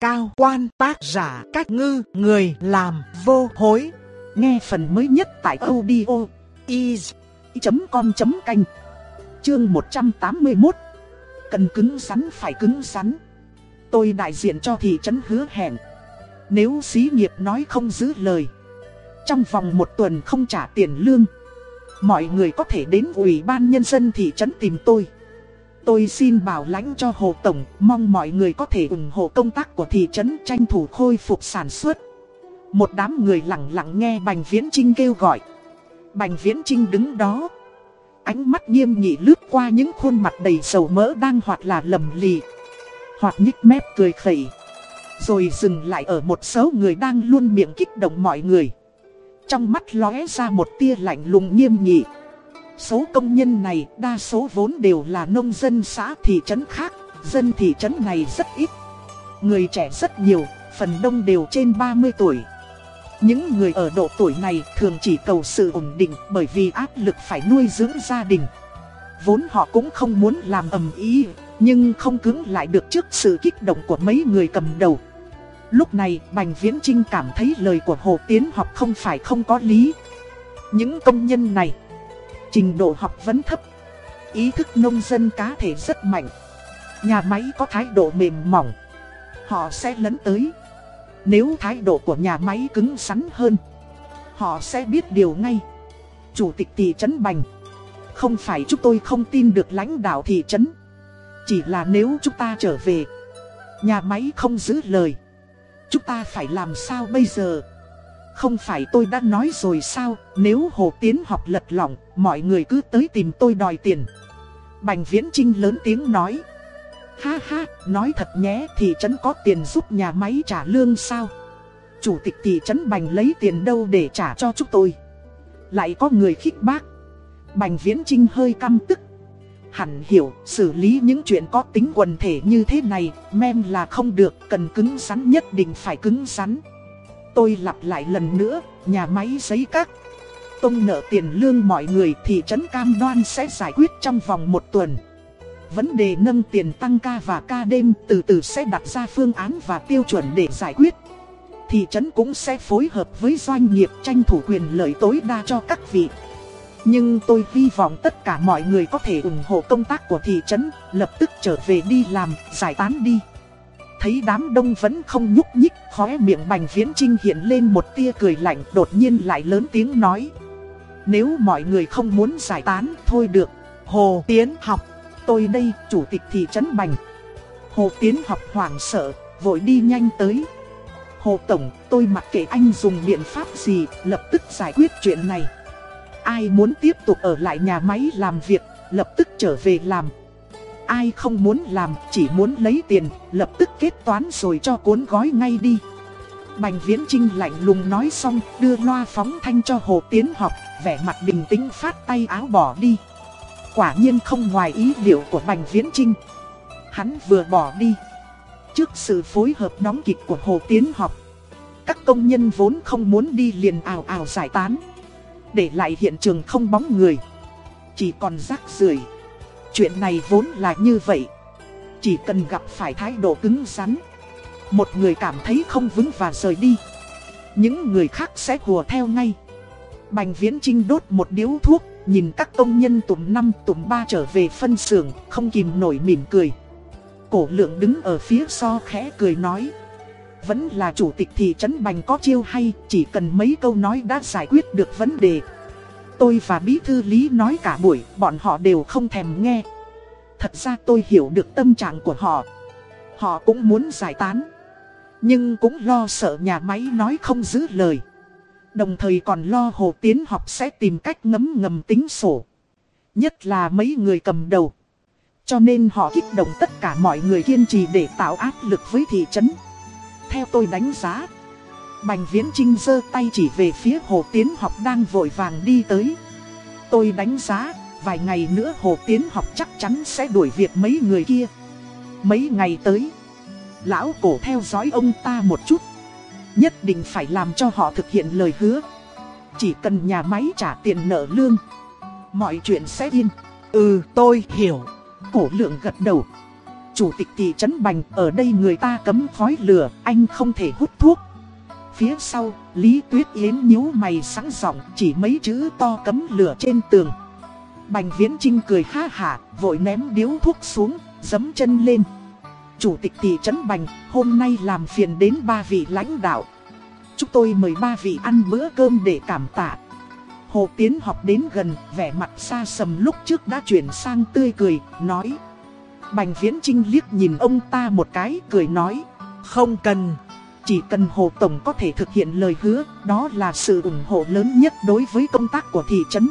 cao quan tác giả cách ngư người làm vô hối. Nghe phần mới nhất tại audio is.com.canh Chương 181 Cần cứng rắn phải cứng rắn. Tôi đại diện cho thị trấn hứa hẹn. Nếu xí nghiệp nói không giữ lời, Trong vòng một tuần không trả tiền lương, Mọi người có thể đến ủy ban nhân dân thị trấn tìm tôi. Tôi xin bảo lãnh cho Hồ Tổng, mong mọi người có thể ủng hộ công tác của thị trấn tranh thủ khôi phục sản xuất. Một đám người lặng lặng nghe Bành Viễn Trinh kêu gọi. Bành Viễn Trinh đứng đó. Ánh mắt nghiêm nghị lướt qua những khuôn mặt đầy dầu mỡ đang hoặc là lầm lì. Hoặc nhích mép cười khẩy. Rồi dừng lại ở một số người đang luôn miệng kích động mọi người. Trong mắt lóe ra một tia lạnh lùng nghiêm nghị. Số công nhân này đa số vốn đều là nông dân xã thị trấn khác, dân thị trấn này rất ít. Người trẻ rất nhiều, phần đông đều trên 30 tuổi. Những người ở độ tuổi này thường chỉ cầu sự ổn định bởi vì áp lực phải nuôi dưỡng gia đình. Vốn họ cũng không muốn làm ầm ý, nhưng không cứng lại được trước sự kích động của mấy người cầm đầu. Lúc này Bành Viễn Trinh cảm thấy lời của Hồ Tiến học không phải không có lý. Những công nhân này Trình độ học vấn thấp. Ý thức nông dân cá thể rất mạnh. Nhà máy có thái độ mềm mỏng. Họ sẽ lấn tới. Nếu thái độ của nhà máy cứng rắn hơn, Họ sẽ biết điều ngay. Chủ tịch thị trấn Bành, Không phải chúng tôi không tin được lãnh đạo thị trấn. Chỉ là nếu chúng ta trở về, Nhà máy không giữ lời, Chúng ta phải làm sao bây giờ? Không phải tôi đã nói rồi sao, nếu Hồ Tiến học lật lỏng, mọi người cứ tới tìm tôi đòi tiền. Bành Viễn Trinh lớn tiếng nói. Ha ha, nói thật nhé, thị trấn có tiền giúp nhà máy trả lương sao? Chủ tịch thị trấn Bành lấy tiền đâu để trả cho chúng tôi? Lại có người khích bác. Bành Viễn Trinh hơi căm tức. Hẳn hiểu, xử lý những chuyện có tính quần thể như thế này, mem là không được, cần cứng rắn nhất định phải cứng rắn. Tôi lặp lại lần nữa, nhà máy giấy các. Tông nợ tiền lương mọi người thì trấn cam đoan sẽ giải quyết trong vòng một tuần. Vấn đề nâng tiền tăng ca và ca đêm từ từ sẽ đặt ra phương án và tiêu chuẩn để giải quyết. Thị trấn cũng sẽ phối hợp với doanh nghiệp tranh thủ quyền lợi tối đa cho các vị. Nhưng tôi hy vọng tất cả mọi người có thể ủng hộ công tác của thị trấn Lập tức trở về đi làm, giải tán đi. Thấy đám đông vẫn không nhúc nhích, khóe miệng bành viễn trinh hiện lên một tia cười lạnh đột nhiên lại lớn tiếng nói. Nếu mọi người không muốn giải tán, thôi được. Hồ Tiến học, tôi đây, chủ tịch thị trấn Bành. Hồ Tiến học hoảng sợ, vội đi nhanh tới. Hồ Tổng, tôi mặc kệ anh dùng biện pháp gì, lập tức giải quyết chuyện này. Ai muốn tiếp tục ở lại nhà máy làm việc, lập tức trở về làm. Ai không muốn làm, chỉ muốn lấy tiền, lập tức kết toán rồi cho cuốn gói ngay đi. Bành Viễn Trinh lạnh lùng nói xong, đưa loa phóng thanh cho Hồ Tiến học, vẻ mặt bình tĩnh phát tay áo bỏ đi. Quả nhiên không ngoài ý liệu của Bành Viễn Trinh. Hắn vừa bỏ đi. Trước sự phối hợp nóng kịch của Hồ Tiến học, các công nhân vốn không muốn đi liền ào ào giải tán. Để lại hiện trường không bóng người. Chỉ còn rác rưởi Chuyện này vốn là như vậy. Chỉ cần gặp phải thái độ cứng rắn. Một người cảm thấy không vững và rời đi. Những người khác sẽ hùa theo ngay. Bành Viễn Trinh đốt một điếu thuốc, nhìn các công nhân tụm năm tụm ba trở về phân xưởng, không kìm nổi mỉm cười. Cổ lượng đứng ở phía so khẽ cười nói. Vẫn là chủ tịch thị trấn Bành có chiêu hay, chỉ cần mấy câu nói đã giải quyết được vấn đề. Tôi và Bí Thư Lý nói cả buổi, bọn họ đều không thèm nghe. Thật ra tôi hiểu được tâm trạng của họ. Họ cũng muốn giải tán. Nhưng cũng lo sợ nhà máy nói không giữ lời. Đồng thời còn lo Hồ Tiến học sẽ tìm cách ngấm ngầm tính sổ. Nhất là mấy người cầm đầu. Cho nên họ kích động tất cả mọi người kiên trì để tạo áp lực với thị trấn. Theo tôi đánh giá, Bành Viễn Trinh giơ tay chỉ về phía Hồ Tiến học đang vội vàng đi tới. Tôi đánh giá, vài ngày nữa Hồ Tiến học chắc chắn sẽ đuổi việc mấy người kia. Mấy ngày tới, lão cổ theo dõi ông ta một chút. Nhất định phải làm cho họ thực hiện lời hứa. Chỉ cần nhà máy trả tiền nợ lương, mọi chuyện sẽ yên. Ừ, tôi hiểu. Cổ lượng gật đầu. Chủ tịch thị trấn Bành, ở đây người ta cấm khói lửa, anh không thể hút thuốc. Phía sau, Lý Tuyết Yến nhíu mày sẵn giọng chỉ mấy chữ to cấm lửa trên tường. Bành Viễn Trinh cười ha hả, vội ném điếu thuốc xuống, dấm chân lên. Chủ tịch thị trấn Bành, hôm nay làm phiền đến ba vị lãnh đạo. Chúng tôi mời ba vị ăn bữa cơm để cảm tạ. Hồ Tiến học đến gần, vẻ mặt xa sầm lúc trước đã chuyển sang tươi cười, nói. Bành Viễn Trinh liếc nhìn ông ta một cái, cười nói. Không cần. Chỉ cần Hồ Tổng có thể thực hiện lời hứa, đó là sự ủng hộ lớn nhất đối với công tác của thị trấn.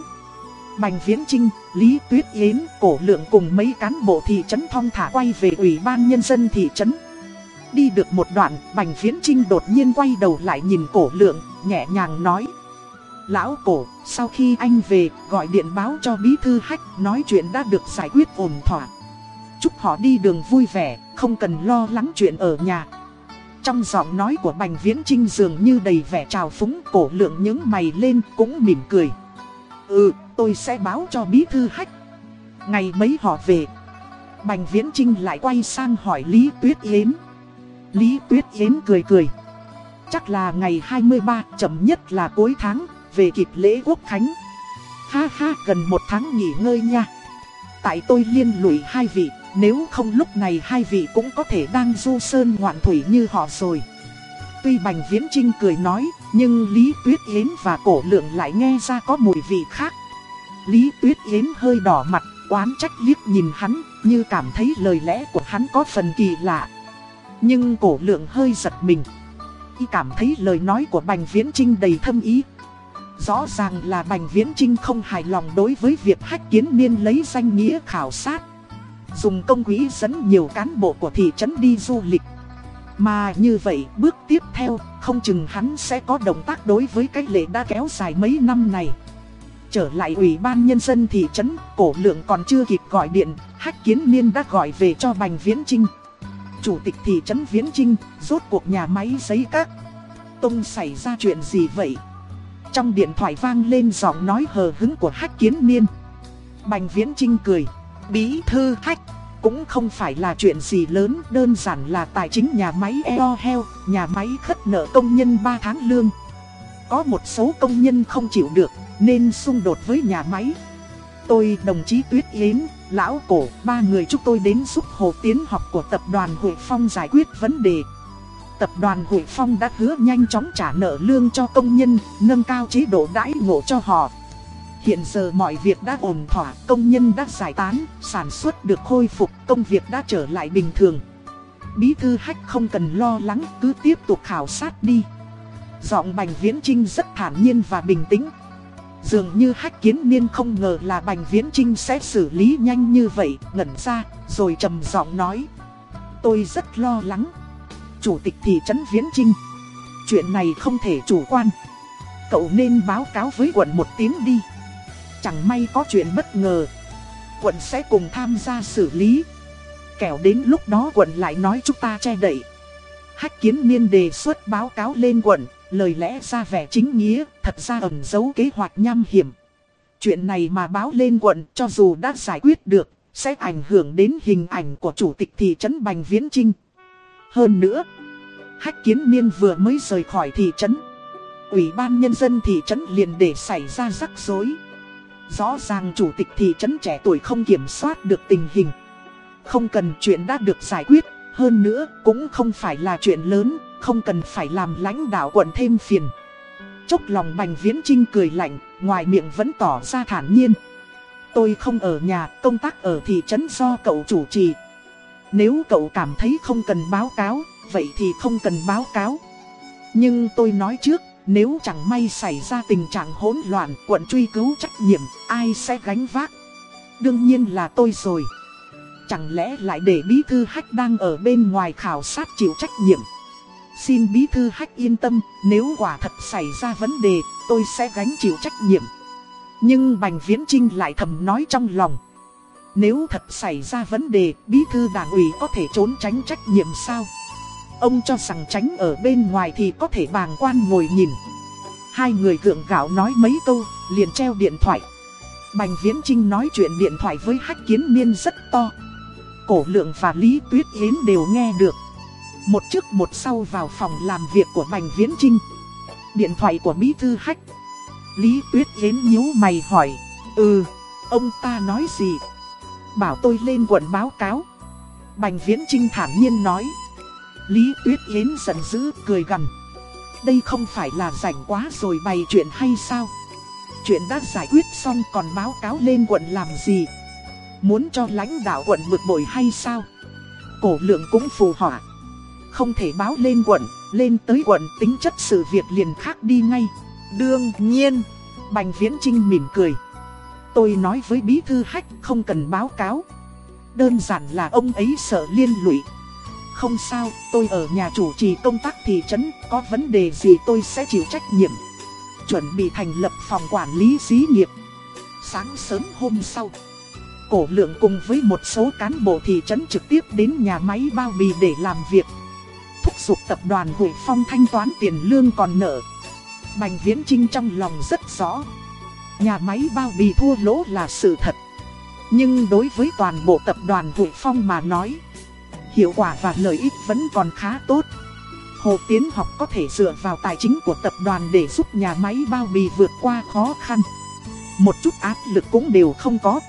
Bành Viễn Trinh, Lý Tuyết Yến, Cổ Lượng cùng mấy cán bộ thị trấn thong thả quay về Ủy ban Nhân dân thị trấn. Đi được một đoạn, Bành Viễn Trinh đột nhiên quay đầu lại nhìn Cổ Lượng, nhẹ nhàng nói. Lão Cổ, sau khi anh về, gọi điện báo cho Bí Thư Hách, nói chuyện đã được giải quyết ổn thỏa. Chúc họ đi đường vui vẻ, không cần lo lắng chuyện ở nhà. Trong giọng nói của Bành Viễn Trinh dường như đầy vẻ trào phúng, Cổ Lượng những mày lên cũng mỉm cười. Ừ, tôi sẽ báo cho bí thư hách. Ngày mấy họ về. Bành Viễn Trinh lại quay sang hỏi Lý Tuyết Yến. Lý Tuyết Yến cười cười. Chắc là ngày 23, chậm nhất là cuối tháng, về kịp lễ quốc khánh. Ha ha, gần một tháng nghỉ ngơi nha. Tại tôi liên lụy hai vị, nếu không lúc này hai vị cũng có thể đang du sơn ngoạn thủy như họ rồi. Tuy Bành Viễn Trinh cười nói, nhưng Lý Tuyết Yến và Cổ Lượng lại nghe ra có mùi vị khác. Lý Tuyết Yến hơi đỏ mặt, oán trách liếc nhìn hắn, như cảm thấy lời lẽ của hắn có phần kỳ lạ. Nhưng Cổ Lượng hơi giật mình. Y cảm thấy lời nói của Bành Viễn Trinh đầy thâm ý. Rõ ràng là Bành Viễn Trinh không hài lòng đối với việc hách kiến niên lấy danh nghĩa khảo sát. Dùng công quỹ dẫn nhiều cán bộ của thị trấn đi du lịch. Mà như vậy, bước tiếp theo, không chừng hắn sẽ có động tác đối với cái lệ đã kéo dài mấy năm này. Trở lại ủy ban nhân dân thị trấn, Cổ lượng còn chưa kịp gọi điện, Hách kiến niên đã gọi về cho Bành Viễn Trinh Chủ tịch thị trấn Viễn Trinh Rốt cuộc nhà máy giấy các. Tông xảy ra chuyện gì vậy? Trong điện thoại vang lên giọng nói hờ hứng của Hách kiến niên. Bành Viễn Trinh cười. Bí thư Hách cũng không phải là chuyện gì lớn, đơn giản là tài chính nhà máy eo heo, nhà máy khất nợ công nhân 3 tháng lương. Có một số công nhân không chịu được, nên xung đột với nhà máy. Tôi, đồng chí Tuyết Yến, Lão Cổ, ba người chúng tôi đến giúp Hồ Tiến học của tập đoàn Hội Phong giải quyết vấn đề. Tập đoàn Hội Phong đã hứa nhanh chóng trả nợ lương cho công nhân, nâng cao chế độ đãi ngộ cho họ. Hiện giờ mọi việc đã ổn thỏa, công nhân đã giải tán, sản xuất được khôi phục, công việc đã trở lại bình thường. Bí thư hách không cần lo lắng, cứ tiếp tục khảo sát đi. Giọng Bành Viễn Trinh rất thản nhiên và bình tĩnh. Dường như hách kiến niên không ngờ là Bành Viễn Trinh sẽ xử lý nhanh như vậy, ngẩn ra, rồi trầm giọng nói. Tôi rất lo lắng. Chủ tịch thị trấn Viễn Trinh. Chuyện này không thể chủ quan. Cậu nên báo cáo với quận một tiếng đi chẳng may có chuyện bất ngờ. Quận sẽ cùng tham gia xử lý. Kẻo đến lúc đó quận lại nói chúng ta che đậy. Hách kiến niên đề xuất báo cáo lên quận, lời lẽ ra vẻ chính nghĩa, thật ra ẩn giấu kế hoạch nham hiểm. Chuyện này mà báo lên quận cho dù đã giải quyết được, sẽ ảnh hưởng đến hình ảnh của chủ tịch thị trấn Bành Viễn Trinh. Hơn nữa, Hách Kiến Niên vừa mới rời khỏi thị trấn. Ủy ban nhân dân thị trấn liền để xảy ra rắc rối. Rõ ràng chủ tịch thị trấn trẻ tuổi không kiểm soát được tình hình. Không cần chuyện đã được giải quyết, Hơn nữa cũng không phải là chuyện lớn, Không cần phải làm lãnh đạo quận thêm phiền. Chốc lòng Bành Viễn Trinh cười lạnh, Ngoài miệng vẫn tỏ ra thản nhiên. Tôi không ở nhà, Công tác ở thị trấn do cậu chủ trì. Nếu cậu cảm thấy không cần báo cáo, Vậy thì không cần báo cáo. Nhưng tôi nói trước nếu chẳng may xảy ra tình trạng hỗn loạn, quận truy cứu trách nhiệm, ai sẽ gánh vác? Đương nhiên là tôi rồi. Chẳng lẽ lại để bí thư hách đang ở bên ngoài khảo sát chịu trách nhiệm? Xin bí thư hách yên tâm, nếu quả thật xảy ra vấn đề, tôi sẽ gánh chịu trách nhiệm. Nhưng Bành Viễn Trinh lại thầm nói trong lòng. Nếu thật xảy ra vấn đề, bí thư đảng ủy có thể trốn tránh trách nhiệm sao? Ông cho rằng tránh ở bên ngoài thì có thể bàng quan ngồi nhìn Hai người gượng gạo nói mấy câu, liền treo điện thoại Bành Viễn Trinh nói chuyện điện thoại với Hách Kiến Niên rất to Cổ Lượng và Lý Tuyết Yến đều nghe được. Một trước một sau vào phòng làm việc của Bành Viễn Trinh. Điện thoại của Bí Thư Hách. Lý Tuyết Yến nhíu mày hỏi. Ừ, ông ta nói gì? Bảo tôi lên quận báo cáo. Bành Viễn Trinh thản nhiên nói. Lý Tuyết Yến giận dữ cười gằn. Đây không phải là rảnh quá rồi bày chuyện hay sao? Chuyện đã giải quyết xong còn báo cáo lên quận làm gì? Muốn cho lãnh đạo quận bực bội hay sao? Cổ lượng cũng phù hỏa. Không thể báo lên quận, lên tới quận tính chất sự việc liền khác đi ngay. Đương nhiên, Bành Viễn Trinh mỉm cười. Tôi nói với bí thư hách không cần báo cáo. Đơn giản là ông ấy sợ liên lụy. Không sao, tôi ở nhà chủ trì công tác thị trấn, có vấn đề gì tôi sẽ chịu trách nhiệm. Chuẩn bị thành lập phòng quản lý xí nghiệp. Sáng sớm hôm sau, cổ lượng cùng với một số cán bộ thị trấn trực tiếp đến nhà máy bao bì để làm việc. Thúc giục tập đoàn Hội Phong thanh toán tiền lương còn nợ. Bành Viễn Trinh trong lòng rất rõ. Nhà máy bao bì thua lỗ là sự thật. Nhưng đối với toàn bộ tập đoàn Hội Phong mà nói, hiệu quả và lợi ích vẫn còn khá tốt. Hồ Tiến học có thể dựa vào tài chính của tập đoàn để giúp nhà máy bao bì vượt qua khó khăn. Một chút áp lực cũng đều không có.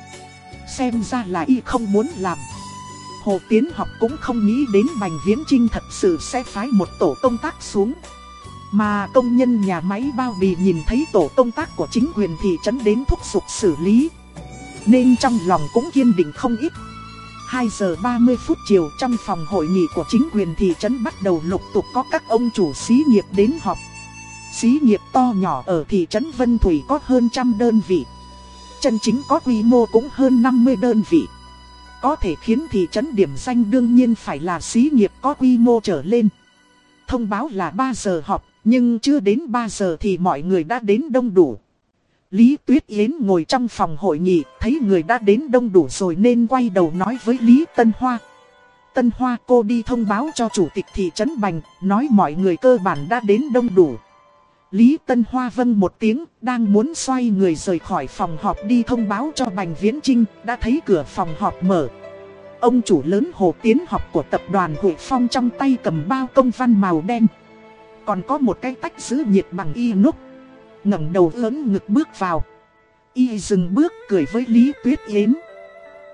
Xem ra là y không muốn làm. Hồ Tiến học cũng không nghĩ đến Bành Viễn Trinh thật sự sẽ phái một tổ công tác xuống. Mà công nhân nhà máy bao bì nhìn thấy tổ công tác của chính quyền thị trấn đến thúc giục xử lý. Nên trong lòng cũng kiên định không ít. 2 giờ 30 phút chiều trong phòng hội nghị của chính quyền thị trấn bắt đầu lục tục có các ông chủ xí nghiệp đến họp. Xí nghiệp to nhỏ ở thị trấn Vân Thủy có hơn trăm đơn vị. Chân chính có quy mô cũng hơn 50 đơn vị. Có thể khiến thị trấn điểm danh đương nhiên phải là xí nghiệp có quy mô trở lên. Thông báo là 3 giờ họp, nhưng chưa đến 3 giờ thì mọi người đã đến đông đủ. Lý Tuyết Yến ngồi trong phòng hội nghị, thấy người đã đến đông đủ rồi nên quay đầu nói với Lý Tân Hoa. Tân Hoa cô đi thông báo cho chủ tịch thị trấn Bành, nói mọi người cơ bản đã đến đông đủ. Lý Tân Hoa vâng một tiếng, đang muốn xoay người rời khỏi phòng họp đi thông báo cho Bành Viễn Trinh, đã thấy cửa phòng họp mở. Ông chủ lớn Hồ Tiến học của tập đoàn Hội Phong trong tay cầm bao công văn màu đen. Còn có một cái tách giữ nhiệt bằng inox ngẩng đầu lớn ngực bước vào. Y dừng bước cười với Lý Tuyết Yến.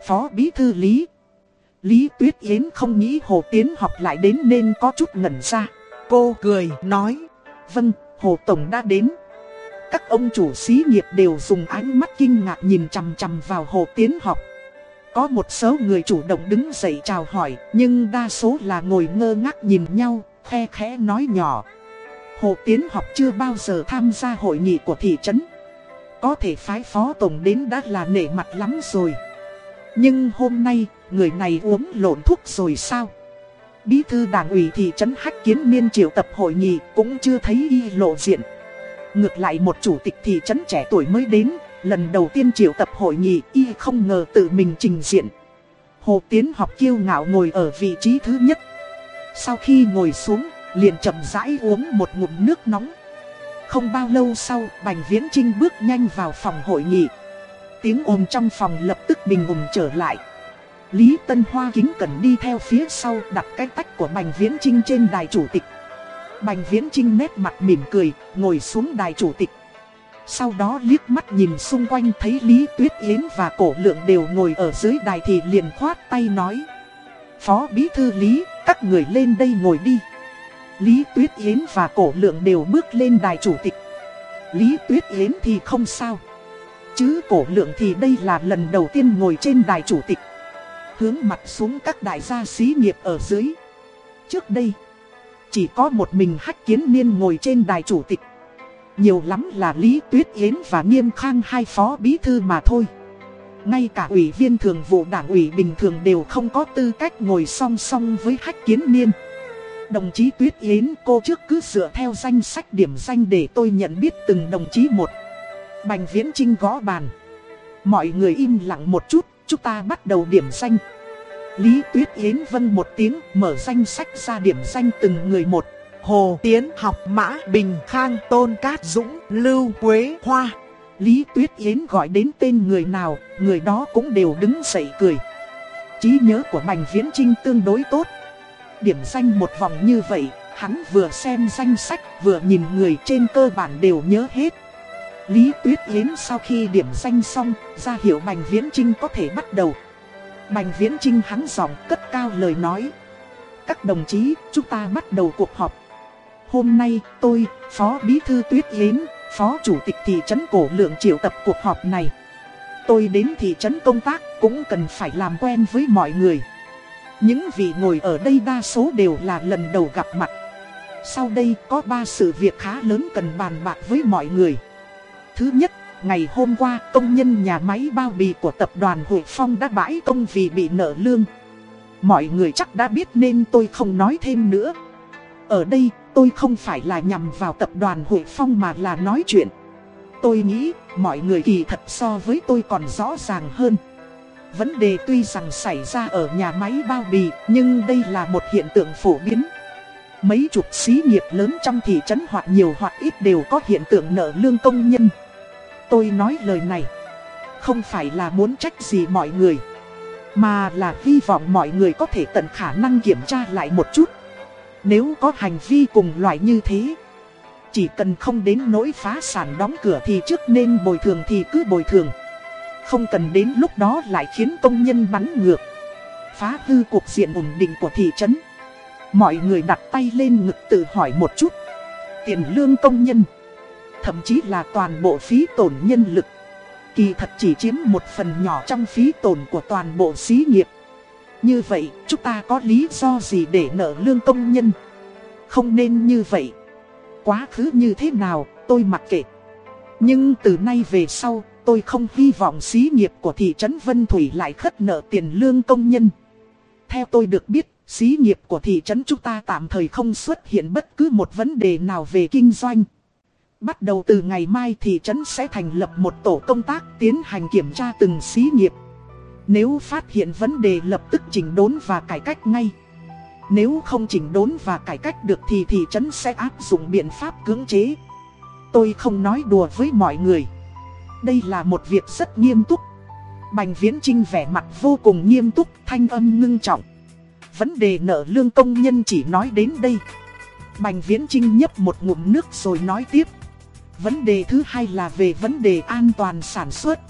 Phó Bí Thư Lý. Lý Tuyết Yến không nghĩ Hồ Tiến học lại đến nên có chút ngẩn ra. Cô cười nói. Vâng, Hồ Tổng đã đến. Các ông chủ xí nghiệp đều dùng ánh mắt kinh ngạc nhìn chằm chằm vào Hồ Tiến học. Có một số người chủ động đứng dậy chào hỏi, nhưng đa số là ngồi ngơ ngác nhìn nhau, khe khẽ nói nhỏ. Hồ Tiến học chưa bao giờ tham gia hội nghị của thị trấn. Có thể phái phó tổng đến đã là nể mặt lắm rồi. Nhưng hôm nay, người này uống lộn thuốc rồi sao? Bí thư đảng ủy thị trấn Hách Kiến Niên triệu tập hội nghị cũng chưa thấy y lộ diện. Ngược lại một chủ tịch thị trấn trẻ tuổi mới đến, lần đầu tiên triệu tập hội nghị y không ngờ tự mình trình diện. Hồ Tiến học kiêu ngạo ngồi ở vị trí thứ nhất. Sau khi ngồi xuống, liền chậm rãi uống một ngụm nước nóng. Không bao lâu sau, Bành Viễn Trinh bước nhanh vào phòng hội nghị. Tiếng ồn trong phòng lập tức bình ổn trở lại. Lý Tân Hoa kính cẩn đi theo phía sau đặt cái tách của Bành Viễn Trinh trên đài chủ tịch. Bành Viễn Trinh nét mặt mỉm cười, ngồi xuống đài chủ tịch. Sau đó liếc mắt nhìn xung quanh thấy Lý Tuyết Yến và Cổ Lượng đều ngồi ở dưới đài thì liền khoát tay nói. Phó Bí Thư Lý, các người lên đây ngồi đi. Lý Tuyết Yến và Cổ Lượng đều bước lên đài chủ tịch. Lý Tuyết Yến thì không sao. Chứ Cổ Lượng thì đây là lần đầu tiên ngồi trên đài chủ tịch. Hướng mặt xuống các đại gia xí nghiệp ở dưới. Trước đây, chỉ có một mình Hách Kiến Niên ngồi trên đài chủ tịch. Nhiều lắm là Lý Tuyết Yến và Nghiêm Khang hai phó bí thư mà thôi. Ngay cả ủy viên thường vụ đảng ủy bình thường đều không có tư cách ngồi song song với Hách Kiến Niên. Đồng chí Tuyết Yến cô trước cứ dựa theo danh sách điểm danh để tôi nhận biết từng đồng chí một. Bành Viễn Trinh gõ bàn. Mọi người im lặng một chút, chúng ta bắt đầu điểm danh. Lý Tuyết Yến vâng một tiếng, mở danh sách ra điểm danh từng người một. Hồ Tiến học Mã Bình Khang Tôn Cát Dũng Lưu Quế Hoa. Lý Tuyết Yến gọi đến tên người nào, người đó cũng đều đứng dậy cười. trí nhớ của Bành Viễn Trinh tương đối tốt. Điểm danh một vòng như vậy, hắn vừa xem danh sách vừa nhìn người trên cơ bản đều nhớ hết. Lý Tuyết Yến sau khi điểm danh xong, ra hiệu Bành Viễn Trinh có thể bắt đầu. Bành Viễn Trinh hắn giọng cất cao lời nói. Các đồng chí, chúng ta bắt đầu cuộc họp. Hôm nay, tôi, Phó Bí Thư Tuyết Yến, Phó Chủ tịch Thị trấn Cổ Lượng triệu tập cuộc họp này. Tôi đến thị trấn công tác cũng cần phải làm quen với mọi người. Những vị ngồi ở đây đa số đều là lần đầu gặp mặt. Sau đây có ba sự việc khá lớn cần bàn bạc với mọi người. Thứ nhất, ngày hôm qua công nhân nhà máy bao bì của tập đoàn Hội Phong đã bãi công vì bị nợ lương. Mọi người chắc đã biết nên tôi không nói thêm nữa. Ở đây tôi không phải là nhằm vào tập đoàn Hội Phong mà là nói chuyện. Tôi nghĩ mọi người kỳ thật so với tôi còn rõ ràng hơn. Vấn đề tuy rằng xảy ra ở nhà máy bao bì, nhưng đây là một hiện tượng phổ biến. Mấy chục xí nghiệp lớn trong thị trấn hoặc nhiều hoặc ít đều có hiện tượng nợ lương công nhân. Tôi nói lời này, không phải là muốn trách gì mọi người, Mà là hy vọng mọi người có thể tận khả năng kiểm tra lại một chút Nếu có hành vi cùng loại như thế, Chỉ cần không đến nỗi phá sản đóng cửa thì trước nên bồi thường thì cứ bồi thường không cần đến lúc đó lại khiến công nhân bắn ngược. Phá hư cuộc diện ổn định của thị trấn. Mọi người đặt tay lên ngực tự hỏi một chút. Tiền lương công nhân, Thậm chí là toàn bộ phí tổn nhân lực, Kỳ thật chỉ chiếm một phần nhỏ trong phí tổn của toàn bộ xí nghiệp. Như vậy, chúng ta có lý do gì để nợ lương công nhân? Không nên như vậy. Quá khứ như thế nào, tôi mặc kệ. Nhưng từ nay về sau tôi không hy vọng xí nghiệp của thị trấn Vân Thủy lại khất nợ tiền lương công nhân Theo tôi được biết, xí nghiệp của thị trấn chúng ta tạm thời không xuất hiện bất cứ một vấn đề nào về kinh doanh Bắt đầu từ ngày mai thị trấn sẽ thành lập một tổ công tác tiến hành kiểm tra từng xí nghiệp. Nếu phát hiện vấn đề lập tức chỉnh đốn và cải cách ngay. Nếu không chỉnh đốn và cải cách được thì thị trấn sẽ áp dụng biện pháp cưỡng chế. Tôi không nói đùa với mọi người. Đây là một việc rất nghiêm túc. Bành Viễn Trinh vẻ mặt vô cùng nghiêm túc, thanh âm ngưng trọng. Vấn đề nợ lương công nhân chỉ nói đến đây. Bành Viễn Trinh nhấp một ngụm nước rồi nói tiếp. Vấn đề thứ hai là về vấn đề an toàn sản xuất.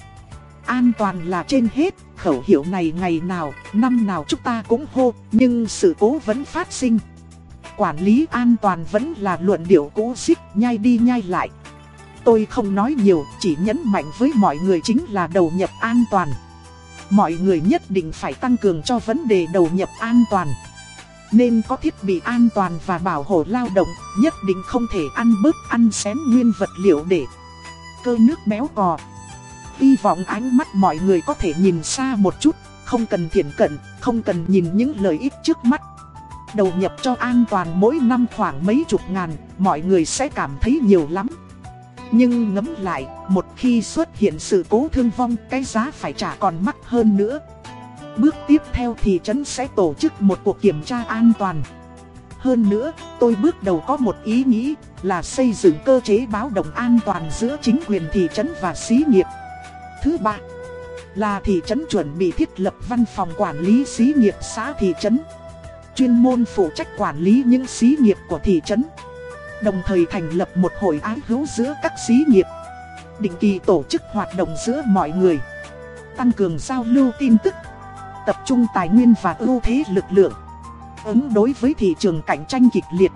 An toàn là trên hết, khẩu hiệu này ngày nào, năm nào chúng ta cũng hô, nhưng sự cố vẫn phát sinh. Quản lý an toàn vẫn là luận điệu cũ xích, nhai đi nhai lại. Tôi không nói nhiều, chỉ nhấn mạnh với mọi người chính là đầu nhập an toàn. Mọi người nhất định phải tăng cường cho vấn đề đầu nhập an toàn. Nên có thiết bị an toàn và bảo hộ lao động, nhất định không thể ăn bớt ăn xén nguyên vật liệu để cơ nước béo cò. Hy vọng ánh mắt mọi người có thể nhìn xa một chút, không cần thiện cận, không cần nhìn những lợi ích trước mắt. Đầu nhập cho an toàn mỗi năm khoảng mấy chục ngàn, mọi người sẽ cảm thấy nhiều lắm. Nhưng ngấm lại, một khi xuất hiện sự cố thương vong, cái giá phải trả còn mắc hơn nữa. Bước tiếp theo thì trấn sẽ tổ chức một cuộc kiểm tra an toàn. Hơn nữa, tôi bước đầu có một ý nghĩ là xây dựng cơ chế báo động an toàn giữa chính quyền thị trấn và xí nghiệp. Thứ ba là thị trấn chuẩn bị thiết lập văn phòng quản lý xí nghiệp xã thị trấn. Chuyên môn phụ trách quản lý những xí nghiệp của thị trấn. Đồng thời thành lập một hội ái hữu giữa các xí nghiệp. Định kỳ tổ chức hoạt động giữa mọi người. Tăng cường giao lưu tin tức tập trung tài nguyên và ưu thế lực lượng, ứng đối với thị trường cạnh tranh kịch liệt.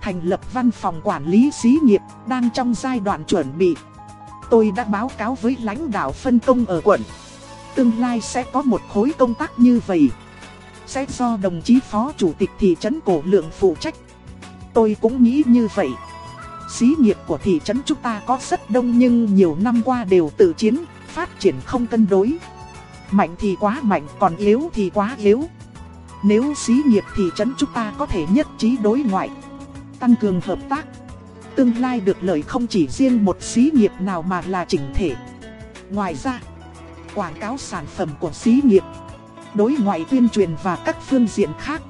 Thành lập văn phòng quản lý xí nghiệp đang trong giai đoạn chuẩn bị. Tôi đã báo cáo với lãnh đạo phân công ở quận. Tương lai sẽ có một khối công tác như vậy. Sẽ do đồng chí phó chủ tịch thị trấn cổ lượng phụ trách. Tôi cũng nghĩ như vậy. Xí nghiệp của thị trấn chúng ta có rất đông nhưng nhiều năm qua đều tự chiến, phát triển không cân đối. Mạnh thì quá mạnh, còn yếu thì quá yếu. Nếu xí nghiệp thị trấn chúng ta có thể nhất trí đối ngoại, tăng cường hợp tác. Tương lai được lợi không chỉ riêng một xí nghiệp nào mà là chỉnh thể. Ngoài ra, quảng cáo sản phẩm của xí nghiệp, đối ngoại tuyên truyền và các phương diện khác.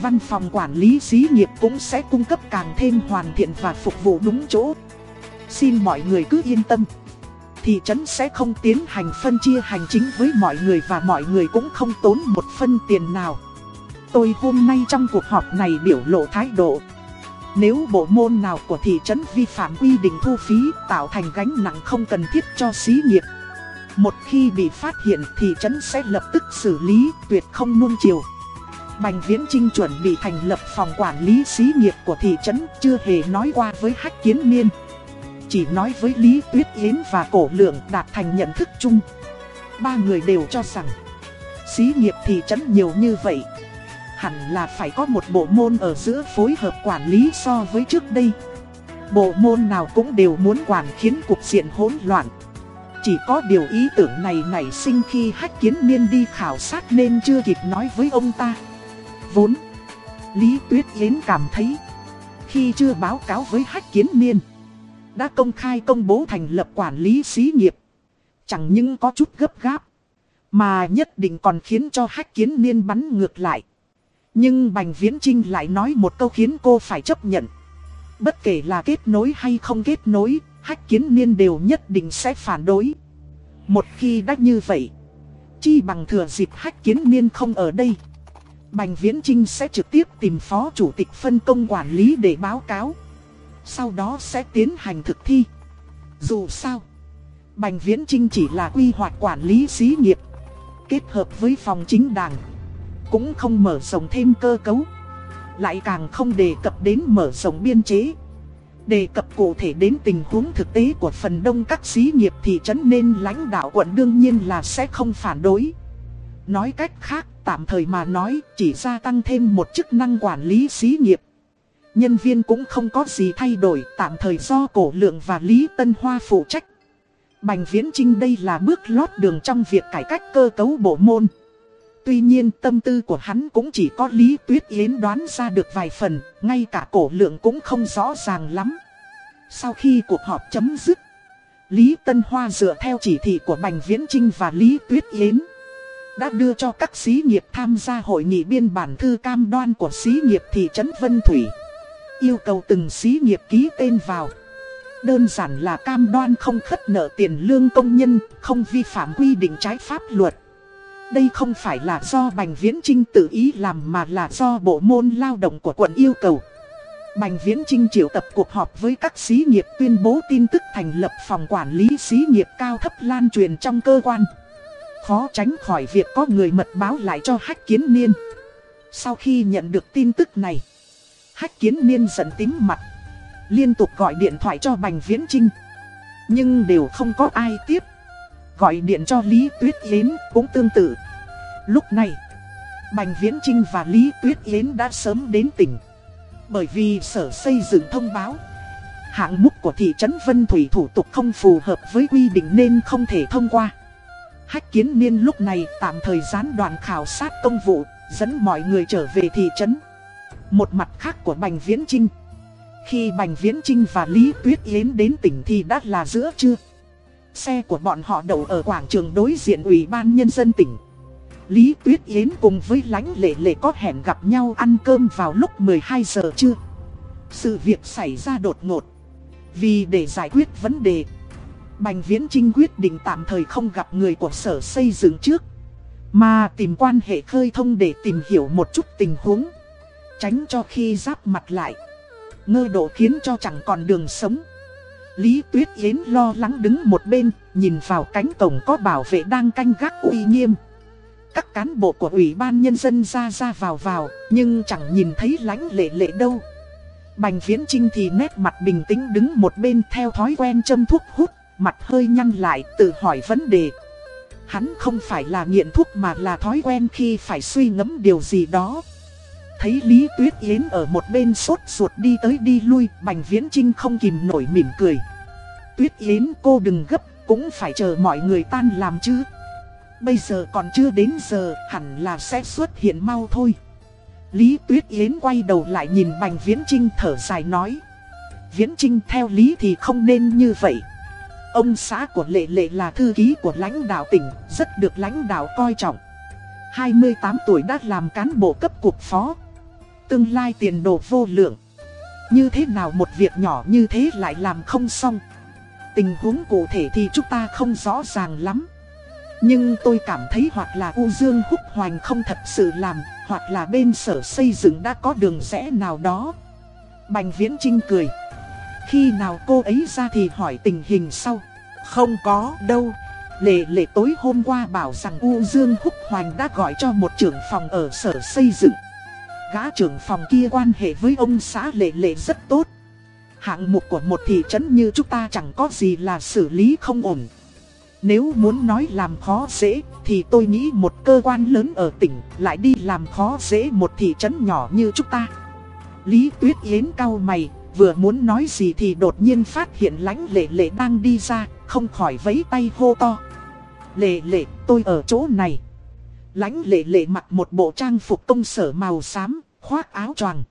Văn phòng quản lý xí nghiệp cũng sẽ cung cấp càng thêm hoàn thiện và phục vụ đúng chỗ. Xin mọi người cứ yên tâm. thị trấn sẽ không tiến hành phân chia hành chính với mọi người và mọi người cũng không tốn một phân tiền nào. Tôi hôm nay trong cuộc họp này biểu lộ thái độ. Nếu bộ môn nào của thị trấn vi phạm quy định thu phí tạo thành gánh nặng không cần thiết cho xí nghiệp. Một khi bị phát hiện, thị trấn sẽ lập tức xử lý, tuyệt không nuông chiều. Bành Viễn Trinh chuẩn bị thành lập phòng quản lý xí nghiệp của thị trấn, chưa hề nói qua với Hách Kiến Niên. Chỉ nói với Lý Tuyết Yến và Cổ Lượng đạt thành nhận thức chung. Ba người đều cho rằng, xí nghiệp thị trấn nhiều như vậy. Hẳn là phải có một bộ môn ở giữa phối hợp quản lý so với trước đây. Bộ môn nào cũng đều muốn quản khiến cục diện hỗn loạn. Chỉ có điều ý tưởng này nảy sinh khi Hách Kiến Niên đi khảo sát nên chưa kịp nói với ông ta. Vốn, Lý Tuyết Yến cảm thấy, khi chưa báo cáo với Hách Kiến Niên, đã công khai công bố thành lập quản lý xí nghiệp. Chẳng những có chút gấp gáp, mà nhất định còn khiến cho Hách Kiến Niên bắn ngược lại. Nhưng Bành Viễn Trinh lại nói một câu khiến cô phải chấp nhận. Bất kể là kết nối hay không kết nối, Hách Kiến Niên đều nhất định sẽ phản đối. Một khi đã như vậy, chi bằng thừa dịp Hách Kiến Niên không ở đây. Bành Viễn Trinh sẽ trực tiếp tìm phó chủ tịch phân công quản lý để báo cáo. Sau đó sẽ tiến hành thực thi. Dù sao, Bành Viễn Trinh chỉ là quy hoạch quản lý xí nghiệp. Kết hợp với phòng chính đảng. Cũng không mở rộng thêm cơ cấu. Lại càng không đề cập đến mở rộng biên chế. Đề cập cụ thể đến tình huống thực tế của phần đông các xí nghiệp thị trấn nên lãnh đạo quận đương nhiên là sẽ không phản đối. Nói cách khác, tạm thời mà nói, chỉ gia tăng thêm một chức năng quản lý xí nghiệp. Nhân viên cũng không có gì thay đổi, tạm thời do cổ lượng và Lý Tân Hoa phụ trách. Bành Viễn Trinh đây là bước lót đường trong việc cải cách cơ cấu bộ môn. Tuy nhiên tâm tư của hắn cũng chỉ có Lý Tuyết Yến đoán ra được vài phần, ngay cả cổ lượng cũng không rõ ràng lắm. Sau khi cuộc họp chấm dứt, Lý Tân Hoa dựa theo chỉ thị của Bành Viễn Trinh và Lý Tuyết Yến đã đưa cho các xí nghiệp tham gia hội nghị biên bản thư cam đoan của xí nghiệp thị trấn Vân Thủy. Yêu cầu từng xí nghiệp ký tên vào. Đơn giản là cam đoan không khất nợ tiền lương công nhân, không vi phạm quy định trái pháp luật. Đây không phải là do Bành Viễn Trinh tự ý làm mà là do bộ môn lao động của quận yêu cầu. Bành Viễn Trinh triệu tập cuộc họp với các xí nghiệp tuyên bố tin tức thành lập phòng quản lý xí nghiệp cao thấp lan truyền trong cơ quan. Khó tránh khỏi việc có người mật báo lại cho Hách Kiến Niên. Sau khi nhận được tin tức này, Hách Kiến Niên giận tím mặt. Liên tục gọi điện thoại cho Bành Viễn Trinh. Nhưng đều không có ai tiếp. Gọi điện cho Lý Tuyết Yến cũng tương tự. Lúc này, Bành Viễn Trinh và Lý Tuyết Yến đã sớm đến tỉnh. Bởi vì sở xây dựng thông báo Hạng mục của thị trấn Vân Thủy thủ tục không phù hợp với quy định nên không thể thông qua Hách kiến niên lúc này tạm thời gián đoàn khảo sát công vụ, dẫn mọi người trở về thị trấn. Một mặt khác của Bành Viễn Trinh. Khi Bành Viễn Trinh và Lý Tuyết Yến đến tỉnh thì đã là giữa trưa. Xe của bọn họ đậu ở quảng trường đối diện Ủy ban Nhân dân tỉnh. Lý Tuyết Yến cùng với lánh lệ lệ có hẹn gặp nhau ăn cơm vào lúc 12 giờ trưa. Sự việc xảy ra đột ngột. Vì để giải quyết vấn đề Bành Viễn Trinh quyết định tạm thời không gặp người của sở xây dựng trước, Mà tìm quan hệ khơi thông để tìm hiểu một chút tình huống, Tránh cho khi giáp mặt lại. Ngơ độ khiến cho chẳng còn đường sống. Lý Tuyết Yến lo lắng đứng một bên, Nhìn vào cánh cổng có bảo vệ đang canh gác uy nghiêm. Các cán bộ của Ủy ban Nhân dân ra ra vào vào, Nhưng chẳng nhìn thấy lánh lệ lệ đâu. Bành Viễn Trinh thì nét mặt bình tĩnh đứng một bên theo thói quen châm thuốc hút mặt hơi nhăn lại tự hỏi vấn đề. Hắn không phải là nghiện thuốc mà là thói quen khi phải suy ngẫm điều gì đó. Thấy Lý Tuyết Yến ở một bên sốt ruột đi tới đi lui, Bành Viễn Trinh không kìm nổi mỉm cười. Tuyết Yến cô đừng gấp, cũng phải chờ mọi người tan làm chứ. Bây giờ còn chưa đến giờ, hẳn là sẽ xuất hiện mau thôi. Lý Tuyết Yến quay đầu lại nhìn Bành Viễn Trinh thở dài nói. Viễn Trinh theo lý thì không nên như vậy. Ông xã của Lệ Lệ là thư ký của lãnh đạo tỉnh, rất được lãnh đạo coi trọng. 28 tuổi đã làm cán bộ cấp cục phó. Tương lai tiền đồ vô lượng. Như thế nào một việc nhỏ như thế lại làm không xong. Tình huống cụ thể thì chúng ta không rõ ràng lắm. Nhưng tôi cảm thấy hoặc là U Dương Húc Hoành không thật sự làm, hoặc là bên sở xây dựng đã có đường rẽ nào đó. Bành Viễn Trinh cười. Khi nào cô ấy ra thì hỏi tình hình sau. Không có đâu. Lệ lệ tối hôm qua bảo rằng U Dương Húc Hoành đã gọi cho một trưởng phòng ở sở xây dựng. Gã trưởng phòng kia quan hệ với ông xã lệ lệ rất tốt. Hạng mục của một thị trấn như chúng ta chẳng có gì là xử lý không ổn. Nếu muốn nói làm khó dễ thì tôi nghĩ một cơ quan lớn ở tỉnh lại đi làm khó dễ một thị trấn nhỏ như chúng ta. Lý Tuyết Yến cao mày, vừa muốn nói gì thì đột nhiên phát hiện lãnh lệ lệ đang đi ra, không khỏi vấy tay hô to. Lệ lệ, tôi ở chỗ này. Lãnh lệ lệ mặc một bộ trang phục công sở màu xám, khoác áo choàng.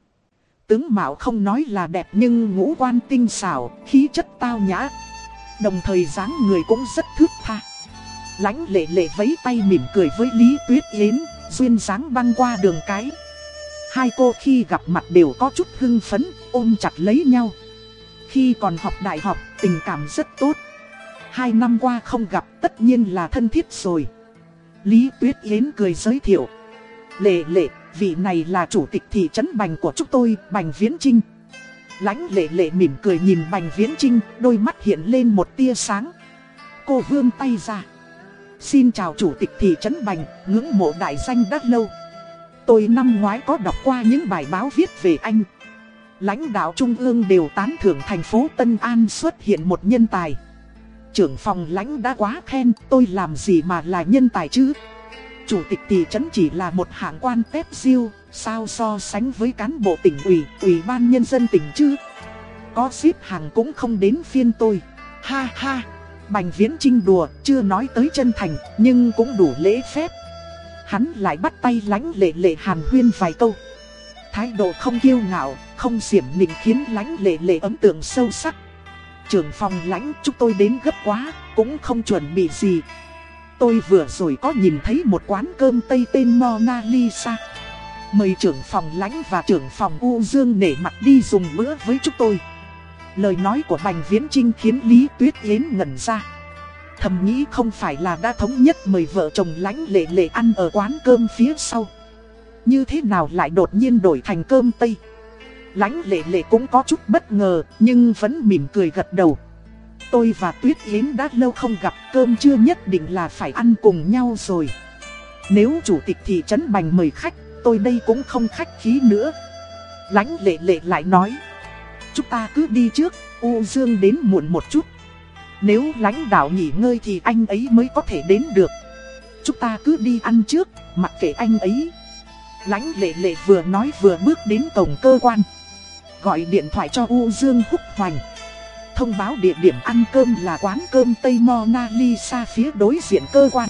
Tướng Mạo không nói là đẹp nhưng ngũ quan tinh xảo, khí chất tao nhã. Đồng thời dáng người cũng rất thước tha. Lãnh lệ lệ vấy tay mỉm cười với Lý Tuyết Yến, duyên dáng băng qua đường cái. Hai cô khi gặp mặt đều có chút hưng phấn, ôm chặt lấy nhau. Khi còn học đại học, tình cảm rất tốt. Hai năm qua không gặp tất nhiên là thân thiết rồi. Lý Tuyết Yến cười giới thiệu. Lệ lệ, vị này là chủ tịch thị trấn Bành của chúng tôi, Bành Viễn Trinh. Lãnh lệ lệ mỉm cười nhìn Bành Viễn Trinh, đôi mắt hiện lên một tia sáng. Cô vươn tay ra. Xin chào chủ tịch thị trấn Bành, ngưỡng mộ đại danh đã lâu. Tôi năm ngoái có đọc qua những bài báo viết về anh. Lãnh đạo Trung ương đều tán thưởng thành phố Tân An xuất hiện một nhân tài. Trưởng phòng lãnh đã quá khen, tôi làm gì mà là nhân tài chứ? Chủ tịch thị trấn chỉ là một hạng quan tép diêu, sao so sánh với cán bộ tỉnh ủy, ủy ban nhân dân tỉnh chứ? Có xếp hàng cũng không đến phiên tôi. Ha ha, Bành Viễn Trinh đùa, chưa nói tới chân thành, nhưng cũng đủ lễ phép. Hắn lại bắt tay lãnh lệ lệ hàn huyên vài câu. Thái độ không kiêu ngạo, không xiểm nịnh khiến lãnh lệ lệ ấn tượng sâu sắc. Trưởng phòng lãnh chúng tôi đến gấp quá, cũng không chuẩn bị gì. Tôi vừa rồi có nhìn thấy một quán cơm Tây tên Mona Lisa. Mời trưởng phòng lãnh và trưởng phòng U Dương nể mặt đi dùng bữa với chúng tôi. Lời nói của Bành Viễn Trinh khiến Lý Tuyết Yến ngẩn ra. Thầm nghĩ không phải là đã thống nhất mời vợ chồng lãnh lệ lệ ăn ở quán cơm phía sau. Như thế nào lại đột nhiên đổi thành cơm Tây. Lãnh lệ lệ cũng có chút bất ngờ nhưng vẫn mỉm cười gật đầu. Tôi và Tuyết Yến đã lâu không gặp cơm chưa nhất định là phải ăn cùng nhau rồi. Nếu chủ tịch thị trấn Bành mời khách, tôi đây cũng không khách khí nữa. Lãnh lệ lệ lại nói. Chúng ta cứ đi trước, U Dương đến muộn một chút. Nếu lãnh đạo nghỉ ngơi thì anh ấy mới có thể đến được. Chúng ta cứ đi ăn trước, mặc kệ anh ấy. Lãnh lệ lệ vừa nói vừa bước đến cổng cơ quan. Gọi điện thoại cho U Dương Húc Hoành. Thông báo địa điểm ăn cơm là quán cơm Tây Mona Lisa phía đối diện cơ quan.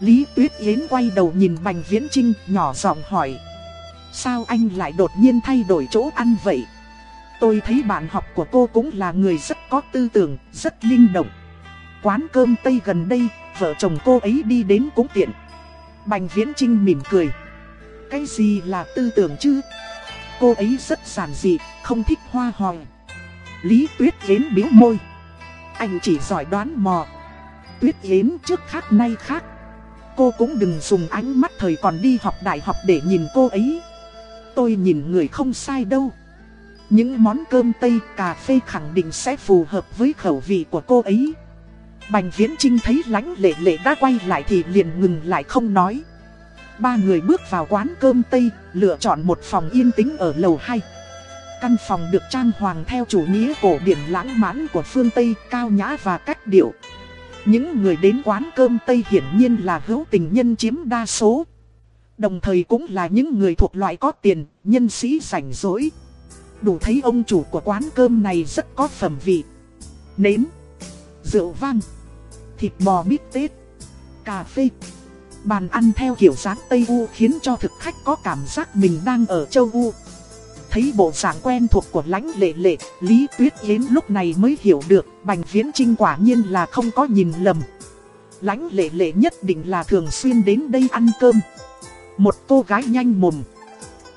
Lý Tuyết Yến quay đầu nhìn Bành Viễn Trinh nhỏ giọng hỏi. Sao anh lại đột nhiên thay đổi chỗ ăn vậy? Tôi thấy bạn học của cô cũng là người rất có tư tưởng, rất linh động. Quán cơm Tây gần đây, vợ chồng cô ấy đi đến cũng tiện. Bành Viễn Trinh mỉm cười. Cái gì là tư tưởng chứ? Cô ấy rất giản dị, không thích hoa hòe. Lý Tuyết Yến biếu môi. Anh chỉ giỏi đoán mò. Tuyết Yến trước khác nay khác. Cô cũng đừng dùng ánh mắt thời còn đi học đại học để nhìn cô ấy. Tôi nhìn người không sai đâu. Những món cơm Tây, cà phê khẳng định sẽ phù hợp với khẩu vị của cô ấy. Bành Viễn Trinh thấy lánh lệ lệ đã quay lại thì liền ngừng lại không nói. Ba người bước vào quán cơm Tây, lựa chọn một phòng yên tĩnh ở lầu 2. Căn phòng được trang hoàng theo chủ nghĩa cổ điển lãng mãn của phương Tây, cao nhã và cách điệu. Những người đến quán cơm Tây hiển nhiên là hữu tình nhân chiếm đa số. Đồng thời cũng là những người thuộc loại có tiền, nhân sĩ rảnh rỗi. Đủ thấy ông chủ của quán cơm này rất có phẩm vị Nến Rượu vang Thịt bò bít tết Cà phê Bàn ăn theo kiểu dáng Tây U khiến cho thực khách có cảm giác mình đang ở châu U. Thấy bộ dạng quen thuộc của lãnh lệ lệ, Lý Tuyết Yến lúc này mới hiểu được, Bành Viễn Trinh quả nhiên là không có nhìn lầm. Lãnh lệ lệ nhất định là thường xuyên đến đây ăn cơm. Một cô gái nhanh mồm,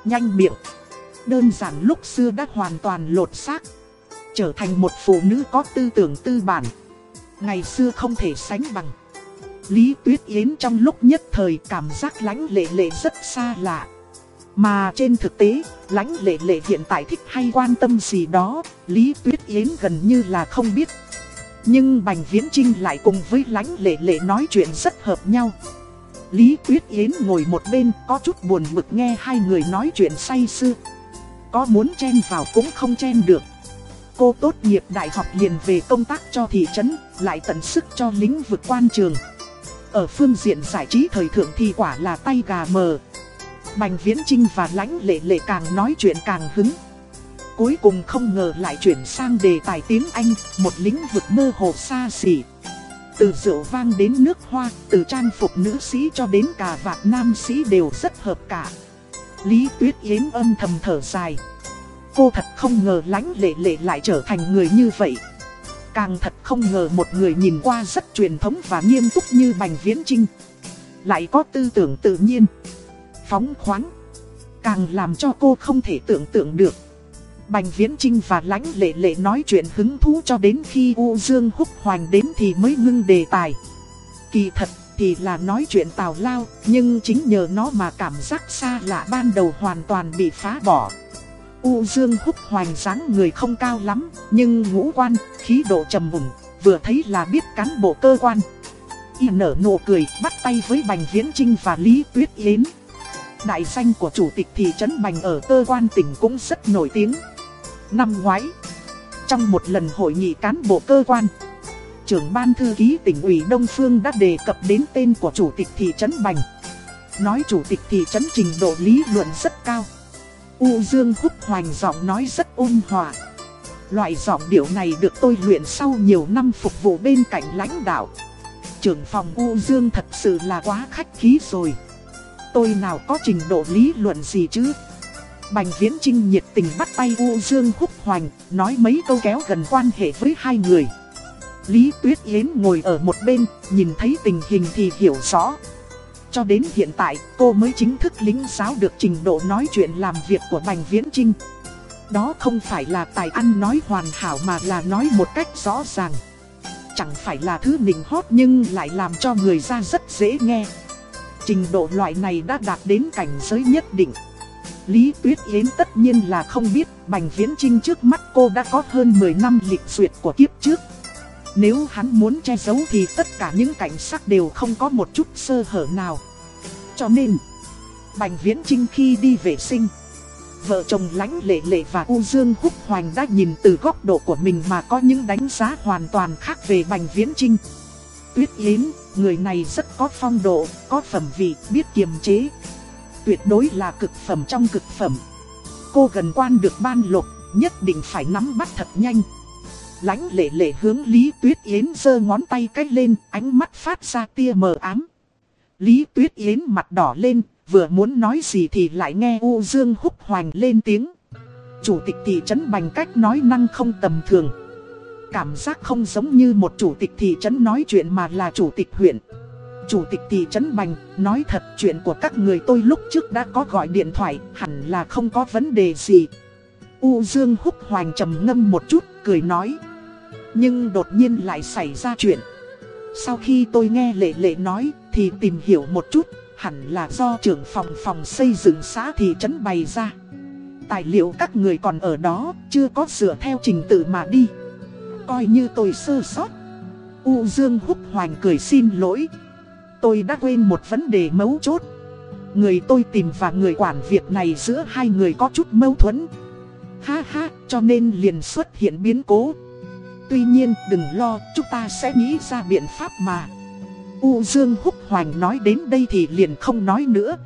Nhanh miệng. Đơn giản lúc xưa đã hoàn toàn lột xác, Trở thành một phụ nữ có tư tưởng tư bản. Ngày xưa không thể sánh bằng. Lý Tuyết Yến trong lúc nhất thời cảm giác lãnh lệ lệ rất xa lạ. Mà trên thực tế, lãnh lệ lệ hiện tại thích hay quan tâm gì đó Lý Tuyết Yến gần như là không biết. Nhưng Bành Viễn Trinh lại cùng với lãnh lệ lệ nói chuyện rất hợp nhau. Lý Tuyết Yến ngồi một bên có chút buồn bực nghe hai người nói chuyện say sưa. Có muốn chen vào cũng không chen được. Cô tốt nghiệp đại học liền về công tác cho thị trấn Lại tận sức cho lĩnh vực quan trường. Ở phương diện giải trí thời thượng thì quả là tay gà mờ Bành Viễn Trinh và lãnh lệ lệ càng nói chuyện càng hứng Cuối cùng không ngờ lại chuyển sang đề tài tiếng Anh Một lĩnh vực mơ hồ xa xỉ từ rượu vang đến nước hoa, từ trang phục nữ sĩ cho đến cả vạt nam sĩ đều rất hợp cả. Lý Tuyết Yến âm thầm thở dài. Cô thật không ngờ lãnh lệ lệ lại trở thành người như vậy. Càng thật không ngờ một người nhìn qua rất truyền thống và nghiêm túc như Bành Viễn Trinh. Lại có tư tưởng tự nhiên, phóng khoáng. Càng làm cho cô không thể tưởng tượng được. Bành Viễn Trinh và Lãnh Lệ Lệ nói chuyện hứng thú cho đến khi U Dương Húc Hoành đến thì mới ngưng đề tài. Kỳ thật thì là nói chuyện tào lao, nhưng chính nhờ nó mà cảm giác xa lạ ban đầu hoàn toàn bị phá bỏ. U Dương Húc Hoành dáng người không cao lắm, nhưng ngũ quan, khí độ trầm mùng, vừa thấy là biết cán bộ cơ quan. Y nở nụ cười, bắt tay với Bành Viễn Trinh và Lý Tuyết Yến. Đại danh của chủ tịch thị trấn Bành ở cơ quan tỉnh cũng rất nổi tiếng. Năm ngoái, trong một lần hội nghị cán bộ cơ quan, trưởng ban thư ký tỉnh ủy Đông Phương đã đề cập đến tên của chủ tịch thị trấn Bành. Nói chủ tịch thị trấn trình độ lý luận rất cao. U Dương Húc hoành giọng nói rất ôn hòa. Loại giọng điệu này được tôi luyện sau nhiều năm phục vụ bên cạnh lãnh đạo. Trưởng phòng U Dương thật sự là quá khách khí rồi. Tôi nào có trình độ lý luận gì chứ? Bành Viễn Trinh nhiệt tình bắt tay U Dương Húc Hoành, nói mấy câu kéo gần quan hệ với hai người. Lý Tuyết Yến ngồi ở một bên, nhìn thấy tình hình thì hiểu rõ. Cho đến hiện tại, cô mới chính thức lính giáo được trình độ nói chuyện làm việc của Bành Viễn Trinh. Đó không phải là tài ăn nói hoàn hảo mà là nói một cách rõ ràng. Chẳng phải là thứ nịnh hót nhưng lại làm cho người ra rất dễ nghe. Trình độ loại này đã đạt đến cảnh giới nhất định. Lý Tuyết Yến tất nhiên là không biết Bành Viễn Trinh trước mắt cô đã có hơn 10 năm lịch duyệt của kiếp trước. Nếu hắn muốn che giấu thì tất cả những cảnh sắc đều không có một chút sơ hở nào. Cho nên, Bành Viễn Trinh khi đi vệ sinh, vợ chồng lãnh lệ lệ và U Dương Húc Hoành đã nhìn từ góc độ của mình mà có những đánh giá hoàn toàn khác về Bành Viễn Trinh. Tuyết Yến, người này rất có phong độ, có phẩm vị, biết kiềm chế, tuyệt đối là cực phẩm trong cực phẩm. Cô gần quan được ban lục, nhất định phải nắm bắt thật nhanh. Lánh lệ lệ hướng Lý Tuyết Yến giơ ngón tay cách lên, ánh mắt phát ra tia mờ ám. Lý Tuyết Yến mặt đỏ lên, vừa muốn nói gì thì lại nghe U Dương húc hoành lên tiếng. Chủ tịch thị trấn Bành cách nói năng không tầm thường. Cảm giác không giống như một chủ tịch thị trấn nói chuyện mà là chủ tịch huyện. Chủ tịch thị trấn Bành, nói thật chuyện của các người tôi lúc trước đã có gọi điện thoại, hẳn là không có vấn đề gì. U Dương húc hoành trầm ngâm một chút, cười nói. Nhưng đột nhiên lại xảy ra chuyện. Sau khi tôi nghe lệ lệ nói, thì tìm hiểu một chút, hẳn là do trưởng phòng phòng xây dựng xã thị trấn bày ra. Tài liệu các người còn ở đó, chưa có sửa theo trình tự mà đi. Coi như tôi sơ sót. U Dương húc hoành cười xin lỗi, tôi đã quên một vấn đề mấu chốt. Người tôi tìm và người quản việc này giữa hai người có chút mâu thuẫn. Ha ha, cho nên liền xuất hiện biến cố. Tuy nhiên đừng lo, chúng ta sẽ nghĩ ra biện pháp mà. U Dương Húc Hoành nói đến đây thì liền không nói nữa.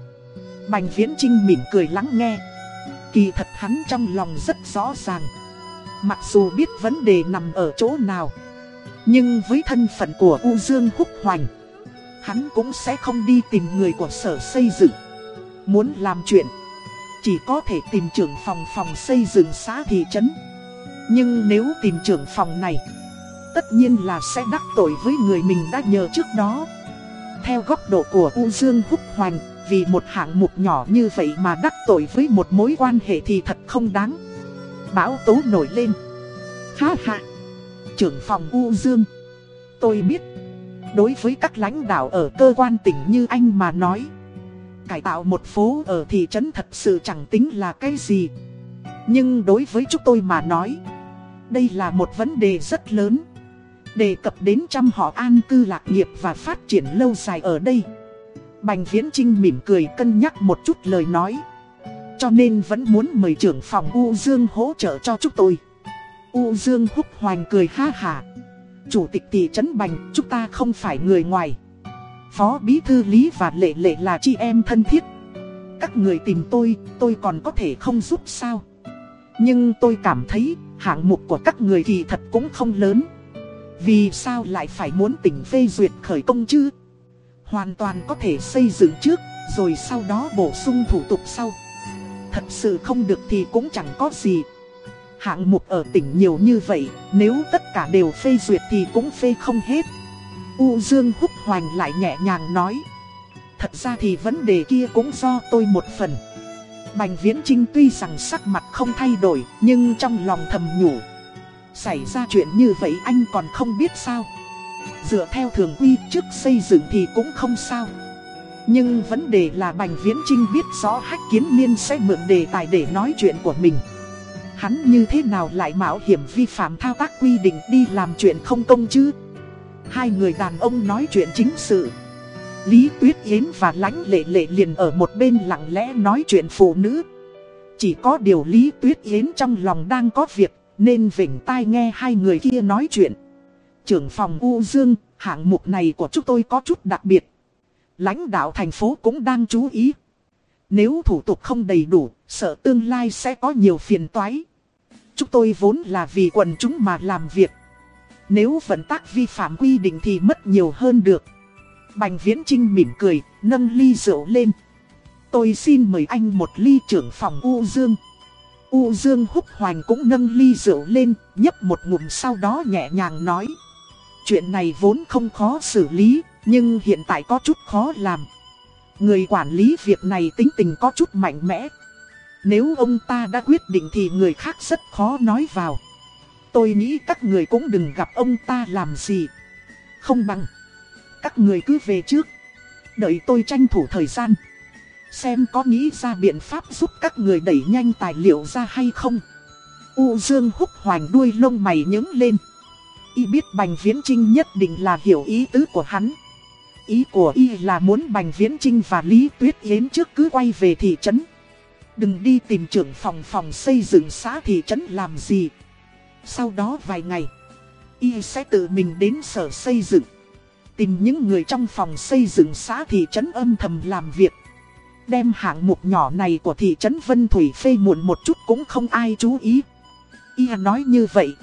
Bành Viễn Trinh mỉm cười lắng nghe. Kỳ thật hắn trong lòng rất rõ ràng. Mặc dù biết vấn đề nằm ở chỗ nào. Nhưng với thân phận của U Dương Húc Hoành hắn cũng sẽ không đi tìm người của sở xây dựng. Muốn làm chuyện, chỉ có thể tìm trưởng phòng phòng xây dựng xã thị trấn. Nhưng nếu tìm trưởng phòng này, tất nhiên là sẽ đắc tội với người mình đã nhờ trước đó. Theo góc độ của U Dương Húc Hoành, vì một hạng mục nhỏ như vậy mà đắc tội với một mối quan hệ thì thật không đáng. Bão tố nổi lên. Ha ha. Trưởng phòng U Dương. Tôi biết. Đối với các lãnh đạo ở cơ quan tỉnh như anh mà nói. Cải tạo một phố ở thị trấn thật sự chẳng tính là cái gì. Nhưng đối với chúng tôi mà nói. Đây là một vấn đề rất lớn. Đề cập đến trăm họ an cư lạc nghiệp và phát triển lâu dài ở đây. Bành Viễn Trinh mỉm cười cân nhắc một chút lời nói. Cho nên vẫn muốn mời trưởng phòng U Dương hỗ trợ cho chúng tôi. U Dương húc hoành cười ha hà. Chủ tịch thị trấn Bành, chúng ta không phải người ngoài. Phó Bí Thư Lý và Lệ Lệ là chị em thân thiết. Các người tìm tôi, tôi còn có thể không giúp sao. Nhưng tôi cảm thấy, hạng mục của các người thì thật cũng không lớn. Vì sao lại phải muốn tỉnh phê duyệt khởi công chứ? Hoàn toàn có thể xây dựng trước, rồi sau đó bổ sung thủ tục sau. Thật sự không được thì cũng chẳng có gì. Hạng mục ở tỉnh nhiều như vậy, nếu tất cả đều phê duyệt thì cũng phê không hết. U Dương húc hoành lại nhẹ nhàng nói. Thật ra thì vấn đề kia cũng do tôi một phần. Bành Viễn Trinh tuy rằng sắc mặt không thay đổi, nhưng trong lòng thầm nhủ. Xảy ra chuyện như vậy anh còn không biết sao. Dựa theo thường quy trước xây dựng thì cũng không sao. Nhưng vấn đề là Bành Viễn Trinh biết rõ Hách Kiến Niên sẽ mượn đề tài để nói chuyện của mình. Hắn như thế nào lại mạo hiểm vi phạm thao tác quy định đi làm chuyện không công chứ? Hai người đàn ông nói chuyện chính sự. Lý Tuyết Yến và Lãnh Lệ Lệ liền ở một bên lặng lẽ nói chuyện phụ nữ. Chỉ có điều Lý Tuyết Yến trong lòng đang có việc, nên vỉnh tai nghe hai người kia nói chuyện. Trưởng phòng U Dương, hạng mục này của chúng tôi có chút đặc biệt. Lãnh đạo thành phố cũng đang chú ý. Nếu thủ tục không đầy đủ, sợ tương lai sẽ có nhiều phiền toái. Chúng tôi vốn là vì quần chúng mà làm việc. Nếu vận tác vi phạm quy định thì mất nhiều hơn được. Bành Viễn Trinh mỉm cười, nâng ly rượu lên. Tôi xin mời anh một ly trưởng phòng U Dương. U Dương húc hoành cũng nâng ly rượu lên, nhấp một ngụm sau đó nhẹ nhàng nói. Chuyện này vốn không khó xử lý, nhưng hiện tại có chút khó làm. Người quản lý việc này tính tình có chút mạnh mẽ. Nếu ông ta đã quyết định thì người khác rất khó nói vào. Tôi nghĩ các người cũng đừng gặp ông ta làm gì. Không bằng. Các người cứ về trước. Đợi tôi tranh thủ thời gian. Xem có nghĩ ra biện pháp giúp các người đẩy nhanh tài liệu ra hay không. U Dương húc hoành đuôi lông mày nhướng lên. Y biết Bành Viễn Trinh nhất định là hiểu ý tứ của hắn. Ý của Y là muốn Bành Viễn Trinh và Lý Tuyết Yến trước cứ quay về thị trấn. Đừng đi tìm trưởng phòng phòng xây dựng xã thị trấn làm gì. Sau đó vài ngày, Y sẽ tự mình đến sở xây dựng. Tìm những người trong phòng xây dựng xã thị trấn âm thầm làm việc. Đem hạng mục nhỏ này của thị trấn Vân Thủy phê muộn một chút cũng không ai chú ý. Y nói như vậy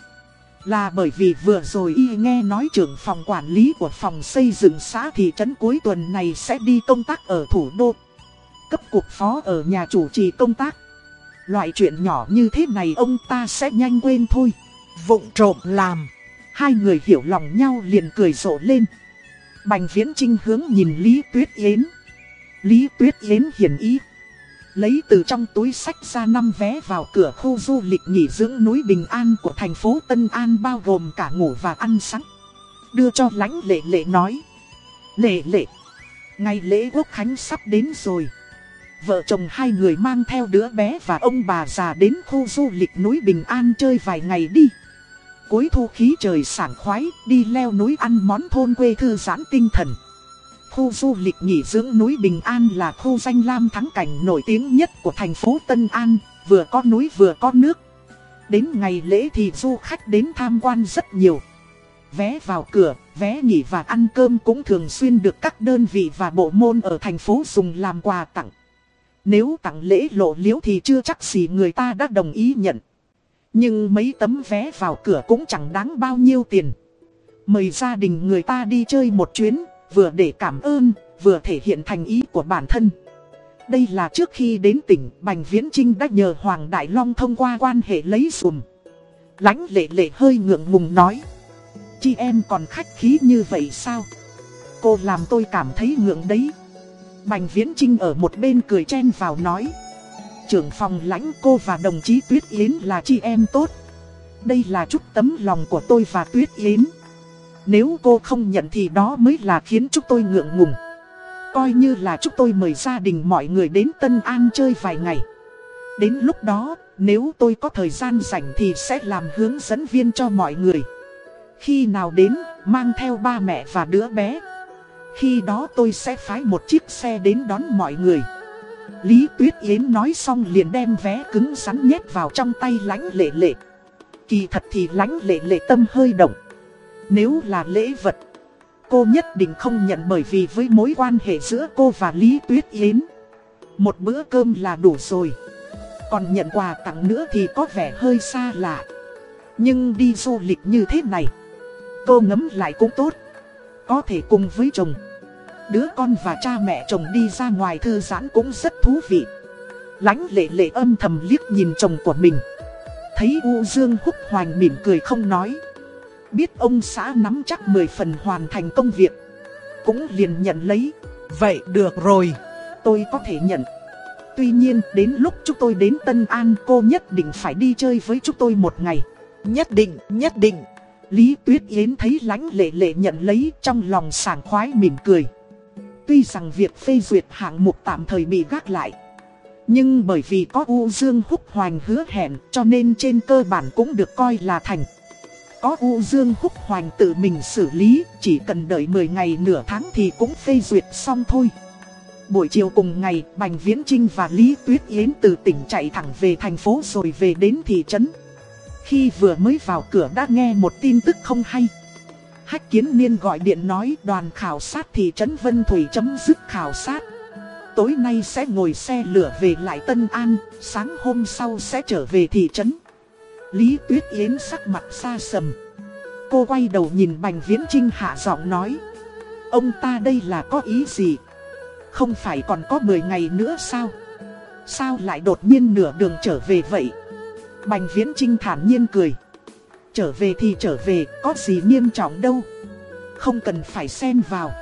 là bởi vì vừa rồi y nghe nói trưởng phòng quản lý của phòng xây dựng xã thị trấn cuối tuần này sẽ đi công tác ở thủ đô. Cấp cục phó ở nhà chủ trì công tác. Loại chuyện nhỏ như thế này ông ta sẽ nhanh quên thôi. Vụng trộm làm. Hai người hiểu lòng nhau liền cười rộ lên. Bành viễn trinh hướng nhìn Lý Tuyết Yến. Lý Tuyết Yến hiển ý. Lấy từ trong túi sách ra năm vé vào cửa khu du lịch nghỉ dưỡng núi Bình An của thành phố Tân An bao gồm cả ngủ và ăn sáng. Đưa cho lãnh lệ lệ nói. Lệ lệ. Ngày lễ quốc khánh sắp đến rồi. Vợ chồng hai người mang theo đứa bé và ông bà già đến khu du lịch núi Bình An chơi vài ngày đi. Cuối thu khí trời sảng khoái, đi leo núi ăn món thôn quê thư giãn tinh thần. Khu du lịch nghỉ dưỡng núi Bình An là khu danh lam thắng cảnh nổi tiếng nhất của thành phố Tân An, vừa có núi vừa có nước. Đến ngày lễ thì du khách đến tham quan rất nhiều. Vé vào cửa, vé nghỉ và ăn cơm cũng thường xuyên được các đơn vị và bộ môn ở thành phố dùng làm quà tặng. Nếu tặng lễ lộ liễu thì chưa chắc gì người ta đã đồng ý nhận. Nhưng mấy tấm vé vào cửa cũng chẳng đáng bao nhiêu tiền. Mời gia đình người ta đi chơi một chuyến, vừa để cảm ơn, vừa thể hiện thành ý của bản thân. Đây là trước khi đến tỉnh, Bành Viễn Trinh đã nhờ Hoàng Đại Long thông qua quan hệ lấy dùm. Lánh lệ lệ hơi ngượng ngùng nói. Chị em còn khách khí như vậy sao? Cô làm tôi cảm thấy ngượng đấy. Bành Viễn Trinh ở một bên cười chen vào nói. Trưởng phòng lãnh cô và đồng chí Tuyết Yến là chị em tốt. Đây là chút tấm lòng của tôi và Tuyết Yến. Nếu cô không nhận thì đó mới là khiến chúng tôi ngượng ngùng. Coi như là chúng tôi mời gia đình mọi người đến Tân An chơi vài ngày. Đến lúc đó, nếu tôi có thời gian rảnh thì sẽ làm hướng dẫn viên cho mọi người. Khi nào đến, mang theo ba mẹ và đứa bé. Khi đó tôi sẽ phái một chiếc xe đến đón mọi người. Lý Tuyết Yến nói xong liền đem vé cứng rắn nhét vào trong tay lánh lệ lệ. Kỳ thật thì lánh lệ lệ tâm hơi động. Nếu là lễ vật, cô nhất định không nhận bởi vì với mối quan hệ giữa cô và Lý Tuyết Yến. Một bữa cơm là đủ rồi. Còn nhận quà tặng nữa thì có vẻ hơi xa lạ. Nhưng đi du lịch như thế này, cô ngấm lại cũng tốt. Có thể cùng với chồng Đứa con và cha mẹ chồng đi ra ngoài thư giãn cũng rất thú vị. Lánh lệ lệ âm thầm liếc nhìn chồng của mình. Thấy U Dương húc hoành mỉm cười không nói. Biết ông xã nắm chắc 10 phần hoàn thành công việc. Cũng liền nhận lấy. Vậy được rồi. Tôi có thể nhận. Tuy nhiên đến lúc chúng tôi đến Tân An cô nhất định phải đi chơi với chúng tôi một ngày. Nhất định, nhất định. Lý Tuyết Yến thấy lánh lệ lệ nhận lấy trong lòng sảng khoái mỉm cười. Tuy rằng việc phê duyệt hạng mục tạm thời bị gác lại. Nhưng bởi vì có U Dương Húc Hoành hứa hẹn cho nên trên cơ bản cũng được coi là thành. Có U Dương Húc Hoành tự mình xử lý, chỉ cần đợi 10 ngày nửa tháng thì cũng phê duyệt xong thôi. Buổi chiều cùng ngày, Bành Viễn Trinh và Lý Tuyết Yến từ tỉnh chạy thẳng về thành phố rồi về đến thị trấn. Khi vừa mới vào cửa đã nghe một tin tức không hay. Hách kiến niên gọi điện nói đoàn khảo sát thị trấn Vân Thủy chấm dứt khảo sát. Tối nay sẽ ngồi xe lửa về lại Tân An, sáng hôm sau sẽ trở về thị trấn. Lý Tuyết Yến sắc mặt xa sầm. Cô quay đầu nhìn Bành Viễn Trinh hạ giọng nói. Ông ta đây là có ý gì? Không phải còn có 10 ngày nữa sao? Sao lại đột nhiên nửa đường trở về vậy? Bành Viễn Trinh thản nhiên cười. Trở về thì trở về, có gì nghiêm trọng đâu. Không cần phải xen vào.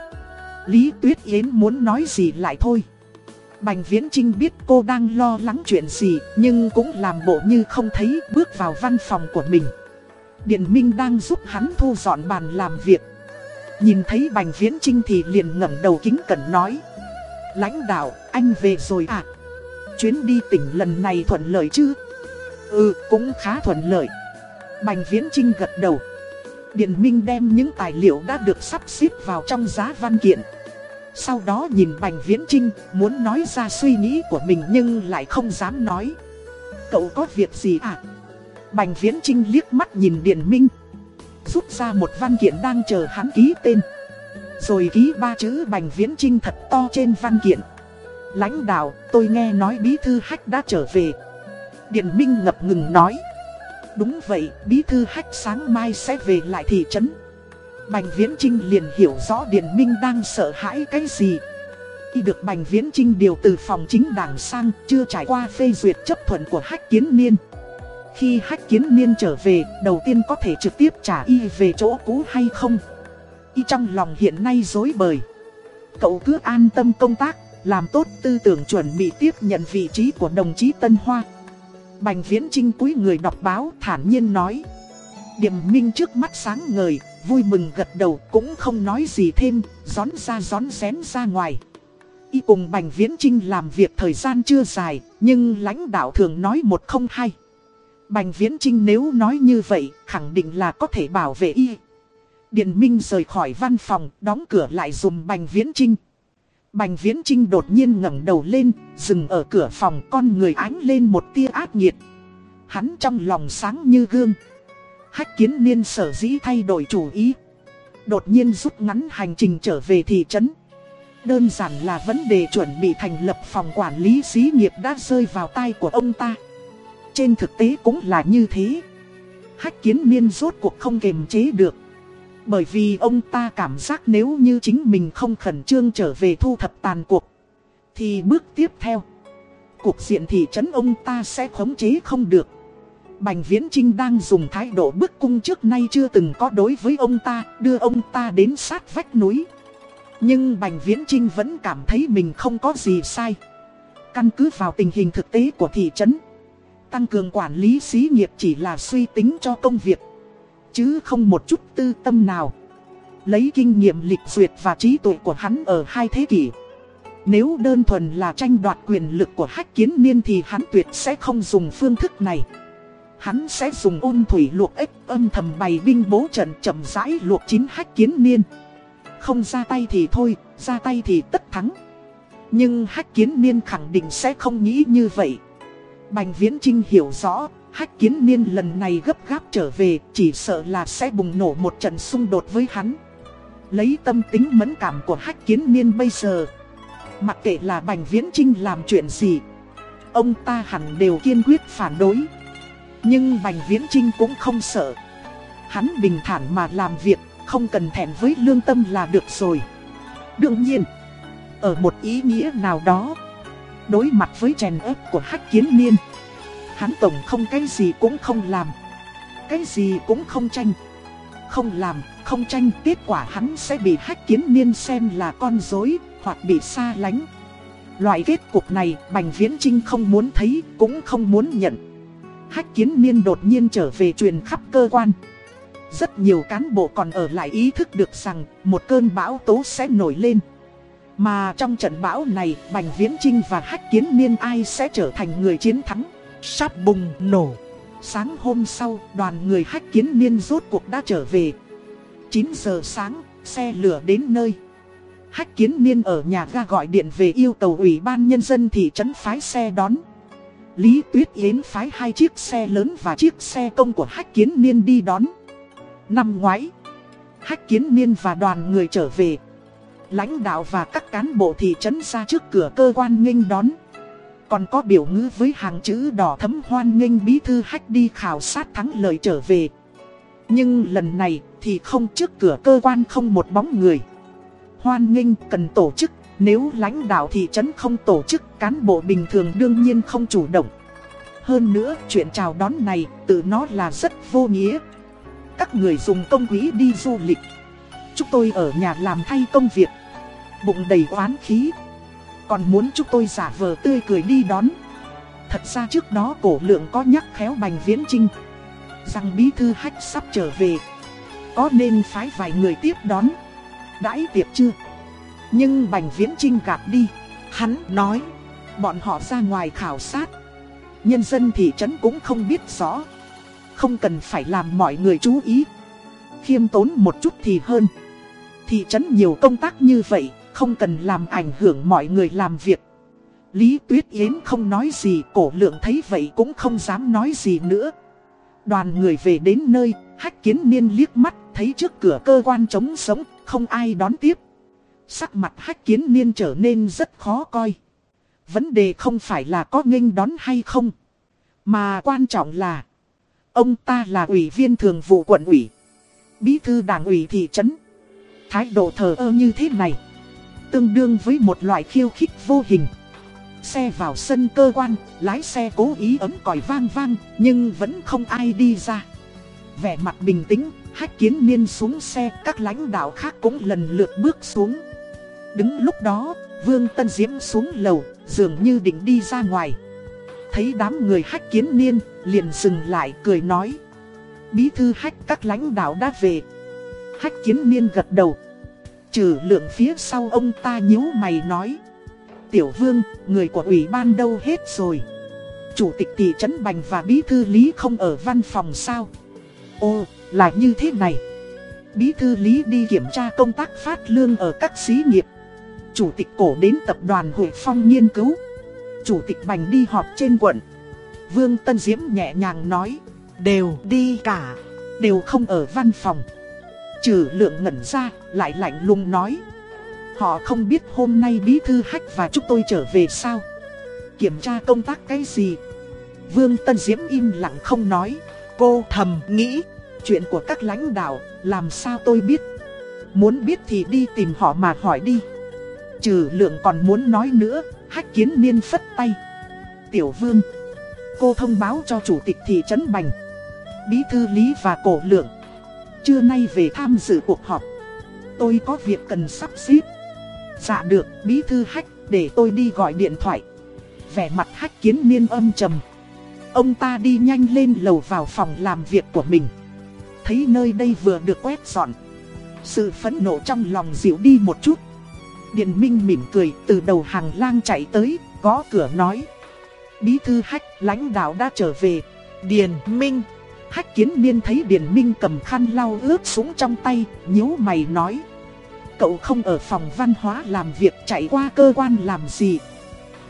Lý Tuyết Yến muốn nói gì lại thôi. Bành Viễn Trinh biết cô đang lo lắng chuyện gì, nhưng cũng làm bộ như không thấy bước vào văn phòng của mình. Điện Minh đang giúp hắn thu dọn bàn làm việc. Nhìn thấy Bành Viễn Trinh thì liền ngẩng đầu kính cẩn nói. Lãnh đạo, anh về rồi à? Chuyến đi tỉnh lần này thuận lợi chứ? Ừ, cũng khá thuận lợi. Bành Viễn Trinh gật đầu. Điện Minh đem những tài liệu đã được sắp xếp vào trong giá văn kiện. Sau đó nhìn Bành Viễn Trinh, muốn nói ra suy nghĩ của mình nhưng lại không dám nói. Cậu có việc gì à? Bành Viễn Trinh liếc mắt nhìn Điện Minh. Rút ra một văn kiện đang chờ hắn ký tên. Rồi ký ba chữ Bành Viễn Trinh thật to trên văn kiện. Lãnh đạo, tôi nghe nói bí thư hách đã trở về, Điện Minh ngập ngừng nói. Đúng vậy, bí thư hách sáng mai sẽ về lại thị trấn. Bành Viễn Trinh liền hiểu rõ Điện Minh đang sợ hãi cái gì. Khi được Bành Viễn Trinh điều từ phòng chính đảng sang, chưa trải qua phê duyệt chấp thuận của hách kiến niên. Khi hách kiến niên trở về, đầu tiên có thể trực tiếp trả y về chỗ cũ hay không? Y trong lòng hiện nay dối bời. Cậu cứ an tâm công tác, làm tốt tư tưởng chuẩn bị tiếp nhận vị trí của đồng chí Tân Hoa. Bành Viễn Trinh cúi người đọc báo thản nhiên nói. Điềm minh trước mắt sáng ngời, vui mừng gật đầu cũng không nói gì thêm, gión ra gión xén ra ngoài. Y cùng Bành Viễn Trinh làm việc thời gian chưa dài, nhưng lãnh đạo thường nói một không hai. Bành Viễn Trinh nếu nói như vậy, khẳng định là có thể bảo vệ y. Điền Minh rời khỏi văn phòng, đóng cửa lại dùm Bành Viễn Trinh. Bành Viễn Trinh đột nhiên ngẩng đầu lên, dừng ở cửa phòng con người ánh lên một tia ác nghiệt. Hắn trong lòng sáng như gương. Hách kiến niên sở dĩ thay đổi chủ ý. Đột nhiên rút ngắn hành trình trở về thị trấn. Đơn giản là vấn đề chuẩn bị thành lập phòng quản lý xí nghiệp đã rơi vào tay của ông ta. Trên thực tế cũng là như thế. Hách kiến niên rốt cuộc không kềm chế được. Bởi vì ông ta cảm giác nếu như chính mình không khẩn trương trở về thu thập tàn cuộc, Thì bước tiếp theo, Cuộc diện thị trấn ông ta sẽ khống chế không được. Bành Viễn Trinh đang dùng thái độ bức cung trước nay chưa từng có đối với ông ta, Đưa ông ta đến sát vách núi. Nhưng Bành Viễn Trinh vẫn cảm thấy mình không có gì sai. Căn cứ vào tình hình thực tế của thị trấn, tăng cường quản lý xí nghiệp chỉ là suy tính cho công việc. Chứ không một chút tư tâm nào. Lấy kinh nghiệm lịch duyệt và trí tuệ của hắn ở hai thế kỷ. Nếu đơn thuần là tranh đoạt quyền lực của hách kiến niên thì hắn tuyệt sẽ không dùng phương thức này. Hắn sẽ dùng ôn thủy luộc ếch âm thầm bày binh bố trận chậm rãi luộc chín hách kiến niên. Không ra tay thì thôi, ra tay thì tất thắng. Nhưng hách kiến niên khẳng định sẽ không nghĩ như vậy. Bành Viễn Trinh hiểu rõ, hách kiến niên lần này gấp gáp trở về chỉ sợ là sẽ bùng nổ một trận xung đột với hắn. Lấy tâm tính mẫn cảm của hách kiến niên bây giờ. Mặc kệ là Bành Viễn Trinh làm chuyện gì, ông ta hẳn đều kiên quyết phản đối. Nhưng Bành Viễn Trinh cũng không sợ. Hắn bình thản mà làm việc, không cần thẹn với lương tâm là được rồi. Đương nhiên, ở một ý nghĩa nào đó, đối mặt với chèn ép của hách kiến niên, hắn tổng không cái gì cũng không làm, cái gì cũng không tranh. Không làm, không tranh, kết quả hắn sẽ bị hách kiến niên xem là con dối, hoặc bị xa lánh. Loại kết cục này, Bành Viễn Trinh không muốn thấy, cũng không muốn nhận hách kiến niên đột nhiên trở về truyền khắp cơ quan. Rất nhiều cán bộ còn ở lại ý thức được rằng một cơn bão tố sẽ nổi lên. Mà trong trận bão này, Bành Viễn Trinh và Hách Kiến Niên ai sẽ trở thành người chiến thắng, sắp bùng nổ. Sáng hôm sau, đoàn người Hách Kiến Niên rốt cuộc đã trở về. 9 giờ sáng, xe lửa đến nơi. Hách Kiến Niên ở nhà ga gọi điện về yêu cầu ủy ban nhân dân thị trấn phái xe đón. Lý Tuyết Yến phái hai chiếc xe lớn và chiếc xe công của Hách Kiến Niên đi đón. Năm ngoái, Hách Kiến Niên và đoàn người trở về. Lãnh đạo và các cán bộ thị trấn ra trước cửa cơ quan nghênh đón. Còn có biểu ngữ với hàng chữ đỏ thấm hoan nghênh bí thư Hách đi khảo sát thắng lợi trở về. Nhưng lần này thì không trước cửa cơ quan không một bóng người. Hoan nghênh cần tổ chức, nếu lãnh đạo thị trấn không tổ chức, cán bộ bình thường đương nhiên không chủ động. Hơn nữa, chuyện chào đón này tự nó là rất vô nghĩa. Các người dùng công quỹ đi du lịch. Chúng tôi ở nhà làm thay công việc. Bụng đầy oán khí. Còn muốn chúng tôi giả vờ tươi cười đi đón. Thật ra trước đó cổ lượng có nhắc khéo bành viễn trinh. Rằng bí thư hách sắp trở về. Có nên phái vài người tiếp đón. Đãi tiệc chưa? Nhưng Bành Viễn Trinh gạt đi. Hắn nói, bọn họ ra ngoài khảo sát. Nhân dân thị trấn cũng không biết rõ. Không cần phải làm mọi người chú ý. Khiêm tốn một chút thì hơn. Thị trấn nhiều công tác như vậy, không cần làm ảnh hưởng mọi người làm việc. Lý Tuyết Yến không nói gì, cổ lượng thấy vậy cũng không dám nói gì nữa. Đoàn người về đến nơi, hách kiến niên liếc mắt, thấy trước cửa cơ quan trống sống, không ai đón tiếp. Sắc mặt hách kiến niên trở nên rất khó coi. Vấn đề không phải là có nghênh đón hay không. Mà quan trọng là. Ông ta là ủy viên thường vụ quận ủy. Bí thư đảng ủy thị trấn. Thái độ thờ ơ như thế này. Tương đương với một loại khiêu khích vô hình. Xe vào sân cơ quan, lái xe cố ý ấm còi vang vang, nhưng vẫn không ai đi ra. Vẻ mặt bình tĩnh, hách kiến niên xuống xe, các lãnh đạo khác cũng lần lượt bước xuống. Đứng lúc đó, Vương Tân Diễm xuống lầu, dường như định đi ra ngoài. Thấy đám người hách kiến niên, liền dừng lại cười nói. Bí thư hách các lãnh đạo đã về. Hách kiến niên gật đầu. Trừ lượng phía sau ông ta nhíu mày nói. Tiểu vương, người của ủy ban đâu hết rồi. Chủ tịch thị trấn Bành và bí thư Lý không ở văn phòng sao? Ô, là như thế này. Bí thư Lý đi kiểm tra công tác phát lương ở các xí nghiệp. Chủ tịch cổ đến tập đoàn Hội Phong nghiên cứu. Chủ tịch Bành đi họp trên quận. Vương Tân Diễm nhẹ nhàng nói. Đều đi cả. Đều không ở văn phòng. Trừ lượng ngẩn ra, lại lạnh lùng nói. Họ không biết hôm nay bí thư hách và chúng tôi trở về sao. Kiểm tra công tác cái gì. Vương Tân Diễm im lặng không nói. Cô thầm nghĩ. Chuyện của các lãnh đạo, làm sao tôi biết. Muốn biết thì đi tìm họ mà hỏi đi. Trừ lượng còn muốn nói nữa, hách kiến niên phất tay. Tiểu vương, cô thông báo cho chủ tịch thị trấn Bành, bí thư lý và cổ lượng. Trưa nay về tham dự cuộc họp, tôi có việc cần sắp xếp. Dạ được, bí thư hách, để tôi đi gọi điện thoại. Vẻ mặt hách kiến niên âm trầm. Ông ta đi nhanh lên lầu vào phòng làm việc của mình. Thấy nơi đây vừa được quét dọn. Sự phẫn nộ trong lòng dịu đi một chút. Điền Minh mỉm cười từ đầu hàng lang chạy tới, gõ cửa nói. Bí thư hách lãnh đạo đã trở về. Điền Minh. Hách kiến niên thấy Điền Minh cầm khăn lau ướt súng trong tay, nhíu mày nói. Cậu không ở phòng văn hóa làm việc chạy qua cơ quan làm gì?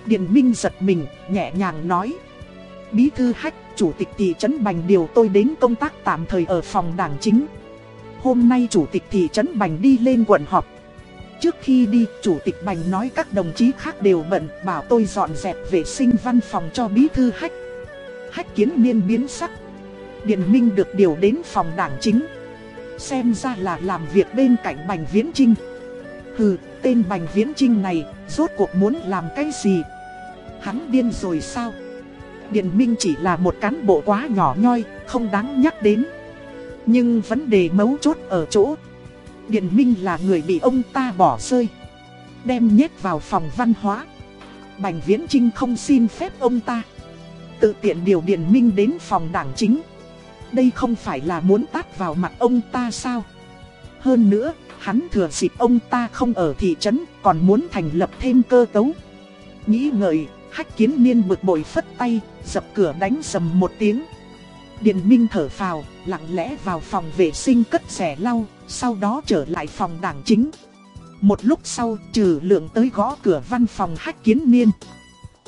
Điền Minh giật mình, nhẹ nhàng nói. Bí thư hách, chủ tịch thị trấn Bành điều tôi đến công tác tạm thời ở phòng đảng chính. Hôm nay chủ tịch thị trấn Bành đi lên quận họp. Trước khi đi, chủ tịch Bành nói các đồng chí khác đều bận Bảo tôi dọn dẹp vệ sinh văn phòng cho bí thư hách. Hách kiến niên biến sắc Điền Minh được điều đến phòng đảng chính. Xem ra là làm việc bên cạnh Bành Viễn Trinh Hừ, tên Bành Viễn Trinh này, rốt cuộc muốn làm cái gì? Hắn điên rồi sao? Điền Minh chỉ là một cán bộ quá nhỏ nhoi, không đáng nhắc đến. Nhưng vấn đề mấu chốt ở chỗ Điền Minh là người bị ông ta bỏ rơi Đem nhét vào phòng văn hóa. Bành Viễn Trinh không xin phép ông ta Tự tiện điều Điền Minh đến phòng đảng chính. Đây không phải là muốn tát vào mặt ông ta sao Hơn nữa, hắn thừa dịp ông ta không ở thị trấn Còn muốn thành lập thêm cơ cấu Nghĩ ngợi, hách kiến niên bực bội phất tay Dập cửa đánh sầm một tiếng Điền Minh thở phào, lặng lẽ vào phòng vệ sinh cất rẻ lau sau đó trở lại phòng đảng chính. Một lúc sau, trừ lượng tới gõ cửa văn phòng hách kiến niên.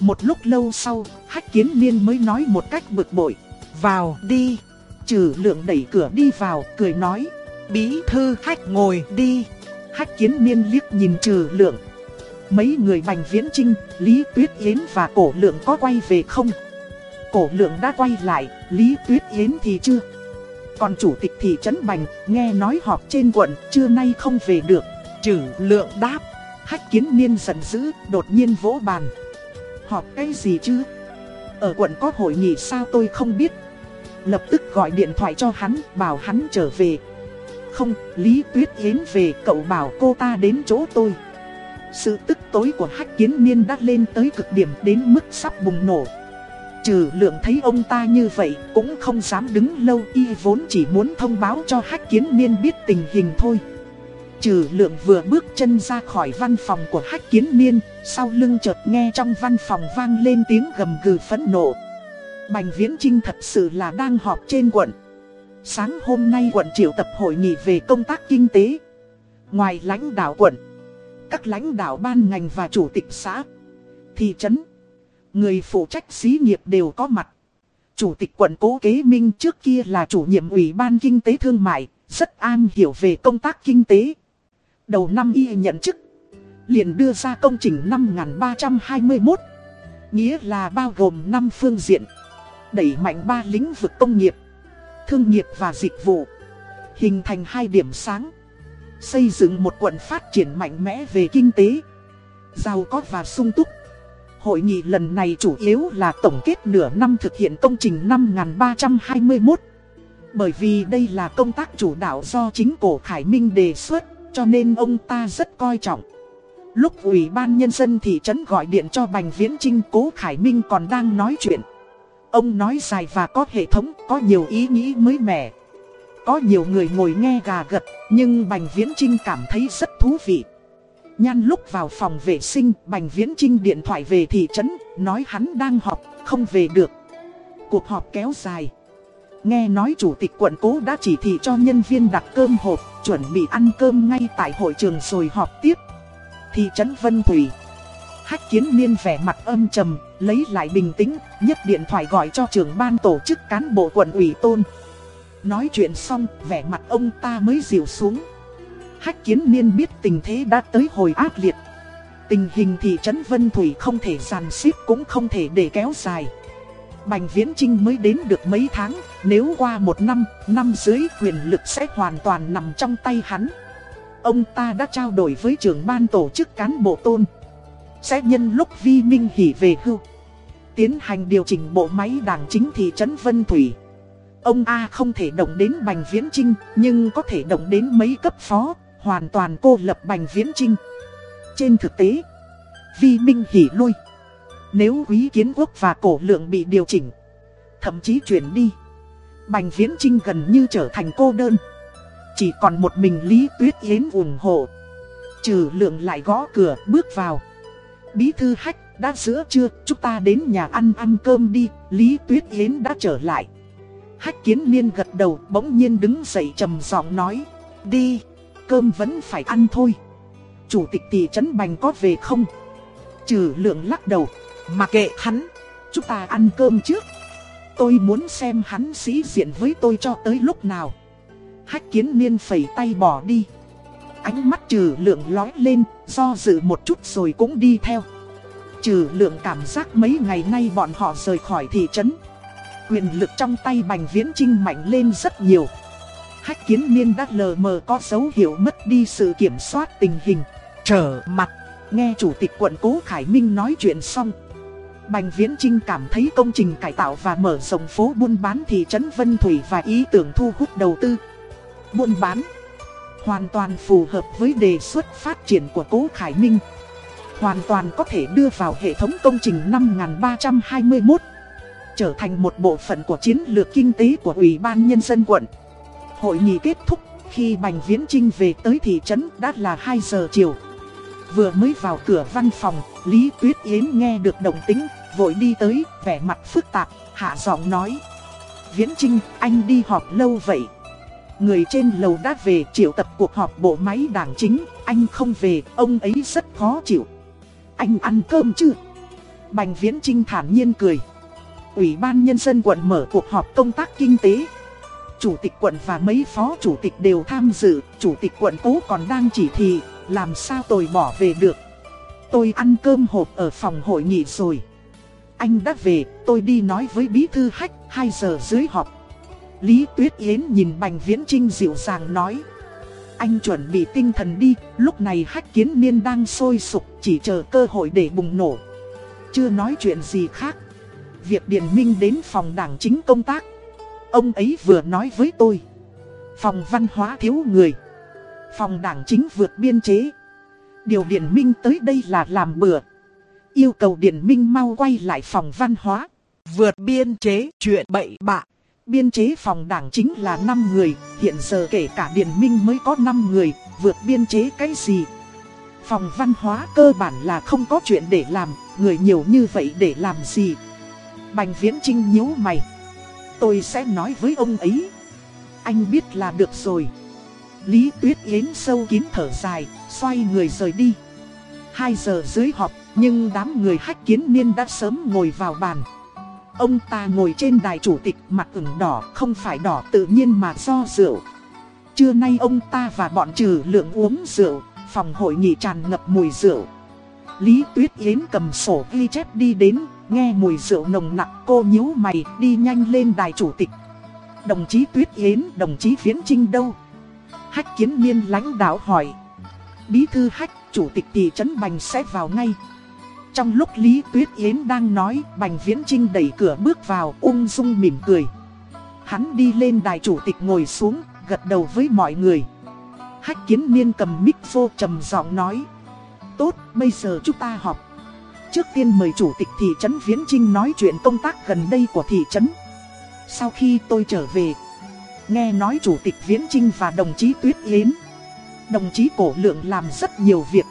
Một lúc lâu sau, hách kiến niên mới nói một cách bực bội. Vào đi. Trừ lượng đẩy cửa đi vào, cười nói. Bí thư hách ngồi đi. Hách kiến niên liếc nhìn trừ lượng. Mấy người Bành Viễn Trinh, Lý Tuyết Yến và Cổ Lượng có quay về không? Cổ Lượng đã quay lại, Lý Tuyết Yến thì chưa. Còn chủ tịch thị trấn Bành, nghe nói họp trên quận, trưa nay không về được. Trừ lượng đáp. Hách kiến niên giận dữ, đột nhiên vỗ bàn. Họp cái gì chứ? Ở quận có hội nghị sao tôi không biết. Lập tức gọi điện thoại cho hắn, bảo hắn trở về. Không, Lý Tuyết Yến về, cậu bảo cô ta đến chỗ tôi. Sự tức tối của hách kiến niên đã lên tới cực điểm đến mức sắp bùng nổ. Trừ lượng thấy ông ta như vậy cũng không dám đứng lâu y vốn chỉ muốn thông báo cho hách kiến niên biết tình hình thôi. Trừ lượng vừa bước chân ra khỏi văn phòng của hách kiến niên, sau lưng chợt nghe trong văn phòng vang lên tiếng gầm gừ phẫn nộ. Bành Viễn Trinh thật sự là đang họp trên quận. Sáng hôm nay quận triệu tập hội nghị về công tác kinh tế. Ngoài lãnh đạo quận, các lãnh đạo ban ngành và chủ tịch xã, thị trấn Người phụ trách xí nghiệp đều có mặt. Chủ tịch quận Cố Kế Minh trước kia là chủ nhiệm ủy ban kinh tế thương mại, rất an hiểu về công tác kinh tế. Đầu năm y nhận chức, liền đưa ra công trình 5321, nghĩa là bao gồm 5 phương diện, đẩy mạnh ba lĩnh vực công nghiệp, thương nghiệp và dịch vụ, hình thành hai điểm sáng, xây dựng một quận phát triển mạnh mẽ về kinh tế, giàu có và sung túc. Hội nghị lần này chủ yếu là tổng kết nửa năm thực hiện công trình 5321. Bởi vì đây là công tác chủ đạo do chính cổ Khải Minh đề xuất, cho nên ông ta rất coi trọng. Lúc Ủy ban Nhân dân thị trấn gọi điện cho Bành Viễn Trinh cố Khải Minh còn đang nói chuyện. Ông nói dài và có hệ thống, có nhiều ý nghĩ mới mẻ. Có nhiều người ngồi nghe gà gật, nhưng Bành Viễn Trinh cảm thấy rất thú vị. Nhan lúc vào phòng vệ sinh, Bành Viễn Trinh điện thoại về thị trấn, nói hắn đang họp, không về được. Cuộc họp kéo dài. Nghe nói chủ tịch quận cố đã chỉ thị cho nhân viên đặt cơm hộp, chuẩn bị ăn cơm ngay tại hội trường rồi họp tiếp. Thị trấn Vân Thủy. Hách kiến niên vẻ mặt âm trầm, lấy lại bình tĩnh, nhấc điện thoại gọi cho trưởng ban tổ chức cán bộ quận ủy tôn. Nói chuyện xong, vẻ mặt ông ta mới dịu xuống. Hách kiến niên biết tình thế đã tới hồi ác liệt. Tình hình thị trấn Vân Thủy không thể giàn xếp cũng không thể để kéo dài. Bành Viễn Trinh mới đến được mấy tháng, nếu qua một năm, năm dưới quyền lực sẽ hoàn toàn nằm trong tay hắn. Ông ta đã trao đổi với trưởng ban tổ chức cán bộ tôn. Sẽ nhân lúc vi minh hỉ về hưu. Tiến hành điều chỉnh bộ máy đảng chính thị trấn Vân Thủy. Ông A không thể động đến Bành Viễn Trinh, nhưng có thể động đến mấy cấp phó, hoàn toàn cô lập Bành Viễn Trinh. Trên thực tế, Vi Minh hỉ lui. Nếu quý kiến quốc và cổ lượng bị điều chỉnh, thậm chí chuyển đi. Bành Viễn Trinh gần như trở thành cô đơn. Chỉ còn một mình Lý Tuyết Yến ủng hộ. Trừ lượng lại gõ cửa bước vào. Bí thư hách đã giữa trưa, chúng ta đến nhà ăn ăn cơm đi, Lý Tuyết Yến đã trở lại. Hách kiến niên gật đầu bỗng nhiên đứng dậy trầm giọng nói, đi, cơm vẫn phải ăn thôi. Chủ tịch thị trấn Bành có về không? Trừ lượng lắc đầu, mà kệ hắn, chúng ta ăn cơm trước. Tôi muốn xem hắn sĩ diện với tôi cho tới lúc nào. Hách kiến niên phẩy tay bỏ đi. Ánh mắt trừ lượng lói lên, do dự một chút rồi cũng đi theo. Trừ lượng cảm giác mấy ngày nay bọn họ rời khỏi thị trấn. Quyền lực trong tay Bành Viễn Trinh mạnh lên rất nhiều. Hách kiến niên đã lờ mờ có dấu hiệu mất đi sự kiểm soát tình hình. Trở mặt, nghe chủ tịch quận Cố Khải Minh nói chuyện xong. Bành Viễn Trinh cảm thấy công trình cải tạo và mở rộng phố buôn bán thị trấn Vân Thủy và ý tưởng thu hút đầu tư. Buôn bán hoàn toàn phù hợp với đề xuất phát triển của Cố Khải Minh. Hoàn toàn có thể đưa vào hệ thống công trình 5321 Trở thành một bộ phận của chiến lược kinh tế của Ủy ban Nhân dân quận. Hội nghị kết thúc khi Bành Viễn Trinh về tới thị trấn đã là 2 giờ chiều. Vừa mới vào cửa văn phòng, Lý Tuyết Yến nghe được động tính, vội đi tới, vẻ mặt phức tạp, hạ giọng nói. Viễn Trinh, anh đi họp lâu vậy? Người trên lầu đã về triệu tập cuộc họp bộ máy đảng chính, anh không về, ông ấy rất khó chịu anh ăn cơm chưa? Bành Viễn Trinh thản nhiên cười. Ủy ban Nhân dân quận mở cuộc họp công tác kinh tế. Chủ tịch quận và mấy phó chủ tịch đều tham dự, chủ tịch quận cố còn đang chỉ thị, làm sao tôi bỏ về được. Tôi ăn cơm hộp ở phòng hội nghị rồi. Anh đã về, tôi đi nói với bí thư hách, 2 giờ dưới họp. Lý Tuyết Yến nhìn Bành Viễn Trinh dịu dàng nói anh chuẩn bị tinh thần đi, lúc này hách kiến niên đang sôi sục, chỉ chờ cơ hội để bùng nổ. Chưa nói chuyện gì khác. Việc Điền Minh đến phòng đảng chính công tác. Ông ấy vừa nói với tôi. Phòng văn hóa thiếu người. Phòng đảng chính vượt biên chế. Điều Điền Minh tới đây là làm bừa. Yêu cầu Điền Minh mau quay lại phòng văn hóa. Vượt biên chế chuyện bậy bạ. Biên chế phòng đảng chính là 5 người, hiện giờ kể cả Điền Minh mới có 5 người, vượt biên chế cái gì? Phòng văn hóa cơ bản là không có chuyện để làm, người nhiều như vậy để làm gì? Bành Viễn Trinh nhíu mày. Tôi sẽ nói với ông ấy. Anh biết là được rồi. Lý Tuyết Yến sâu kín thở dài, xoay người rời đi. 2 giờ dưới họp, nhưng đám người hách kiến niên đã sớm ngồi vào bàn. Ông ta ngồi trên đài chủ tịch mặt ửng đỏ không phải đỏ tự nhiên mà do rượu. Trưa nay ông ta và bọn trừ lượng uống rượu, phòng hội nghị tràn ngập mùi rượu. Lý Tuyết Yến cầm sổ ghi chép đi đến, nghe mùi rượu nồng nặng cô nhíu mày đi nhanh lên đài chủ tịch. Đồng chí Tuyết Yến, đồng chí Viễn Trinh đâu? Hách kiến niên lãnh đạo hỏi. Bí thư hách, chủ tịch thị trấn Bành sẽ vào ngay. Trong lúc Lý Tuyết Yến đang nói, Bành Viễn Trinh đẩy cửa bước vào, ung dung mỉm cười. Hắn đi lên đài chủ tịch ngồi xuống, gật đầu với mọi người. Hách kiến niên cầm mic vô trầm giọng nói. Tốt, bây giờ chúng ta họp. Trước tiên mời chủ tịch thị trấn Viễn Trinh nói chuyện công tác gần đây của thị trấn. Sau khi tôi trở về, nghe nói chủ tịch Viễn Trinh và đồng chí Tuyết Yến. Đồng chí Cổ Lượng làm rất nhiều việc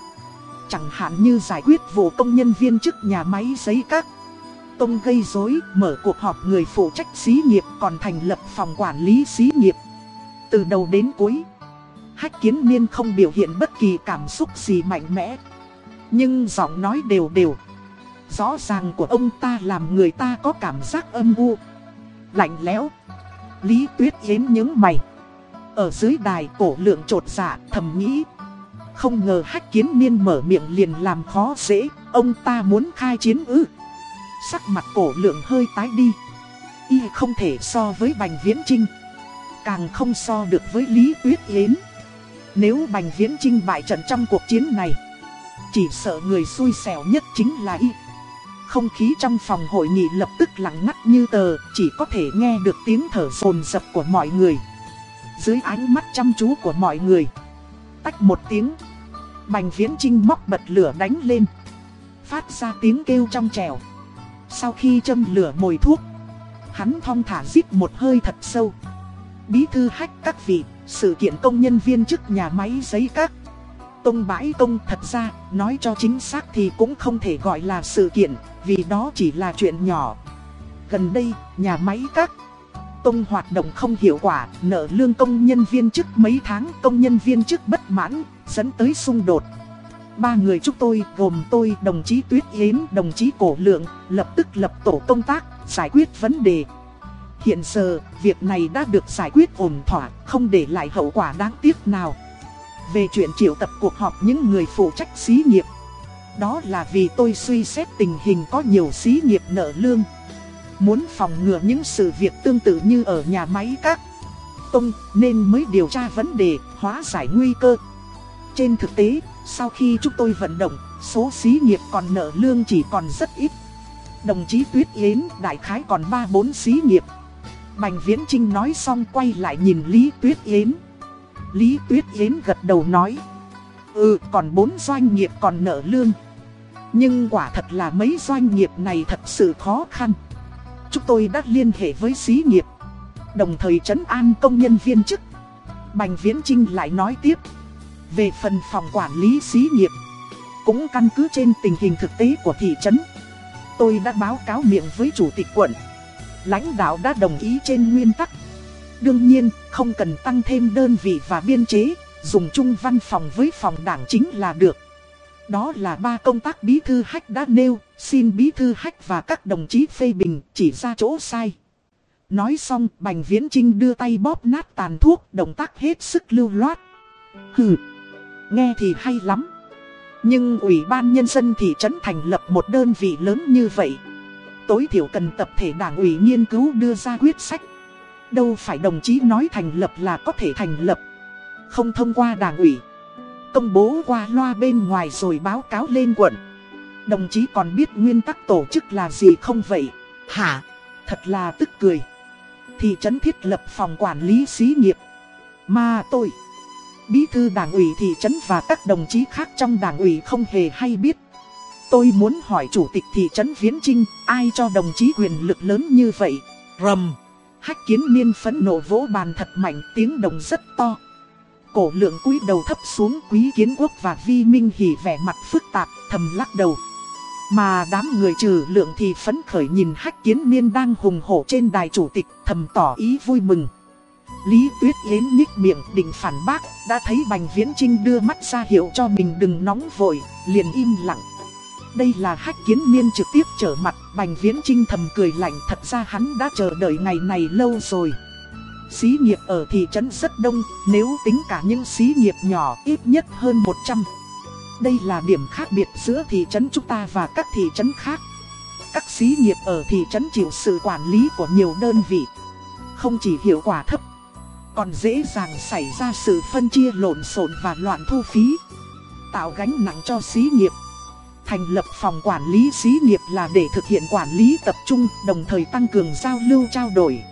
Chẳng hạn như giải quyết vụ công nhân viên chức nhà máy giấy các. Tông gây rối, mở cuộc họp người phụ trách xí nghiệp còn thành lập phòng quản lý xí nghiệp. Từ đầu đến cuối, Hách kiến niên không biểu hiện bất kỳ cảm xúc gì mạnh mẽ. Nhưng giọng nói đều đều. Rõ ràng của ông ta làm người ta có cảm giác âm u, Lạnh lẽo. Lý Tuyết Yến những mày. Ở dưới đài cổ lượng trột dạ thầm nghĩ không ngờ hách kiến niên mở miệng liền làm khó dễ, ông ta muốn khai chiến ư. Sắc mặt cổ lượng hơi tái đi. Y không thể so với Bành Viễn Trinh. Càng không so được với Lý Tuyết Yến. Nếu Bành Viễn Trinh bại trận trong cuộc chiến này, chỉ sợ người xui xẻo nhất chính là Y. Không khí trong phòng hội nghị lập tức lặng ngắt như tờ, chỉ có thể nghe được tiếng thở rồn rập của mọi người. Dưới ánh mắt chăm chú của mọi người, tách một tiếng. Bành viễn trinh móc bật lửa đánh lên Phát ra tiếng kêu trong trèo Sau khi châm lửa mồi thuốc Hắn thong thả giít một hơi thật sâu. Bí thư hách các vị, sự kiện công nhân viên chức nhà máy giấy các. Tông bãi công thật ra, nói cho chính xác thì cũng không thể gọi là sự kiện, vì đó chỉ là chuyện nhỏ. Gần đây, nhà máy các Tông hoạt động không hiệu quả, nợ lương công nhân viên chức mấy tháng, công nhân viên chức bất mãn, dẫn tới xung đột. Ba người chúng tôi gồm tôi, đồng chí Tuyết Yến, đồng chí Cổ Lượng, lập tức lập tổ công tác, giải quyết vấn đề. Hiện giờ, việc này đã được giải quyết ổn thỏa, không để lại hậu quả đáng tiếc nào. Về chuyện triệu tập cuộc họp những người phụ trách xí nghiệp. Đó là vì tôi suy xét tình hình có nhiều xí nghiệp nợ lương. Muốn phòng ngừa những sự việc tương tự như ở nhà máy các tông nên mới điều tra vấn đề, hóa giải nguy cơ. Trên thực tế, sau khi chúng tôi vận động, số xí nghiệp còn nợ lương chỉ còn rất ít. Đồng chí Tuyết Yến đại khái còn 3-4 xí nghiệp. Bành Viễn Trinh nói xong quay lại nhìn Lý Tuyết Yến. Lý Tuyết Yến gật đầu nói. Ừ, còn 4 doanh nghiệp còn nợ lương. Nhưng quả thật là mấy doanh nghiệp này thật sự khó khăn. Chúng tôi đã liên hệ với xí nghiệp. Đồng thời trấn an công nhân viên chức. Bành Viễn Trinh lại nói tiếp. Về phần phòng quản lý xí nghiệp. Cũng căn cứ trên tình hình thực tế của thị trấn. Tôi đã báo cáo miệng với chủ tịch quận. Lãnh đạo đã đồng ý trên nguyên tắc. Đương nhiên, không cần tăng thêm đơn vị và biên chế, dùng chung văn phòng với phòng đảng chính là được. Đó là ba công tác bí thư hách đã nêu, xin bí thư hách và các đồng chí phê bình chỉ ra chỗ sai. Nói xong, Bành Viễn Trinh đưa tay bóp nát tàn thuốc, động tác hết sức lưu loát. Hừ, nghe thì hay lắm. Nhưng Ủy ban Nhân dân thị trấn thành lập một đơn vị lớn như vậy. Tối thiểu cần tập thể đảng ủy nghiên cứu đưa ra quyết sách. Đâu phải đồng chí nói thành lập là có thể thành lập. Không thông qua đảng ủy công bố qua loa bên ngoài rồi báo cáo lên quận. Đồng chí còn biết nguyên tắc tổ chức là gì không vậy? Hả? Thật là tức cười. Thị trấn thiết lập phòng quản lý xí nghiệp. Mà tôi, bí thư đảng ủy thị trấn và các đồng chí khác trong đảng ủy không hề hay biết. Tôi muốn hỏi chủ tịch thị trấn Viễn Trinh, ai cho đồng chí quyền lực lớn như vậy? Rầm! Hách kiến miên phẫn nộ vỗ bàn thật mạnh, tiếng đồng rất to. Cổ lượng cúi đầu thấp xuống quý kiến quốc và vi minh hỉ vẻ mặt phức tạp, thầm lắc đầu. Mà đám người trừ lượng thì phấn khởi nhìn hách kiến niên đang hùng hổ trên đài chủ tịch, thầm tỏ ý vui mừng. Lý Tuyết Yến nhích miệng định phản bác, đã thấy Bành Viễn Trinh đưa mắt ra hiệu cho mình đừng nóng vội, liền im lặng. Đây là hách kiến niên trực tiếp trở mặt, Bành Viễn Trinh thầm cười lạnh thật ra hắn đã chờ đợi ngày này lâu rồi. Xí nghiệp ở thị trấn rất đông, nếu tính cả những xí nghiệp nhỏ ít nhất hơn 100. Đây là điểm khác biệt giữa thị trấn chúng ta và các thị trấn khác. Các xí nghiệp ở thị trấn chịu sự quản lý của nhiều đơn vị. Không chỉ hiệu quả thấp, còn dễ dàng xảy ra sự phân chia lộn xộn và loạn thu phí. Tạo gánh nặng cho xí nghiệp. Thành lập phòng quản lý xí nghiệp là để thực hiện quản lý tập trung, đồng thời tăng cường giao lưu trao đổi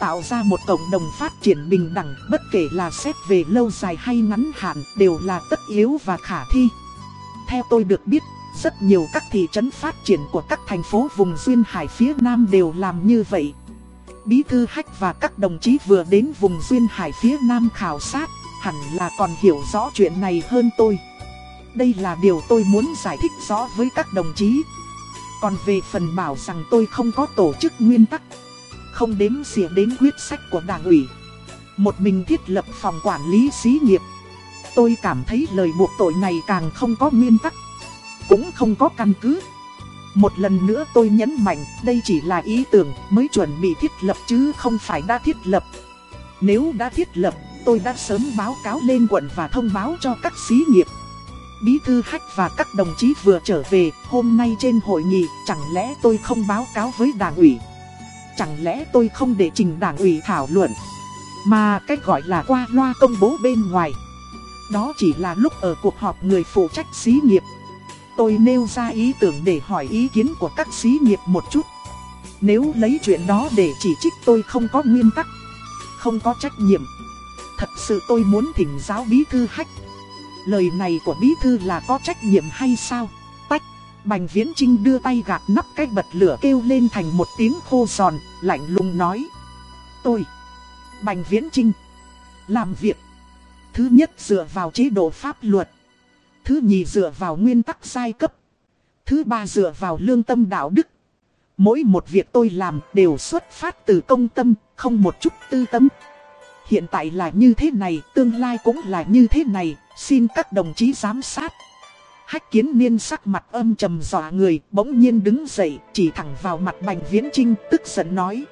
tạo ra một cộng đồng phát triển bình đẳng bất kể là xét về lâu dài hay ngắn hạn đều là tất yếu và khả thi. Theo tôi được biết, rất nhiều các thị trấn phát triển của các thành phố vùng duyên hải phía Nam đều làm như vậy. Bí thư Hách và các đồng chí vừa đến vùng duyên hải phía Nam khảo sát, hẳn là còn hiểu rõ chuyện này hơn tôi. Đây là điều tôi muốn giải thích rõ với các đồng chí. Còn về phần bảo rằng tôi không có tổ chức nguyên tắc không đếm xỉa đến quyết sách của đảng ủy. Một mình thiết lập phòng quản lý xí nghiệp. Tôi cảm thấy lời buộc tội này càng không có nguyên tắc, cũng không có căn cứ. Một lần nữa tôi nhấn mạnh, đây chỉ là ý tưởng mới chuẩn bị thiết lập chứ không phải đã thiết lập. Nếu đã thiết lập, tôi đã sớm báo cáo lên quận và thông báo cho các xí nghiệp. Bí thư Hách và các đồng chí vừa trở về, hôm nay trên hội nghị, chẳng lẽ tôi không báo cáo với đảng ủy. Chẳng lẽ tôi không để trình đảng ủy thảo luận? Mà cách gọi là qua loa công bố bên ngoài. Đó chỉ là lúc ở cuộc họp người phụ trách xí nghiệp. Tôi nêu ra ý tưởng để hỏi ý kiến của các xí nghiệp một chút. Nếu lấy chuyện đó để chỉ trích tôi không có nguyên tắc, Không có trách nhiệm. Thật sự tôi muốn thỉnh giáo bí thư hách. Lời này của bí thư là có trách nhiệm hay sao? Bành Viễn Trinh đưa tay gạt nắp cái bật lửa kêu lên thành một tiếng khô giòn, lạnh lùng nói. Tôi, Bành Viễn Trinh, làm việc. Thứ nhất dựa vào chế độ pháp luật. Thứ nhì dựa vào nguyên tắc sai cấp. Thứ ba dựa vào lương tâm đạo đức. Mỗi một việc tôi làm đều xuất phát từ công tâm, không một chút tư tâm. Hiện tại là như thế này, tương lai cũng là như thế này, xin các đồng chí giám sát. Hách kiến niên sắc mặt âm trầm dọa người, bỗng nhiên đứng dậy, chỉ thẳng vào mặt Bành Viễn Trinh, tức giận nói.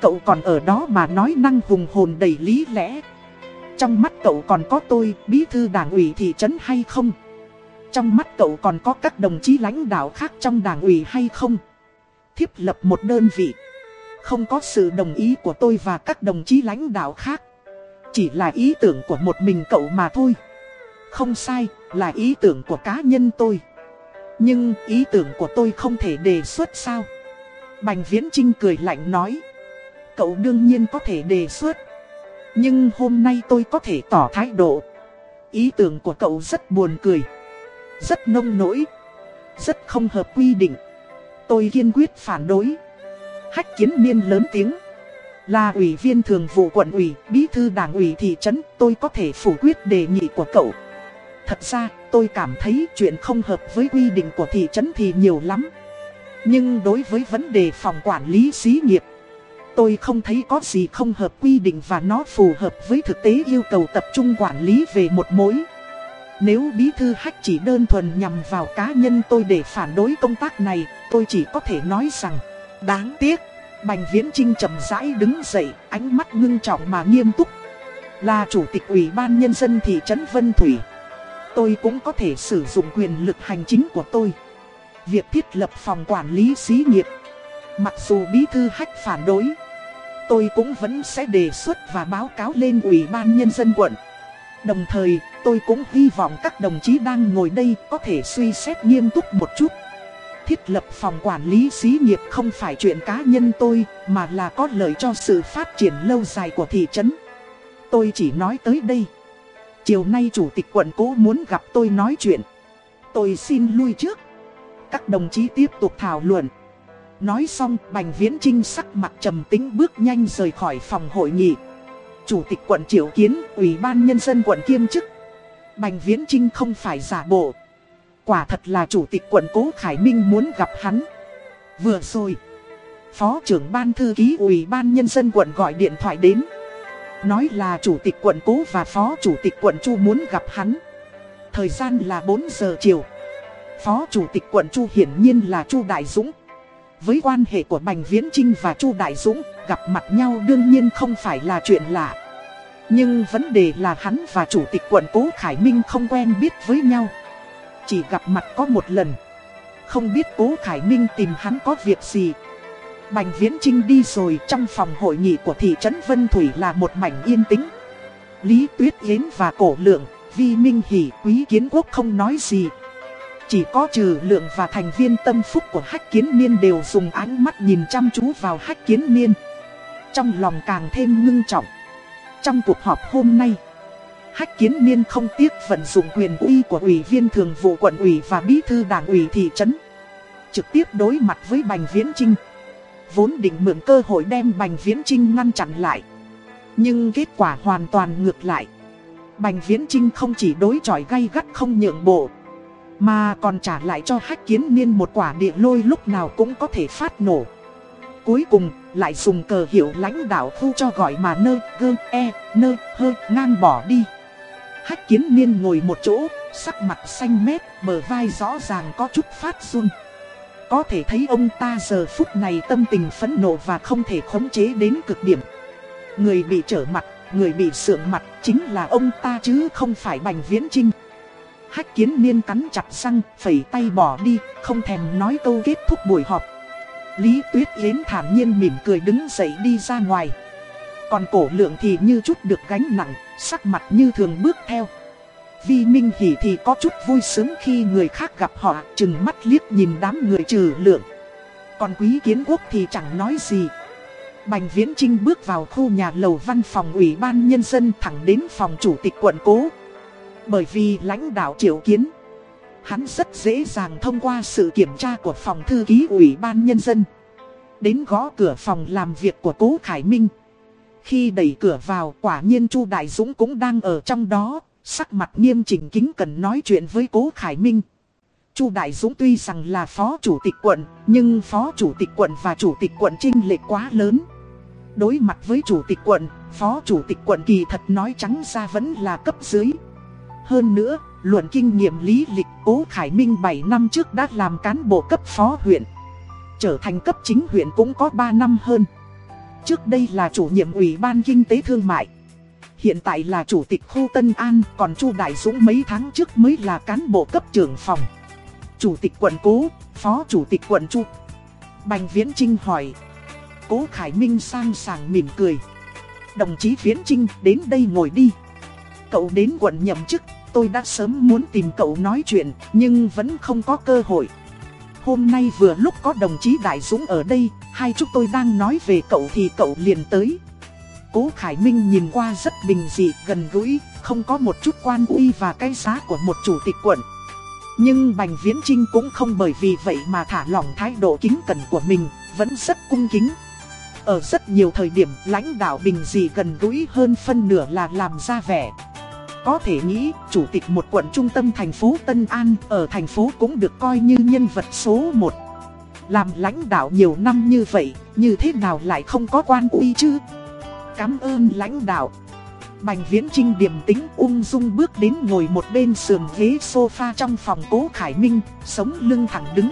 Cậu còn ở đó mà nói năng hùng hồn đầy lý lẽ. Trong mắt cậu còn có tôi, bí thư đảng ủy thị trấn hay không? Trong mắt cậu còn có các đồng chí lãnh đạo khác trong đảng ủy hay không? Thiếp lập một đơn vị. Không có sự đồng ý của tôi và các đồng chí lãnh đạo khác. Chỉ là ý tưởng của một mình cậu mà thôi. Không sai, là ý tưởng của cá nhân tôi. Nhưng ý tưởng của tôi không thể đề xuất sao? Bành Viễn Trinh cười lạnh nói. Cậu đương nhiên có thể đề xuất. Nhưng hôm nay tôi có thể tỏ thái độ. Ý tưởng của cậu rất buồn cười. Rất nông nỗi. Rất không hợp quy định. Tôi kiên quyết phản đối. Hách kiến niên lớn tiếng. Là ủy viên thường vụ quận ủy, bí thư đảng ủy thị trấn, tôi có thể phủ quyết đề nghị của cậu. Thật ra, tôi cảm thấy chuyện không hợp với quy định của thị trấn thì nhiều lắm. Nhưng đối với vấn đề phòng quản lý xí nghiệp, tôi không thấy có gì không hợp quy định và nó phù hợp với thực tế yêu cầu tập trung quản lý về một mối. Nếu bí thư hách chỉ đơn thuần nhằm vào cá nhân tôi để phản đối công tác này, tôi chỉ có thể nói rằng, đáng tiếc. Bành Viễn Trinh chậm rãi đứng dậy, ánh mắt ngưng trọng mà nghiêm túc. Là chủ tịch ủy ban nhân dân thị trấn Vân Thủy. Tôi cũng có thể sử dụng quyền lực hành chính của tôi. Việc thiết lập phòng quản lý xí nghiệp. Mặc dù bí thư hách phản đối, tôi cũng vẫn sẽ đề xuất và báo cáo lên ủy ban nhân dân quận. Đồng thời, tôi cũng hy vọng các đồng chí đang ngồi đây có thể suy xét nghiêm túc một chút. Thiết lập phòng quản lý xí nghiệp không phải chuyện cá nhân tôi, mà là có lợi cho sự phát triển lâu dài của thị trấn. Tôi chỉ nói tới đây. Chiều nay chủ tịch quận cố muốn gặp tôi nói chuyện. Tôi xin lui trước. Các đồng chí tiếp tục thảo luận. Nói xong, Bành Viễn Trinh sắc mặt trầm tính bước nhanh rời khỏi phòng hội nghị. Chủ tịch quận Triệu Kiến, Ủy ban Nhân dân quận kiêm chức. Bành Viễn Trinh không phải giả bộ. Quả thật là chủ tịch quận Cố Khải Minh muốn gặp hắn. Vừa rồi, Phó trưởng ban thư ký Ủy ban Nhân dân quận gọi điện thoại đến. Nói là chủ tịch quận Cố và Phó chủ tịch quận Chu muốn gặp hắn. Thời gian là 4 giờ chiều. Phó chủ tịch quận Chu hiển nhiên là Chu Đại Dũng. Với quan hệ của Bành Viễn Trinh và Chu Đại Dũng, gặp mặt nhau đương nhiên không phải là chuyện lạ. Nhưng vấn đề là hắn và chủ tịch quận Cố Khải Minh không quen biết với nhau. Chỉ gặp mặt có một lần. Không biết Cố Khải Minh tìm hắn có việc gì. Bành Viễn Trinh đi rồi trong phòng hội nghị của thị trấn Vân Thủy là một mảnh yên tĩnh. Lý Tuyết Yến và Cổ Lượng, Vi Minh Hỷ, Quý Kiến Quốc không nói gì. Chỉ có trừ lượng và thành viên tâm phúc của Hách Kiến Niên đều dùng ánh mắt nhìn chăm chú vào Hách Kiến Niên. Trong lòng càng thêm ngưng trọng. Trong cuộc họp hôm nay, Hách Kiến Niên không tiếc vận dụng quyền uy của ủy viên thường vụ quận ủy và bí thư đảng ủy thị trấn. Trực tiếp đối mặt với Bành Viễn Trinh. Vốn định mượn cơ hội đem Bành Viễn Trinh ngăn chặn lại. Nhưng kết quả hoàn toàn ngược lại. Bành Viễn Trinh không chỉ đối chọi gay gắt không nhượng bộ. Mà còn trả lại cho Hách Kiến Niên một quả địa lôi lúc nào cũng có thể phát nổ. Cuối cùng, lại dùng cờ hiệu lãnh đạo khu cho gọi mà nơ, gơ, e, nơ, hơ, ngang bỏ đi. Hách kiến niên ngồi một chỗ, sắc mặt xanh mét, bờ vai rõ ràng có chút phát run. Có thể thấy ông ta giờ phút này tâm tình phẫn nộ và không thể khống chế đến cực điểm. Người bị trở mặt, người bị sượng mặt chính là ông ta chứ không phải Bành Viễn Trinh. Hách kiến niên cắn chặt răng, phẩy tay bỏ đi, không thèm nói câu kết thúc buổi họp. Lý Tuyết Yến thản nhiên mỉm cười đứng dậy đi ra ngoài. Còn cổ lượng thì như chút được gánh nặng, sắc mặt như thường bước theo. Vi Minh Hỷ thì có chút vui sướng khi người khác gặp họ, chừng mắt liếc nhìn đám người trừ lượng. Còn quý kiến quốc thì chẳng nói gì. Bành Viễn Trinh bước vào khu nhà lầu văn phòng ủy ban nhân dân thẳng đến phòng chủ tịch quận cố. Bởi vì lãnh đạo triệu kiến, Hắn rất dễ dàng thông qua sự kiểm tra của phòng thư ký ủy ban nhân dân Đến gõ cửa phòng làm việc của Cố Khải Minh Khi đẩy cửa vào quả nhiên Chu Đại Dũng cũng đang ở trong đó Sắc mặt nghiêm chỉnh kính cần nói chuyện với Cố Khải Minh. Chu Đại Dũng tuy rằng là phó chủ tịch quận, Nhưng phó chủ tịch quận và chủ tịch quận trinh lệch quá lớn. Đối mặt với chủ tịch quận, Phó chủ tịch quận kỳ thật nói trắng ra vẫn là cấp dưới. Hơn nữa, Luận kinh nghiệm lý lịch, Cố Khải Minh 7 năm trước đã làm cán bộ cấp phó huyện. Trở thành cấp chính huyện cũng có 3 năm hơn. Trước đây là chủ nhiệm ủy ban kinh tế thương mại Hiện tại là chủ tịch khu Tân An Còn Chu Đại Dũng mấy tháng trước mới là cán bộ cấp trưởng phòng. Chủ tịch quận Cố, phó chủ tịch quận Chu. Bành Viễn Trinh hỏi. Cố Khải Minh sang sảng mỉm cười. Đồng chí Viễn Trinh đến đây ngồi đi. Cậu đến quận nhậm chức tôi đã sớm muốn tìm cậu nói chuyện, nhưng vẫn không có cơ hội. Hôm nay vừa lúc có đồng chí Đại Dũng ở đây, hai chúng tôi đang nói về cậu thì cậu liền tới. Cố Khải Minh nhìn qua rất bình dị, gần gũi, không có một chút quan uy và cái giá của một chủ tịch quận. Nhưng Bành Viễn Trinh cũng không bởi vì vậy mà thả lỏng thái độ kính cẩn của mình, vẫn rất cung kính. Ở rất nhiều thời điểm lãnh đạo bình dị gần gũi hơn phân nửa là làm ra vẻ. Có thể nghĩ, chủ tịch một quận trung tâm thành phố Tân An ở thành phố cũng được coi như nhân vật số 1. Làm lãnh đạo nhiều năm như vậy, như thế nào lại không có quan uy chứ? Cảm ơn lãnh đạo. Bành Viễn Trinh điềm tĩnh ung dung bước đến ngồi một bên sườn ghế sofa trong phòng cố Khải Minh, sống lưng thẳng đứng.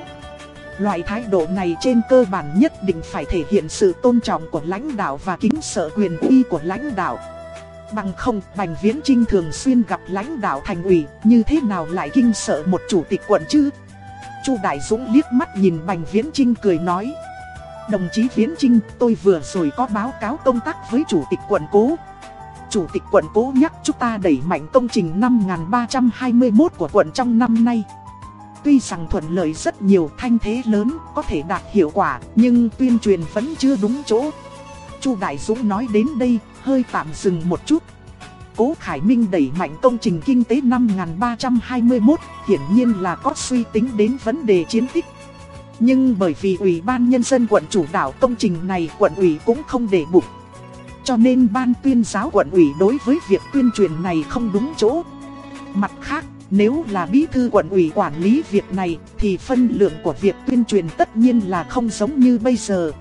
Loại thái độ này trên cơ bản nhất định phải thể hiện sự tôn trọng của lãnh đạo và kính sợ quyền uy của lãnh đạo. Bằng không, Bành Viễn Trinh thường xuyên gặp lãnh đạo thành ủy, như thế nào lại kinh sợ một chủ tịch quận chứ? Chu Đại Dũng liếc mắt nhìn Bành Viễn Trinh cười nói. Đồng chí Viễn Trinh, tôi vừa rồi có báo cáo công tác với chủ tịch quận cố. Chủ tịch quận cố nhắc chúng ta đẩy mạnh công trình 5321 của quận trong năm nay. Tuy rằng thuận lợi rất nhiều thanh thế lớn, có thể đạt hiệu quả, nhưng tuyên truyền vẫn chưa đúng chỗ. Chu Đại Dũng nói đến đây, hơi tạm dừng một chút. Cố Khải Minh đẩy mạnh công trình kinh tế năm 1321, hiển nhiên là có suy tính đến vấn đề chiến tích. Nhưng bởi vì Ủy ban Nhân dân quận chủ đạo công trình này quận ủy cũng không để bụng. Cho nên ban tuyên giáo quận ủy đối với việc tuyên truyền này không đúng chỗ. Mặt khác, nếu là bí thư quận ủy quản lý việc này thì phân lượng của việc tuyên truyền tất nhiên là không giống như bây giờ.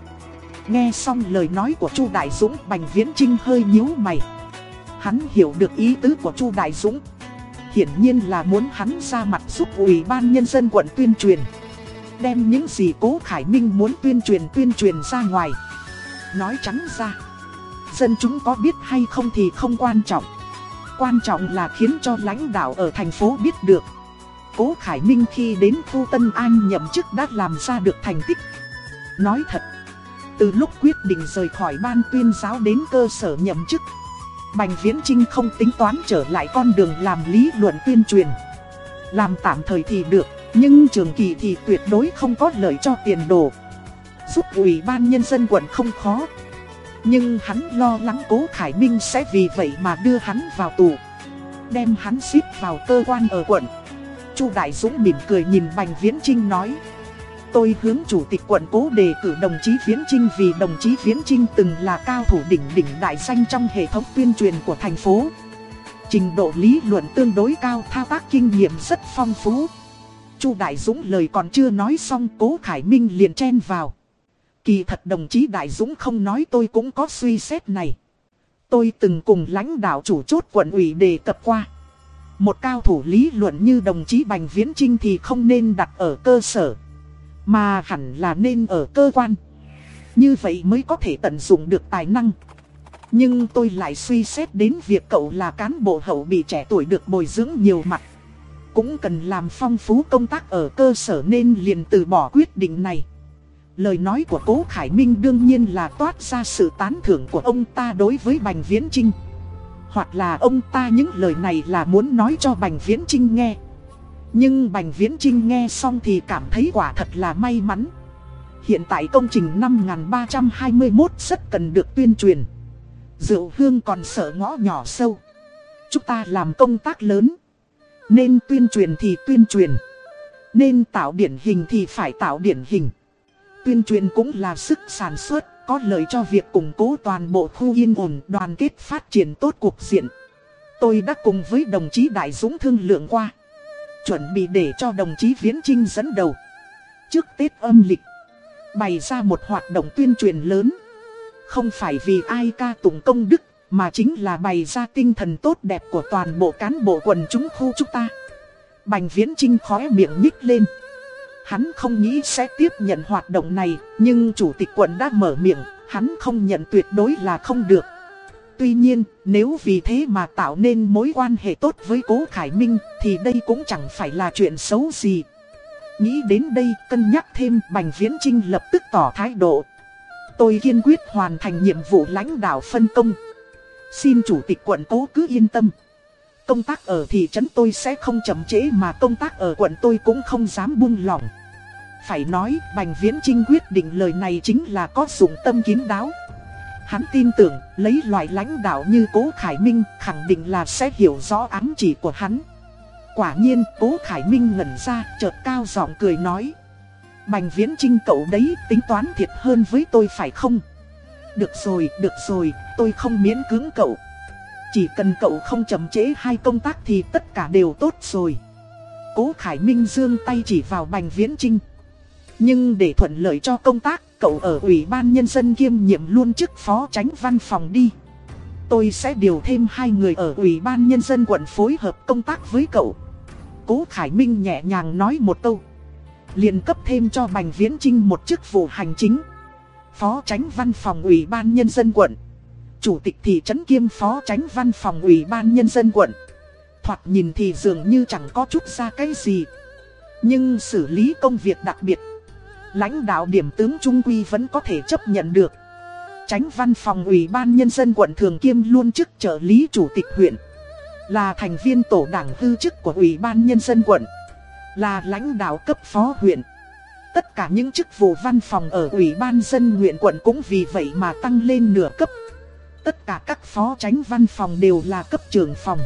Nghe xong lời nói của Chu Đại Dũng, Bành Viễn Trinh hơi nhíu mày. Hắn hiểu được ý tứ của Chu Đại Dũng. Hiển nhiên là muốn hắn ra mặt giúp Ủy ban Nhân dân quận tuyên truyền. Đem những gì Cố Khải Minh muốn tuyên truyền tuyên truyền ra ngoài. Nói trắng ra, dân chúng có biết hay không thì không quan trọng. Quan trọng là khiến cho lãnh đạo ở thành phố biết được. Cố Khải Minh khi đến khu Tân An nhậm chức đã làm ra được thành tích. Nói thật, từ lúc quyết định rời khỏi ban tuyên giáo đến cơ sở nhậm chức Bành Viễn Trinh không tính toán trở lại con đường làm lý luận tuyên truyền Làm tạm thời thì được nhưng trường kỳ thì tuyệt đối không có lợi cho tiền đồ Giúp ủy ban nhân dân quận không khó Nhưng hắn lo lắng cố Khải Minh sẽ vì vậy mà đưa hắn vào tù Đem hắn xếp vào cơ quan ở quận Chu Đại Dũng mỉm cười nhìn Bành Viễn Trinh nói, Tôi hướng chủ tịch quận cố đề cử đồng chí Viễn Trinh vì đồng chí Viễn Trinh từng là cao thủ đỉnh đỉnh đại danh trong hệ thống tuyên truyền của thành phố. Trình độ lý luận tương đối cao, thao tác kinh nghiệm rất phong phú. Chu Đại Dũng lời còn chưa nói xong cố Khải Minh liền chen vào. Kỳ thật đồng chí Đại Dũng không nói tôi cũng có suy xét này. Tôi từng cùng lãnh đạo chủ chốt quận ủy đề cập qua. Một cao thủ lý luận như đồng chí Bành Viễn Trinh thì không nên đặt ở cơ sở. Mà hẳn là nên ở cơ quan Như vậy mới có thể tận dụng được tài năng Nhưng tôi lại suy xét đến việc cậu là cán bộ hậu bị trẻ tuổi được bồi dưỡng nhiều mặt cũng cần làm phong phú công tác ở cơ sở nên liền từ bỏ quyết định này Lời nói của Cố Khải Minh đương nhiên là toát ra sự tán thưởng của ông ta đối với Bành Viễn Trinh Hoặc là ông ta những lời này là muốn nói cho Bành Viễn Trinh nghe nhưng Bành Viễn Trinh nghe xong thì cảm thấy quả thật là may mắn. Hiện tại công trình 5321 rất cần được tuyên truyền. Rượu hương còn sợ ngõ nhỏ sâu. Chúng ta làm công tác lớn. Nên tuyên truyền thì tuyên truyền. Nên tạo điển hình thì phải tạo điển hình. Tuyên truyền cũng là sức sản xuất, có lợi cho việc củng cố toàn bộ khu yên ổn đoàn kết phát triển tốt cuộc diện. Tôi đã cùng với đồng chí Đại Dũng thương lượng qua. Chuẩn bị để cho đồng chí Viễn Trinh dẫn đầu. Trước Tết âm lịch, bày ra một hoạt động tuyên truyền lớn. Không phải vì ai ca tụng công đức, mà chính là bày ra tinh thần tốt đẹp của toàn bộ cán bộ quần chúng khu chúng ta. Bành Viễn Trinh khóe miệng nhích lên. Hắn không nghĩ sẽ tiếp nhận hoạt động này, nhưng chủ tịch quận đã mở miệng, hắn không nhận tuyệt đối là không được. Tuy nhiên, nếu vì thế mà tạo nên mối quan hệ tốt với Cố Khải Minh, thì đây cũng chẳng phải là chuyện xấu gì. Nghĩ đến đây, cân nhắc thêm, Bành Viễn Trinh lập tức tỏ thái độ. Tôi kiên quyết hoàn thành nhiệm vụ lãnh đạo phân công. Xin chủ tịch quận cố cứ yên tâm. Công tác ở thị trấn tôi sẽ không chậm trễ mà công tác ở quận tôi cũng không dám buông lỏng. Phải nói, Bành Viễn Trinh quyết định lời này chính là có dụng tâm kín đáo. Hắn tin tưởng, lấy loại lãnh đạo như Cố Khải Minh, khẳng định là sẽ hiểu rõ ám chỉ của hắn. Quả nhiên, Cố Khải Minh ngẩn ra, chợt cao giọng cười nói. Bành Viễn Trinh cậu đấy, tính toán thiệt hơn với tôi phải không? Được rồi, được rồi, tôi không miễn cưỡng cậu. Chỉ cần cậu không chậm chế hai công tác thì tất cả đều tốt rồi. Cố Khải Minh dương tay chỉ vào Bành Viễn Trinh. Nhưng để thuận lợi cho công tác, cậu ở Ủy ban Nhân dân kiêm nhiệm luôn chức phó tránh văn phòng đi. Tôi sẽ điều thêm hai người ở Ủy ban Nhân dân quận phối hợp công tác với cậu. Cố Khải Minh nhẹ nhàng nói một câu. liền cấp thêm cho Bành Viễn Trinh một chức vụ hành chính. Phó tránh văn phòng Ủy ban Nhân dân quận. Chủ tịch thị trấn kiêm phó tránh văn phòng Ủy ban Nhân dân quận. Thoạt nhìn thì dường như chẳng có chút ra cái gì. Nhưng xử lý công việc đặc biệt lãnh đạo điểm tướng Trung Quy vẫn có thể chấp nhận được. Tránh văn phòng Ủy ban Nhân dân quận Thường Kiêm luôn chức trợ lý chủ tịch huyện. Là thành viên tổ đảng hư chức của Ủy ban Nhân dân quận. Là lãnh đạo cấp phó huyện. Tất cả những chức vụ văn phòng ở Ủy ban dân huyện quận cũng vì vậy mà tăng lên nửa cấp. Tất cả các phó tránh văn phòng đều là cấp trưởng phòng.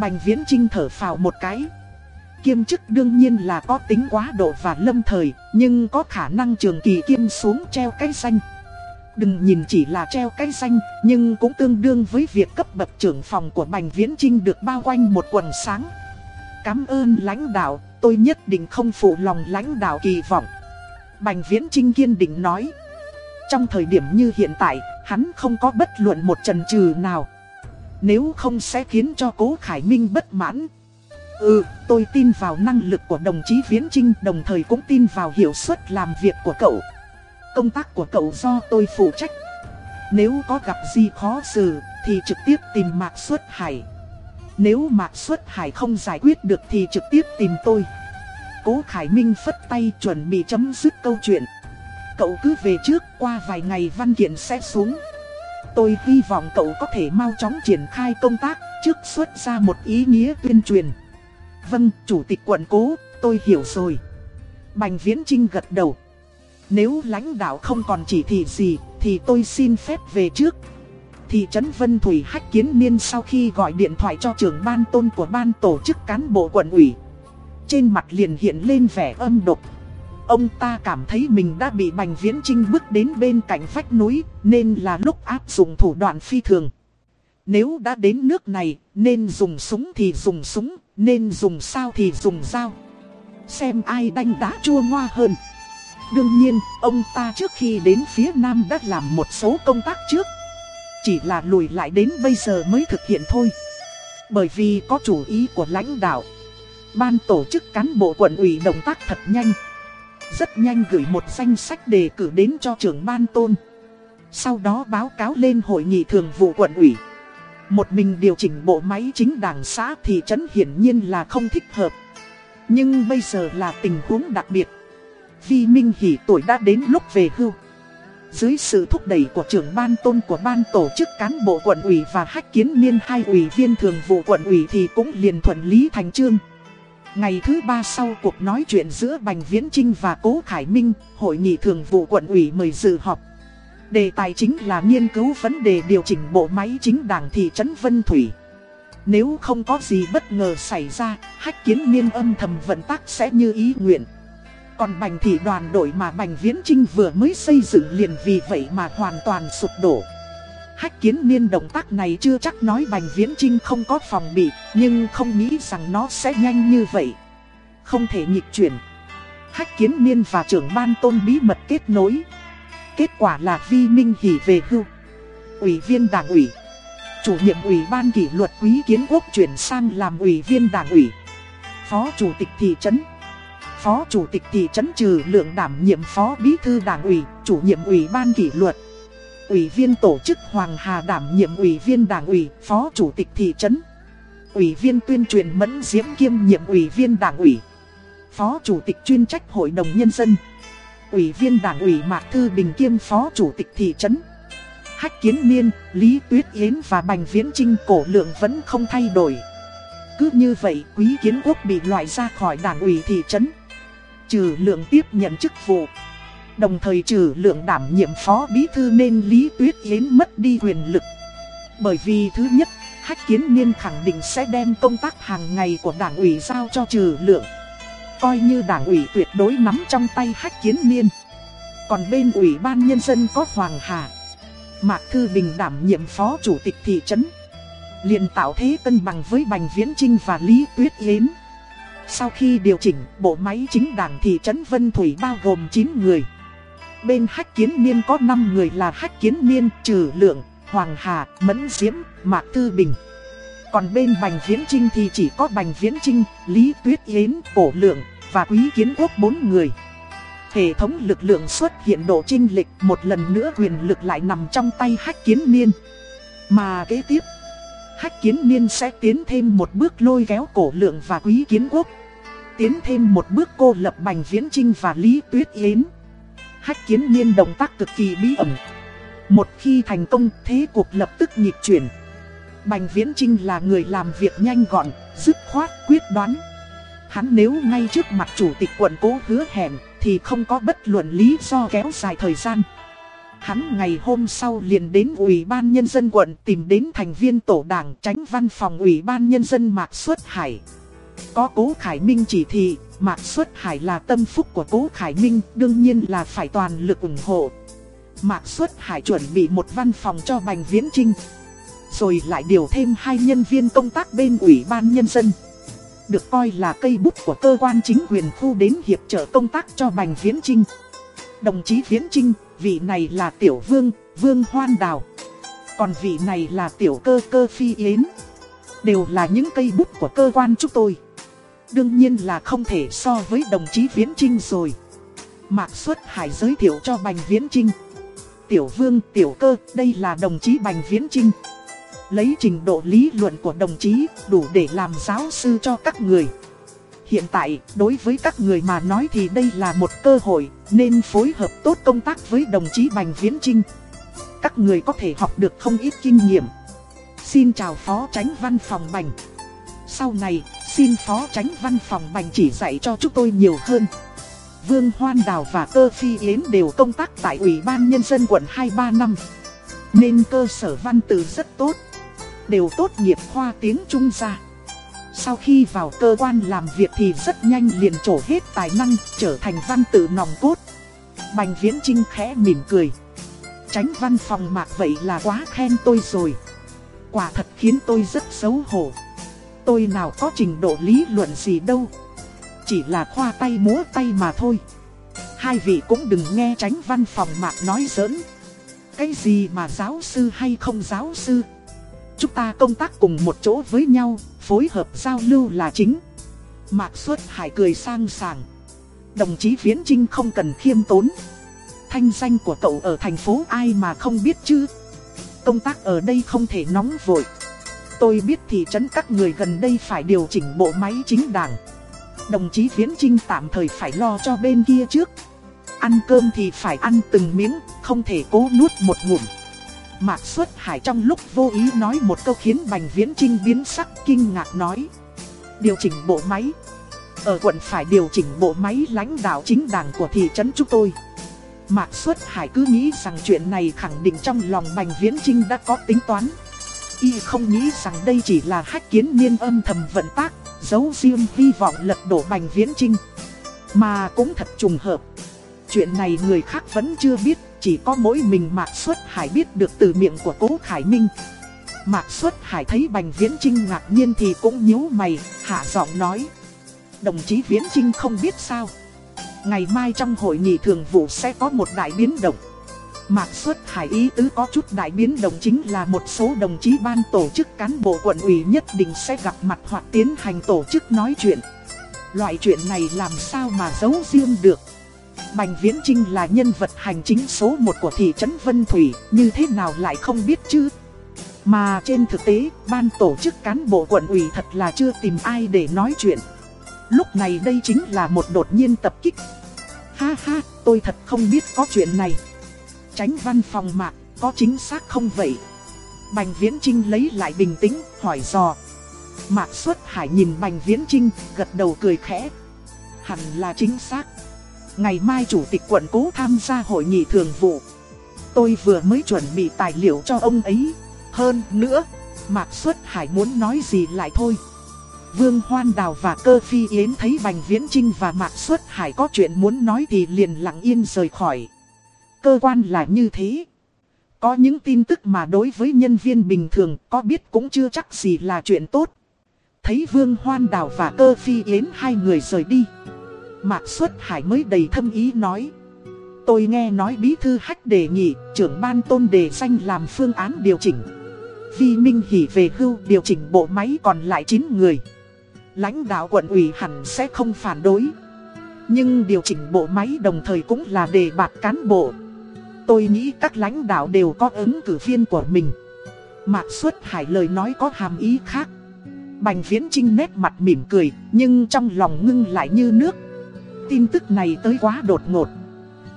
Bành Viễn Trinh thở phào một cái kiêm chức đương nhiên là có tính quá độ và lâm thời, nhưng có khả năng trường kỳ kiêm xuống treo cái danh. Đừng nhìn chỉ là treo cái danh, nhưng cũng tương đương với việc cấp bậc trưởng phòng của Bành Viễn Trinh được bao quanh một quần sáng. Cảm ơn lãnh đạo, tôi nhất định không phụ lòng lãnh đạo kỳ vọng. Bành Viễn Trinh kiên định nói. Trong thời điểm như hiện tại, hắn không có bất luận một trần trừ nào. Nếu không sẽ khiến cho cố Khải Minh bất mãn. Ừ, tôi tin vào năng lực của đồng chí Viễn Trinh đồng thời cũng tin vào hiệu suất làm việc của cậu. Công tác của cậu do tôi phụ trách. Nếu có gặp gì khó xử thì trực tiếp tìm Mạc Xuất Hải. Nếu Mạc Xuất Hải không giải quyết được thì trực tiếp tìm tôi. Cố Khải Minh phất tay chuẩn bị chấm dứt câu chuyện. Cậu cứ về trước qua vài ngày văn kiện sẽ xuống. Tôi hy vọng cậu có thể mau chóng triển khai công tác trước xuất ra một ý nghĩa tuyên truyền. Vâng, chủ tịch quận cố, tôi hiểu rồi. Bành Viễn Trinh gật đầu. Nếu lãnh đạo không còn chỉ thị gì, thì tôi xin phép về trước. Thị trấn Vân Thủy Hách Kiến Niên sau khi gọi điện thoại cho trưởng ban tôn của ban tổ chức cán bộ quận ủy. Trên mặt liền hiện lên vẻ âm độc. Ông ta cảm thấy mình đã bị Bành Viễn Trinh bước đến bên cạnh vách núi, nên là lúc áp dụng thủ đoạn phi thường. Nếu đã đến nước này, nên dùng súng thì dùng súng, nên dùng sao thì dùng dao. Xem ai đánh đá chua ngoa hơn. Đương nhiên, ông ta trước khi đến phía Nam đã làm một số công tác trước. Chỉ là lùi lại đến bây giờ mới thực hiện thôi. Bởi vì có chủ ý của lãnh đạo. Ban tổ chức cán bộ quận ủy động tác thật nhanh. Rất nhanh gửi một danh sách đề cử đến cho trưởng ban tôn. Sau đó báo cáo lên hội nghị thường vụ quận ủy. Một mình điều chỉnh bộ máy chính đảng xã thị trấn hiển nhiên là không thích hợp. Nhưng bây giờ là tình huống đặc biệt. Vi Minh Hỷ tuổi đã đến lúc về hưu. Dưới sự thúc đẩy của trưởng ban tôn của ban tổ chức cán bộ quận ủy và hách kiến niên hai ủy viên thường vụ quận ủy thì cũng liền thuận lý thành trương. Ngày thứ ba sau cuộc nói chuyện giữa Bành Viễn Trinh và Cố Khải Minh, hội nghị thường vụ quận ủy mời dự họp. Đề tài chính là nghiên cứu vấn đề điều chỉnh bộ máy chính đảng thị trấn Vân Thủy. Nếu không có gì bất ngờ xảy ra, hách kiến niên âm thầm vận tác sẽ như ý nguyện. Còn bành thị đoàn đội mà bành viễn trinh vừa mới xây dựng liền vì vậy mà hoàn toàn sụp đổ. Hách kiến niên động tác này chưa chắc nói bành viễn trinh không có phòng bị, nhưng không nghĩ rằng nó sẽ nhanh như vậy. Không thể nghịch chuyển. Hách kiến niên và trưởng ban tôn bí mật kết nối. Kết quả là vi minh hỉ về hưu. Ủy viên đảng ủy. Chủ nhiệm ủy ban kỷ luật quý kiến quốc chuyển sang làm ủy viên đảng ủy. Phó chủ tịch thị trấn. Phó chủ tịch thị trấn trừ lượng đảm nhiệm phó bí thư đảng ủy, chủ nhiệm ủy ban kỷ luật. Ủy viên tổ chức Hoàng Hà đảm nhiệm ủy viên đảng ủy, phó chủ tịch thị trấn. Ủy viên tuyên truyền Mẫn Diễm kiêm nhiệm ủy viên đảng ủy. Phó chủ tịch chuyên trách hội đồng nhân dân. Ủy viên đảng ủy Mạc Thư Bình kiêm phó chủ tịch thị trấn. Hách Kiến Niên, Lý Tuyết Yến và Bành Viễn Trinh cổ lượng vẫn không thay đổi. Cứ như vậy Quý Kiến Quốc bị loại ra khỏi đảng ủy thị trấn. Trừ lượng tiếp nhận chức vụ. Đồng thời trừ lượng đảm nhiệm phó bí thư nên Lý Tuyết Yến mất đi quyền lực. Bởi vì thứ nhất, Hách Kiến Niên khẳng định sẽ đem công tác hàng ngày của đảng ủy giao cho trừ lượng. Coi như đảng ủy tuyệt đối nắm trong tay Hách Kiến Niên. Còn bên ủy ban nhân dân có Hoàng Hà. Mạc Thư Bình đảm nhiệm phó chủ tịch thị trấn. liền tạo thế cân bằng với Bành Viễn Trinh và Lý Tuyết Yến. Sau khi điều chỉnh, bộ máy chính đảng thị trấn Vân Thủy bao gồm 9 người. Bên Hách Kiến Niên có 5 người là Hách Kiến Niên, Trừ Lượng, Hoàng Hà, Mẫn Diễm, Mạc tư Bình. Còn bên Bành Viễn Trinh thì chỉ có Bành Viễn Trinh, Lý Tuyết Yến, Cổ Lượng và Quý Kiến Quốc 4 người. Hệ thống lực lượng xuất hiện độ trinh lịch một lần nữa quyền lực lại nằm trong tay Hách Kiến Niên. Mà kế tiếp, Hách Kiến Niên sẽ tiến thêm một bước lôi kéo Cổ Lượng và Quý Kiến Quốc. Tiến thêm một bước cô lập Bành Viễn Trinh và Lý Tuyết Yến. Hách kiến niên động tác cực kỳ bí ẩn. Một khi thành công, thế cuộc lập tức nhịp chuyển. Bành Viễn Trinh là người làm việc nhanh gọn, dứt khoát, quyết đoán. Hắn nếu ngay trước mặt chủ tịch quận cố hứa hẹn, thì không có bất luận lý do kéo dài thời gian. Hắn ngày hôm sau liền đến Ủy ban Nhân dân quận tìm đến thành viên tổ đảng tránh văn phòng Ủy ban Nhân dân Mạc Xuất Hải. Có cố Khải Minh chỉ thị, Mạc Xuất Hải là tâm phúc của cố Khải Minh, đương nhiên là phải toàn lực ủng hộ. Mạc Xuất Hải chuẩn bị một văn phòng cho Bành Viễn Trinh. Rồi lại điều thêm hai nhân viên công tác bên Ủy ban Nhân dân. Được coi là cây bút của cơ quan chính quyền khu đến hiệp trợ công tác cho Bành Viễn Trinh. Đồng chí Viễn Trinh, vị này là Tiểu Vương, Vương Hoan Đào. Còn vị này là Tiểu Cơ Cơ Phi Yến. Đều là những cây bút của cơ quan chúng tôi. Đương nhiên là không thể so với đồng chí Viễn Trinh rồi. Mạc Xuất Hải giới thiệu cho Bành Viễn Trinh. Tiểu Vương, Tiểu Cơ, đây là đồng chí Bành Viễn Trinh. Lấy trình độ lý luận của đồng chí, đủ để làm giáo sư cho các người. Hiện tại, đối với các người mà nói thì đây là một cơ hội, nên phối hợp tốt công tác với đồng chí Bành Viễn Trinh. Các người có thể học được không ít kinh nghiệm. Xin chào Phó Tránh Văn phòng Bành. Sau này, xin Phó Tránh Văn phòng Bành chỉ dạy cho chúng tôi nhiều hơn. Vương Hoan Đào và Cơ Phi Yến đều công tác tại Ủy ban Nhân dân quận 2-3 năm. Nên cơ sở văn từ rất tốt. Đều tốt nghiệp khoa tiếng Trung ra. Sau khi vào cơ quan làm việc thì rất nhanh liền trổ hết tài năng, trở thành văn tự nòng cốt. Bành Viễn Trinh khẽ mỉm cười. Tránh văn phòng mạc vậy là quá khen tôi rồi. Quả thật khiến tôi rất xấu hổ. Tôi nào có trình độ lý luận gì đâu. Chỉ là khoa tay múa tay mà thôi. Hai vị cũng đừng nghe tránh văn phòng mạc nói giỡn. Cái gì mà giáo sư hay không giáo sư? Chúng ta công tác cùng một chỗ với nhau, phối hợp giao lưu là chính. Mạc Xuất Hải cười sang sàng. Đồng chí Viễn Trinh không cần khiêm tốn. Thanh danh của cậu ở thành phố ai mà không biết chứ? Công tác ở đây không thể nóng vội. Tôi biết thị trấn các người gần đây phải điều chỉnh bộ máy chính đảng. Đồng chí Viễn Trinh tạm thời phải lo cho bên kia trước. Ăn cơm thì phải ăn từng miếng, không thể cố nuốt một ngụm. Mạc Xuất Hải trong lúc vô ý nói một câu khiến Bành Viễn Trinh biến sắc kinh ngạc nói. Điều chỉnh bộ máy. Ở quận phải điều chỉnh bộ máy lãnh đạo chính đảng của thị trấn chúng tôi. Mạc Xuất Hải cứ nghĩ rằng chuyện này khẳng định trong lòng Bành Viễn Trinh đã có tính toán. Y không nghĩ rằng đây chỉ là hách kiến niên âm thầm vận tác, giấu riêng hy vọng lật đổ Bành Viễn Trinh. Mà cũng thật trùng hợp. Chuyện này người khác vẫn chưa biết, chỉ có mỗi mình Mạc Xuất Hải biết được từ miệng của Cố Khải Minh. Mạc Xuất Hải thấy Bành Viễn Trinh ngạc nhiên thì cũng nhíu mày, hạ giọng nói. Đồng chí Viễn Trinh không biết sao. Ngày mai trong hội nghị thường vụ sẽ có một đại biến động. Mạc Xuất Hải ý tứ có chút đại biến động chính là một số đồng chí ban tổ chức cán bộ quận ủy nhất định sẽ gặp mặt hoặc tiến hành tổ chức nói chuyện. Loại chuyện này làm sao mà giấu riêng được. Bành Viễn Trinh là nhân vật hành chính số 1 của thị trấn Vân Thủy, như thế nào lại không biết chứ? Mà trên thực tế, ban tổ chức cán bộ quận ủy thật là chưa tìm ai để nói chuyện. Lúc này đây chính là một đột nhiên tập kích. Ha ha, tôi thật không biết có chuyện này. Tránh văn phòng mạc, có chính xác không vậy? Bành Viễn Trinh lấy lại bình tĩnh, hỏi dò. Mạc Xuất Hải nhìn Bành Viễn Trinh, gật đầu cười khẽ. Hẳn là chính xác. Ngày mai chủ tịch quận cố tham gia hội nghị thường vụ. Tôi vừa mới chuẩn bị tài liệu cho ông ấy. Hơn nữa, Mạc Xuất Hải muốn nói gì lại thôi. Vương Hoan Đào và Cơ Phi Yến thấy Bành Viễn Trinh và Mạc Xuất Hải có chuyện muốn nói thì liền lặng yên rời khỏi. Cơ quan là như thế. Có những tin tức mà đối với nhân viên bình thường có biết cũng chưa chắc gì là chuyện tốt. Thấy Vương Hoan Đào và Cơ Phi Yến hai người rời đi. Mạc Xuất Hải mới đầy thâm ý nói. Tôi nghe nói bí thư hách đề nghị trưởng ban tôn đề danh làm phương án điều chỉnh. Vi Minh Hỷ về hưu điều chỉnh bộ máy còn lại 9 người. Lãnh đạo quận ủy hẳn sẽ không phản đối. Nhưng điều chỉnh bộ máy đồng thời cũng là đề bạt cán bộ. Tôi nghĩ các lãnh đạo đều có ứng cử viên của mình. Mạc Xuất Hải lời nói có hàm ý khác. Bành Viễn Trinh nét mặt mỉm cười, nhưng trong lòng ngưng lại như nước. Tin tức này tới quá đột ngột.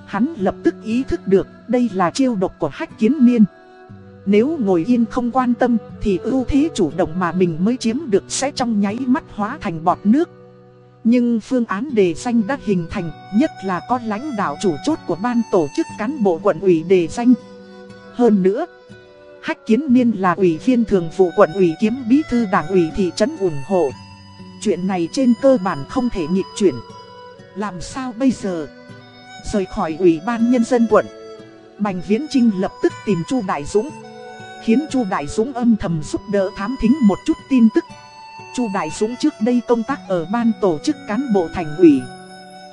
Hắn lập tức ý thức được đây là chiêu độc của hách kiến niên. Nếu ngồi yên không quan tâm thì ưu thế chủ động mà mình mới chiếm được sẽ trong nháy mắt hóa thành bọt nước. Nhưng phương án đề danh đã hình thành, nhất là có lãnh đạo chủ chốt của ban tổ chức cán bộ quận ủy đề danh. Hơn nữa, Hách Kiến Niên là ủy viên thường vụ quận ủy kiếm bí thư đảng ủy thị trấn ủng hộ. Chuyện này trên cơ bản không thể nghịch chuyển. Làm sao bây giờ? Rời khỏi ủy ban nhân dân quận. Bành Viễn Trinh lập tức tìm Chu Đại Dũng. Khiến Chu Đại Dũng âm thầm giúp đỡ thám thính một chút tin tức. Chu Đại Dũng trước đây công tác ở ban tổ chức cán bộ thành ủy.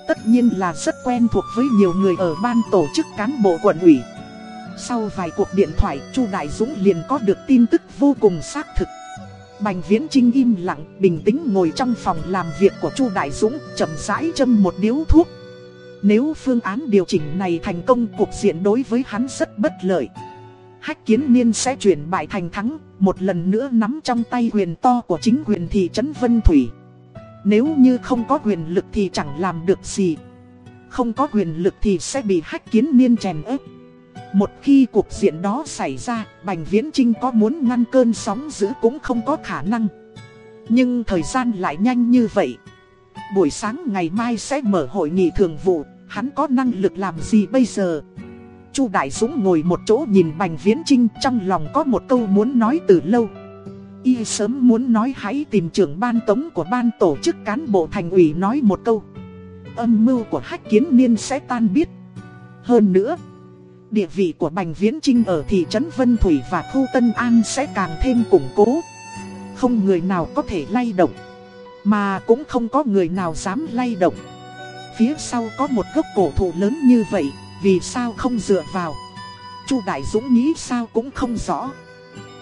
Tất nhiên là rất quen thuộc với nhiều người ở ban tổ chức cán bộ quận ủy. Sau vài cuộc điện thoại, Chu Đại Dũng liền có được tin tức vô cùng xác thực. Bành Viễn Trinh im lặng, bình tĩnh ngồi trong phòng làm việc của Chu Đại Dũng, chậm rãi châm một điếu thuốc. Nếu phương án điều chỉnh này thành công, cuộc diện đối với hắn rất bất lợi. Hách Kiến Niên sẽ chuyển bại thành thắng, một lần nữa nắm trong tay quyền to của chính quyền thị trấn Vân Thủy. Nếu như không có quyền lực thì chẳng làm được gì. Không có quyền lực thì sẽ bị Hách Kiến Niên chèn ép. Một khi cuộc diện đó xảy ra, Bành Viễn Trinh có muốn ngăn cơn sóng dữ cũng không có khả năng. Nhưng thời gian lại nhanh như vậy. Buổi sáng ngày mai sẽ mở hội nghị thường vụ, hắn có năng lực làm gì bây giờ? Chu Đại Dũng ngồi một chỗ nhìn Bành Viễn Trinh trong lòng có một câu muốn nói từ lâu. Y sớm muốn nói hãy tìm trưởng ban tống của ban tổ chức cán bộ thành ủy nói một câu. Âm mưu của hách kiến niên sẽ tan biết. Hơn nữa, địa vị của Bành Viễn Trinh ở thị trấn Vân Thủy và khu Tân An sẽ càng thêm củng cố. Không người nào có thể lay động, mà cũng không có người nào dám lay động. Phía sau có một gốc cổ thụ lớn như vậy vì sao không dựa vào? Chu Đại Dũng nghĩ sao cũng không rõ.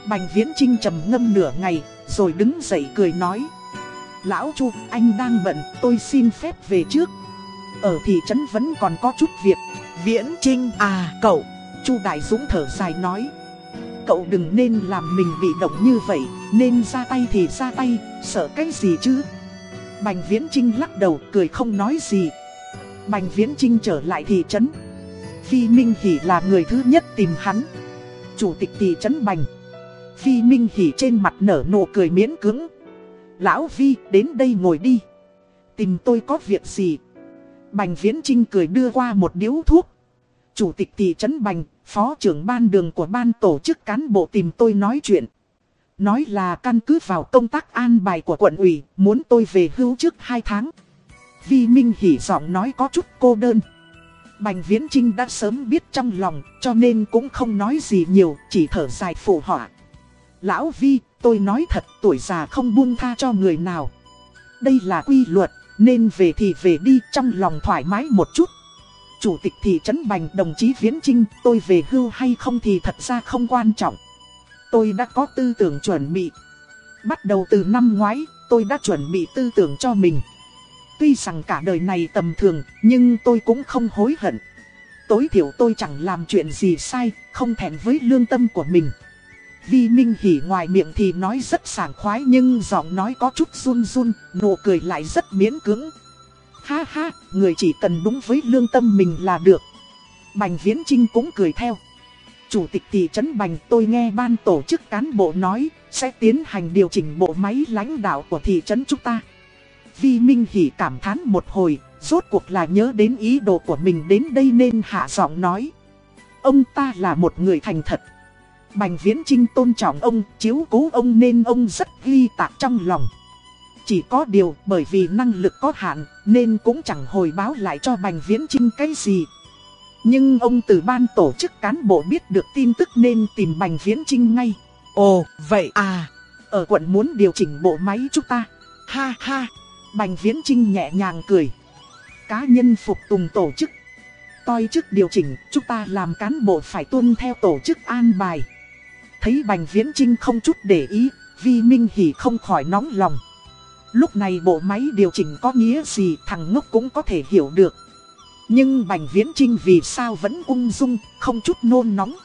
Bành Viễn Trinh trầm ngâm nửa ngày Rồi đứng dậy cười nói. Lão Chu anh đang bận tôi xin phép về trước. Ở thị trấn vẫn còn có chút việc. Viễn Trinh à cậu, Chu Đại Dũng thở dài nói Cậu đừng nên làm mình bị động như vậy, Nên ra tay thì ra tay, Sợ cái gì chứ Bành Viễn Trinh lắc đầu, cười không nói gì Bành Viễn Trinh trở lại thị trấn Phi Minh Hỷ là người thứ nhất tìm hắn. Chủ tịch thị trấn Bành. Phi Minh Hỷ trên mặt nở nụ cười miễn cứng. Lão Vi đến đây ngồi đi. Tìm tôi có việc gì? Bành Viễn Trinh cười đưa qua một điếu thuốc. Chủ tịch thị trấn Bành, phó trưởng ban đường của ban tổ chức cán bộ tìm tôi nói chuyện. Nói là căn cứ vào công tác an bài của quận ủy, muốn tôi về hưu trước 2 tháng. Vi Minh Hỉ giọng nói có chút cô đơn. Bành Viễn Trinh đã sớm biết trong lòng, cho nên cũng không nói gì nhiều, chỉ thở dài phụ họa. Lão Vi, tôi nói thật, tuổi già không buông tha cho người nào. Đây là quy luật, nên về thì về đi trong lòng thoải mái một chút. Chủ tịch thị trấn Bành đồng chí Viễn Trinh, tôi về hưu hay không thì thật ra không quan trọng. Tôi đã có tư tưởng chuẩn bị. Bắt đầu từ năm ngoái, tôi đã chuẩn bị tư tưởng cho mình. Tuy rằng cả đời này tầm thường, nhưng tôi cũng không hối hận. Tối thiểu tôi chẳng làm chuyện gì sai, không thèm với lương tâm của mình. Vi Minh Hỉ ngoài miệng thì nói rất sảng khoái nhưng giọng nói có chút run run, nụ cười lại rất miễn cưỡng. Ha ha, người chỉ cần đúng với lương tâm mình là được. Bành Viễn Trinh cũng cười theo. Chủ tịch thị trấn Bành tôi nghe ban tổ chức cán bộ nói sẽ tiến hành điều chỉnh bộ máy lãnh đạo của thị trấn chúng ta. Vi Minh Hỷ cảm thán một hồi, rốt cuộc là nhớ đến ý đồ của mình đến đây nên hạ giọng nói. Ông ta là một người thành thật. Bành Viễn Trinh tôn trọng ông, chiếu cố ông nên ông rất ghi tạc trong lòng. Chỉ có điều bởi vì năng lực có hạn nên cũng chẳng hồi báo lại cho Bành Viễn Trinh cái gì. Nhưng ông từ ban tổ chức cán bộ biết được tin tức nên tìm Bành Viễn Trinh ngay. Ồ, vậy à, Ở quận muốn điều chỉnh bộ máy chúng ta. ha ha, Bành Viễn Trinh nhẹ nhàng cười. Cá nhân phục tùng tổ chức. Toi chức điều chỉnh, chúng ta làm cán bộ phải tuân theo tổ chức an bài. Thấy Bành Viễn Trinh không chút để ý, Vi Minh Hỷ không khỏi nóng lòng. Lúc này bộ máy điều chỉnh có nghĩa gì thằng ngốc cũng có thể hiểu được. Nhưng Bành Viễn Trinh vì sao vẫn ung dung, không chút nôn nóng.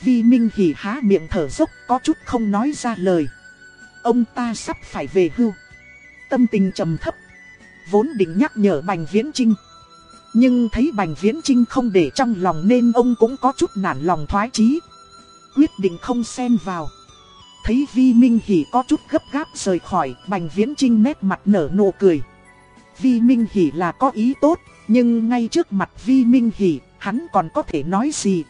Vi Minh Hỷ há miệng thở dốc có chút không nói ra lời. Ông ta sắp phải về hưu. Tâm tình trầm thấp. Vốn định nhắc nhở Bành Viễn Trinh. Nhưng thấy Bành Viễn Trinh không để trong lòng nên ông cũng có chút nản lòng thoái chí. Quyết định không xen vào. Thấy Vi Minh Hỷ có chút gấp gáp rời khỏi, Bành Viễn Trinh nét mặt nở nụ cười. Vi Minh Hỷ là có ý tốt, nhưng ngay trước mặt Vi Minh Hỷ, hắn còn có thể nói gì?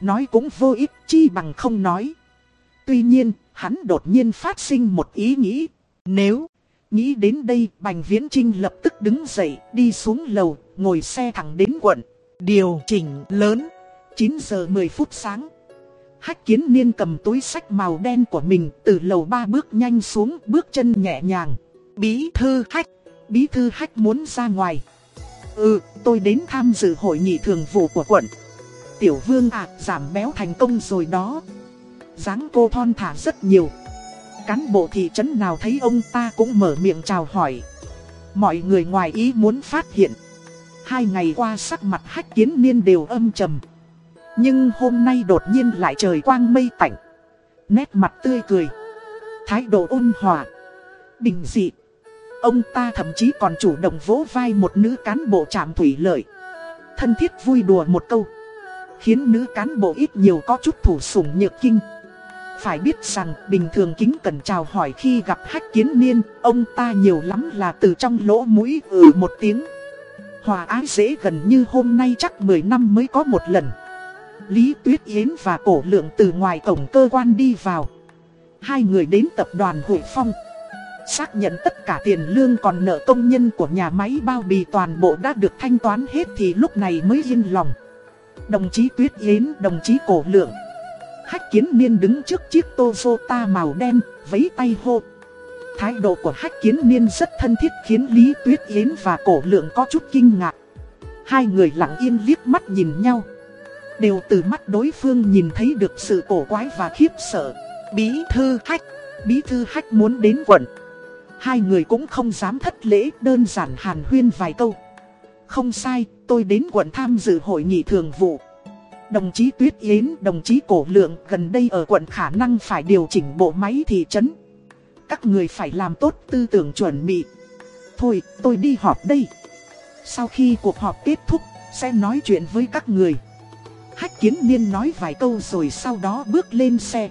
Nói cũng vô ích, chi bằng không nói. Tuy nhiên, hắn đột nhiên phát sinh một ý nghĩ. nếu Nghĩ đến đây, Bành Viễn Trinh lập tức đứng dậy, đi xuống lầu, ngồi xe thẳng đến quận. điều chỉnh lớn, 9 giờ 10 phút sáng. Hách kiến niên cầm túi sách màu đen của mình từ lầu ba bước nhanh xuống bước chân nhẹ nhàng. bí thư hách, Bí thư hách muốn ra ngoài. Ừ, tôi đến tham dự hội nghị thường vụ của quận. Tiểu vương à, giảm béo thành công rồi đó. dáng cô thon thả rất nhiều. Cán bộ thị trấn nào thấy ông ta cũng mở miệng chào hỏi. Mọi người ngoài ý muốn phát hiện. Hai ngày qua sắc mặt hách kiến niên đều âm trầm. Nhưng hôm nay đột nhiên lại trời quang mây tạnh. Nét mặt tươi cười. Thái độ ôn hòa. Bình dị. Ông ta thậm chí còn chủ động vỗ vai một nữ cán bộ trạm thủy lợi. Thân thiết vui đùa một câu. Khiến nữ cán bộ ít nhiều có chút thủ sủng nhược kinh. Phải biết rằng bình thường kính cần chào hỏi khi gặp hách kiến niên, ông ta nhiều lắm là từ trong lỗ mũi ừ một tiếng. Hòa ái dễ gần như hôm nay chắc 10 năm mới có một lần. Lý Tuyết Yến và Cổ Lượng từ ngoài cổng cơ quan đi vào. Hai người đến tập đoàn Hội Phong. Xác nhận tất cả tiền lương còn nợ công nhân của nhà máy bao bì toàn bộ đã được thanh toán hết thì lúc này mới yên lòng. Đồng chí Tuyết Yến, đồng chí Cổ Lượng. Hách Kiến Niên đứng trước chiếc Toyota màu đen, vấy tay hô. Thái độ của Hách Kiến Niên rất thân thiết khiến Lý Tuyết Yến và Cổ Lượng có chút kinh ngạc. Hai người lặng yên liếc mắt nhìn nhau. Đều từ mắt đối phương nhìn thấy được sự cổ quái và khiếp sợ. bí thư hách, Bí thư hách muốn đến quận. Hai người cũng không dám thất lễ đơn giản hàn huyên vài câu. Không sai, tôi đến quận tham dự hội nghị thường vụ. Đồng chí Tuyết Yến, đồng chí Cổ Lượng gần đây ở quận khả năng phải điều chỉnh bộ máy thị trấn. Các người phải làm tốt tư tưởng chuẩn bị. Thôi, tôi đi họp đây. Sau khi cuộc họp kết thúc, sẽ nói chuyện với các người. Hách kiến niên nói vài câu rồi sau đó bước lên xe.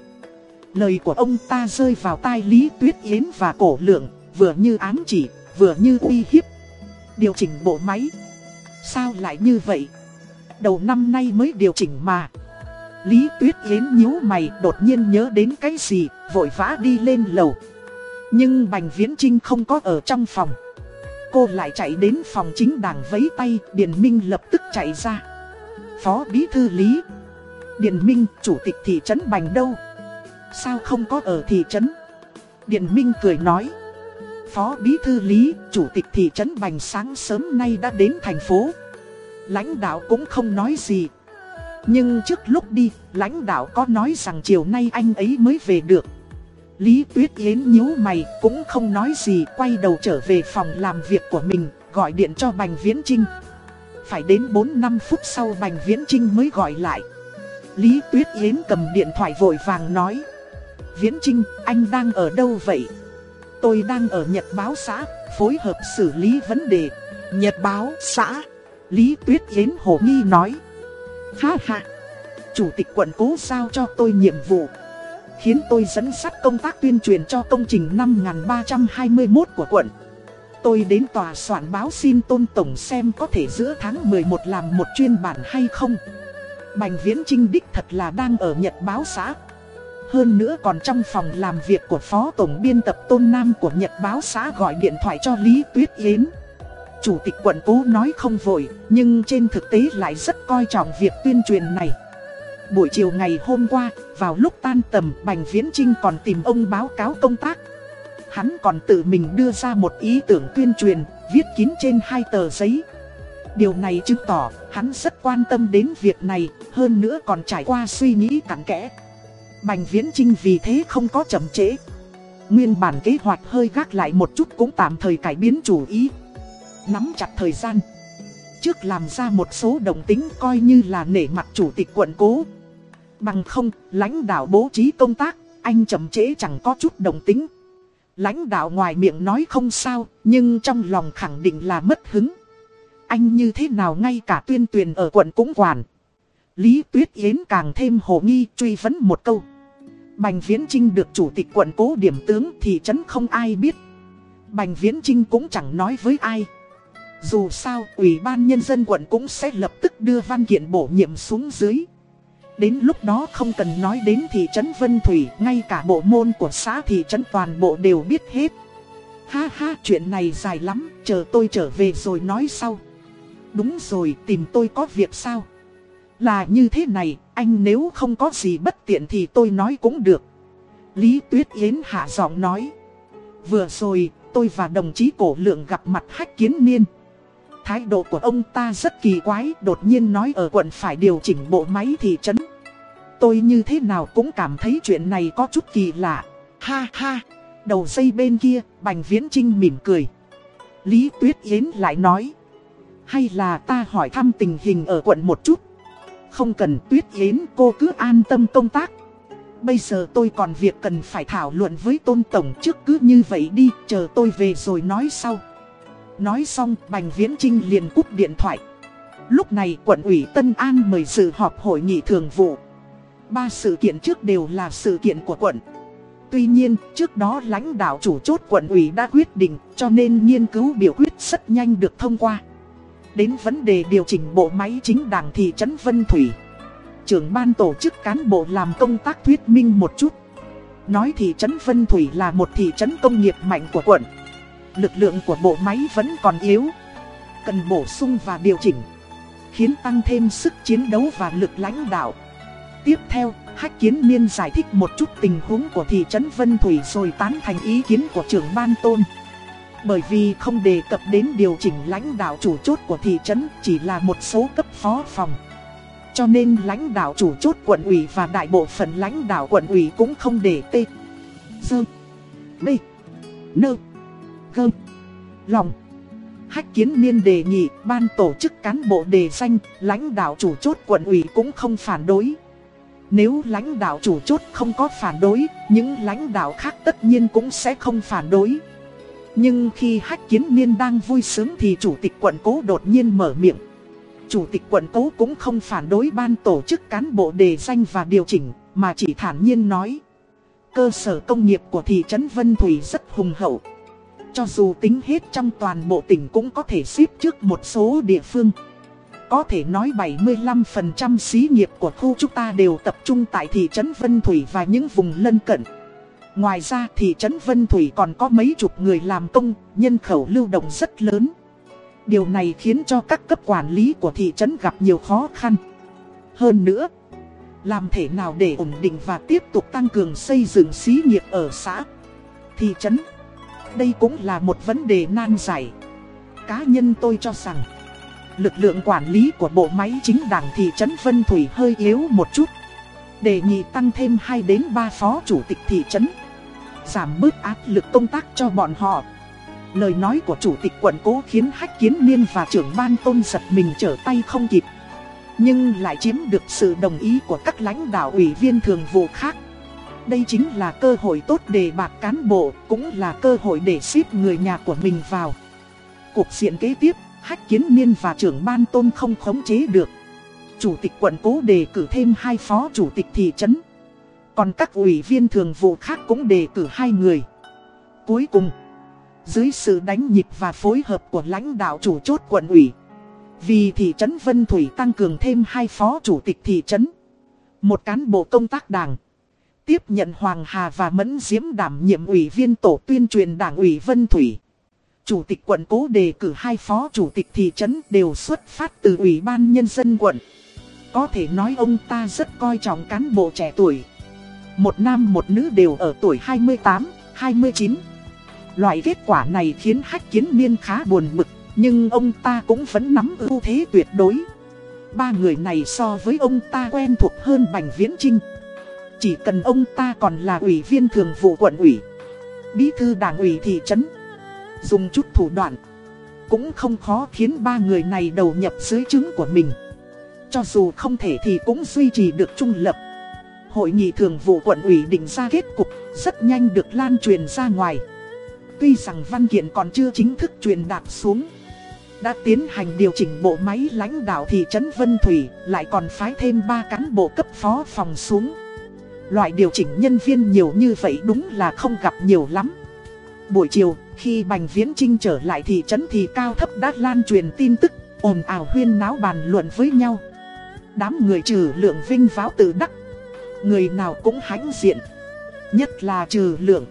Lời của ông ta rơi vào tai Lý Tuyết Yến và Cổ Lượng, vừa như ám chỉ, vừa như uy hiếp. Điều chỉnh bộ máy. Sao lại như vậy? Đầu năm nay mới điều chỉnh mà. Lý Tuyết Yến nhíu mày đột nhiên nhớ đến cái gì, vội vã đi lên lầu. Nhưng Bành Viễn Trinh không có ở trong phòng. Cô lại chạy đến phòng chính đảng vấy tay, Điền Minh lập tức chạy ra. Phó Bí Thư Lý. Điền Minh, Chủ tịch thị trấn Bành đâu? Sao không có ở thị trấn? Điền Minh cười nói. Phó Bí Thư Lý, Chủ tịch thị trấn Bành sáng sớm nay đã đến thành phố. Lãnh đạo cũng không nói gì. Nhưng trước lúc đi, lãnh đạo có nói rằng chiều nay anh ấy mới về được. Lý Tuyết Yến nhíu mày cũng không nói gì Quay đầu trở về phòng làm việc của mình Gọi điện cho Bành Viễn Trinh phải đến 4-5 phút sau Bành Viễn Trinh mới gọi lại Lý Tuyết Yến cầm điện thoại vội vàng nói Viễn Trinh, anh đang ở đâu vậy? Tôi đang ở Nhật Báo xã, phối hợp xử lý vấn đề. Nhật Báo xã. Lý Tuyết Yến hồ nghi nói. Ha ha, Chủ tịch quận cố sao cho tôi nhiệm vụ. Khiến tôi dẫn sắt công tác tuyên truyền cho công trình 5321 của quận. Tôi đến tòa soạn báo xin tôn tổng xem có thể giữa tháng 11 làm một chuyên bản hay không. Bành Viễn Trinh đích thật là đang ở Nhật Báo xã. Hơn nữa còn trong phòng làm việc của Phó Tổng Biên tập Tôn Nam của Nhật Báo xã gọi điện thoại cho Lý Tuyết Yến. Chủ tịch quận cố nói không vội, nhưng trên thực tế lại rất coi trọng việc tuyên truyền này. Buổi chiều ngày hôm qua, vào lúc tan tầm, Bành Viễn Trinh còn tìm ông báo cáo công tác. Hắn còn tự mình đưa ra một ý tưởng tuyên truyền, viết kín trên hai tờ giấy. Điều này chứng tỏ hắn rất quan tâm đến việc này, hơn nữa còn trải qua suy nghĩ cặn kẽ. Bành Viễn Trinh vì thế không có chậm trễ. Nguyên bản kế hoạch hơi gác lại một chút cũng tạm thời cải biến chủ ý. Nắm chặt thời gian. Trước làm ra một số đồng tính coi như là nể mặt chủ tịch quận cố. Bằng không, lãnh đạo bố trí công tác, anh chậm trễ chẳng có chút đồng tính. Lãnh đạo ngoài miệng nói không sao, nhưng trong lòng khẳng định là mất hứng. Anh như thế nào ngay cả tuyên tuyền ở quận cũng quản. Lý Tuyết Yến càng thêm hồ nghi truy vấn một câu. Bành Viễn Trinh được chủ tịch quận cố điểm tướng thì chấn không ai biết. Bành Viễn Trinh cũng chẳng nói với ai. Dù sao, Ủy ban Nhân dân quận cũng sẽ lập tức đưa văn kiện bổ nhiệm xuống dưới. Đến lúc đó không cần nói đến thị trấn Vân Thủy, ngay cả bộ môn của xã thị trấn toàn bộ đều biết hết. Ha ha, chuyện này dài lắm, chờ tôi trở về rồi nói sau. Đúng rồi, tìm tôi có việc sao? Là như thế này, anh nếu không có gì bất tiện thì tôi nói cũng được. Lý Tuyết Yến hạ giọng nói. Vừa rồi, tôi và đồng chí cổ lượng gặp mặt hách kiến niên. Thái độ của ông ta rất kỳ quái, đột nhiên nói ở quận phải điều chỉnh bộ máy thị trấn. Tôi như thế nào cũng cảm thấy chuyện này có chút kỳ lạ. Ha ha, đầu dây bên kia, Bành Viễn Trinh mỉm cười. Lý Tuyết Yến lại nói. Hay là ta hỏi thăm tình hình ở quận một chút. Không cần tuyết yến cô cứ an tâm công tác Bây giờ tôi còn việc cần phải thảo luận với tôn tổng trước cứ như vậy đi Chờ tôi về rồi nói sau Nói xong Bành Viễn Trinh liền cúp điện thoại. Lúc này quận ủy Tân An mời dự họp hội nghị thường vụ. Ba sự kiện trước đều là sự kiện của quận. Tuy nhiên, trước đó lãnh đạo chủ chốt quận ủy đã quyết định, cho nên nghiên cứu biểu quyết rất nhanh được thông qua. Đến vấn đề điều chỉnh bộ máy chính đảng thị trấn Vân Thủy Trưởng ban tổ chức cán bộ làm công tác thuyết minh một chút. Nói thị trấn Vân Thủy là một thị trấn công nghiệp mạnh của quận. Lực lượng của bộ máy vẫn còn yếu Cần bổ sung và điều chỉnh Khiến tăng thêm sức chiến đấu và lực lãnh đạo Tiếp theo, Hách Kiến Niên giải thích một chút tình huống của thị trấn Vân Thủy rồi tán thành ý kiến của trưởng ban tôn bởi vì không đề cập đến điều chỉnh lãnh đạo chủ chốt của thị trấn chỉ là một số cấp phó phòng. Cho nên lãnh đạo chủ chốt quận ủy và đại bộ phận lãnh đạo quận ủy cũng không để tê. Dơ. B. Nơ. Gơ. Lòng. Hách kiến niên đề nghị ban tổ chức cán bộ đề danh, lãnh đạo chủ chốt quận ủy cũng không phản đối. Nếu lãnh đạo chủ chốt không có phản đối, những lãnh đạo khác tất nhiên cũng sẽ không phản đối. Nhưng khi hách kiến niên đang vui sướng thì chủ tịch quận cố đột nhiên mở miệng. Chủ tịch quận cố cũng không phản đối ban tổ chức cán bộ đề danh và điều chỉnh, mà chỉ thản nhiên nói. Cơ sở công nghiệp của thị trấn Vân Thủy rất hùng hậu. Cho dù tính hết trong toàn bộ tỉnh cũng có thể xếp trước một số địa phương. Có thể nói 75% xí nghiệp của khu chúng ta đều tập trung tại thị trấn Vân Thủy và những vùng lân cận. Ngoài ra thị trấn Vân Thủy còn có mấy chục người làm công, nhân khẩu lưu động rất lớn. Điều này khiến cho các cấp quản lý của thị trấn gặp nhiều khó khăn. Hơn nữa, làm thế nào để ổn định và tiếp tục tăng cường xây dựng xí nghiệp ở xã, thị trấn. Đây cũng là một vấn đề nan giải. Cá nhân tôi cho rằng, lực lượng quản lý của bộ máy chính đảng thị trấn Vân Thủy hơi yếu một chút. Đề nghị tăng thêm 2 đến 3 phó chủ tịch thị trấn. Giảm bớt áp lực công tác cho bọn họ. Lời nói của chủ tịch quận cố khiến Hách Kiến Niên và trưởng ban tôn giật mình trở tay không kịp. Nhưng lại chiếm được sự đồng ý của các lãnh đạo ủy viên thường vụ khác. Đây chính là cơ hội tốt để bạc cán bộ, cũng là cơ hội để ship người nhà của mình vào. Cuộc diện kế tiếp, Hách Kiến Niên và trưởng ban tôn không khống chế được. Chủ tịch quận cố đề cử thêm hai phó chủ tịch thị trấn. Còn các ủy viên thường vụ khác cũng đề cử hai người. Cuối cùng, dưới sự đánh nhịp và phối hợp của lãnh đạo chủ chốt quận ủy, vì thị trấn Vân Thủy tăng cường thêm hai phó chủ tịch thị trấn, một cán bộ công tác đảng, tiếp nhận Hoàng Hà và Mẫn Diễm đảm nhiệm ủy viên tổ tuyên truyền đảng ủy Vân Thủy. Chủ tịch quận cố đề cử hai phó chủ tịch thị trấn đều xuất phát từ ủy ban nhân dân quận. Có thể nói ông ta rất coi trọng cán bộ trẻ tuổi. Một nam một nữ đều ở tuổi 28, 29. Loại kết quả này khiến Hách Kiến Niên khá buồn bực, nhưng ông ta cũng vẫn nắm ưu thế tuyệt đối. Ba người này so với ông ta quen thuộc hơn Bành Viễn Trinh. Chỉ cần ông ta còn là ủy viên thường vụ quận ủy, bí thư đảng ủy thị trấn, dùng chút thủ đoạn, cũng không khó khiến ba người này đầu nhập dưới chứng của mình. Cho dù không thể thì cũng duy trì được trung lập. Hội nghị thường vụ quận ủy định ra kết cục, rất nhanh được lan truyền ra ngoài. Tuy rằng văn kiện còn chưa chính thức truyền đạt xuống Đã tiến hành điều chỉnh bộ máy lãnh đạo thị trấn Vân Thủy Lại còn phái thêm 3 cán bộ cấp phó phòng xuống Loại điều chỉnh nhân viên nhiều như vậy đúng là không gặp nhiều lắm. Buổi chiều, khi Bành Viễn Trinh trở lại thị trấn thì cao thấp đã lan truyền tin tức ồn ào huyên náo bàn luận với nhau. Đám người trừ lượng vinh váo tự đắc Người nào cũng hãnh diện. Nhất là trừ lượng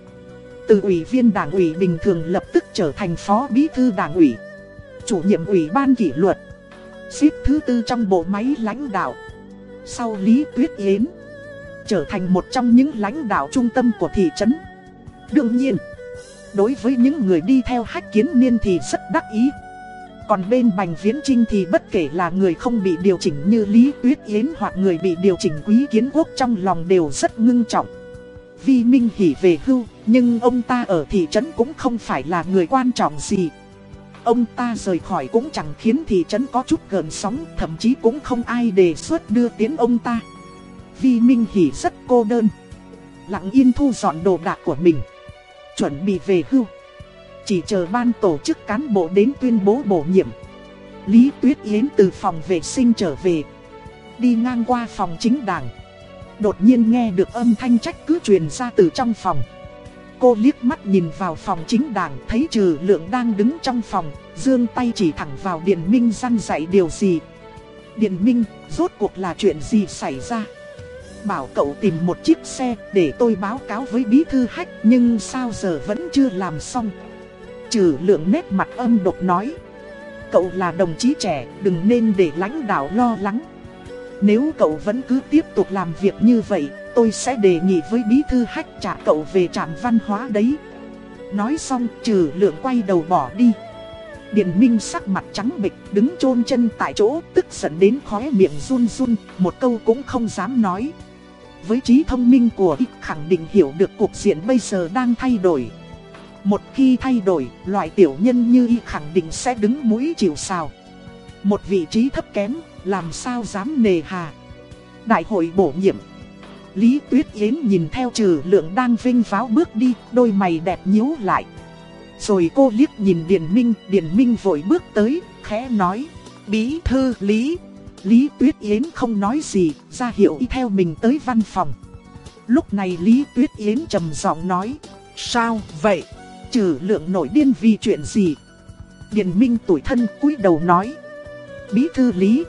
từ ủy viên đảng ủy bình thường lập tức trở thành phó bí thư đảng ủy Chủ nhiệm ủy ban kỷ luật Xếp thứ tư trong bộ máy lãnh đạo. Sau Lý Tuyết Yến Trở thành một trong những lãnh đạo trung tâm của thị trấn Đương nhiên Đối với những người đi theo hách kiến niên thì rất đắc ý Còn bên Bành Viễn Trinh thì bất kể là người không bị điều chỉnh như Lý Tuyết Yến Hoặc người bị điều chỉnh quý kiến quốc trong lòng đều rất ngưng trọng Vi Minh Hỉ về hưu, nhưng ông ta ở thị trấn cũng không phải là người quan trọng gì. Ông ta rời khỏi cũng chẳng khiến thị trấn có chút gần sóng, thậm chí cũng không ai đề xuất đưa tiến ông ta. Vi Minh Hỷ rất cô đơn. Lặng yên thu dọn đồ đạc của mình. Chuẩn bị về hưu. Chỉ chờ ban tổ chức cán bộ đến tuyên bố bổ nhiệm. Lý Tuyết Yến từ phòng vệ sinh trở về. Đi ngang qua phòng chính đảng. Đột nhiên nghe được âm thanh trách cứ truyền ra từ trong phòng Cô liếc mắt nhìn vào phòng chính đảng Thấy trừ lượng đang đứng trong phòng Dương tay chỉ thẳng vào Điện Minh răn dạy điều gì Điện Minh, rốt cuộc là chuyện gì xảy ra Bảo cậu tìm một chiếc xe để tôi báo cáo với bí thư hách Nhưng sao giờ vẫn chưa làm xong Trừ lượng nét mặt âm độc nói Cậu là đồng chí trẻ, đừng nên để lãnh đạo lo lắng nếu cậu vẫn cứ tiếp tục làm việc như vậy, tôi sẽ đề nghị với bí thư hách trả cậu về trạm văn hóa đấy. Nói xong trừ lượng quay đầu bỏ đi. Điện Minh sắc mặt trắng bịch đứng chôn chân tại chỗ tức giận đến khóe miệng run run, một câu cũng không dám nói. Với trí thông minh của y khẳng định hiểu được cuộc diện bây giờ đang thay đổi. Một khi thay đổi, loại tiểu nhân như y khẳng định sẽ đứng mũi chịu sào. Một vị trí thấp kém, làm sao dám nề hà. Đại hội bổ nhiệm. Lý Tuyết Yến nhìn theo trừ lượng đang vinh váo bước đi, đôi mày đẹp nhíu lại. Rồi cô liếc nhìn Điền Minh, Điền Minh vội bước tới, khẽ nói, bí thư Lý. Lý Tuyết Yến không nói gì, ra hiệu y theo mình tới văn phòng. Lúc này Lý Tuyết Yến trầm giọng nói, sao vậy? Trừ lượng nổi điên vì chuyện gì? Điền Minh tuổi thân cúi đầu nói, Bí thư Lý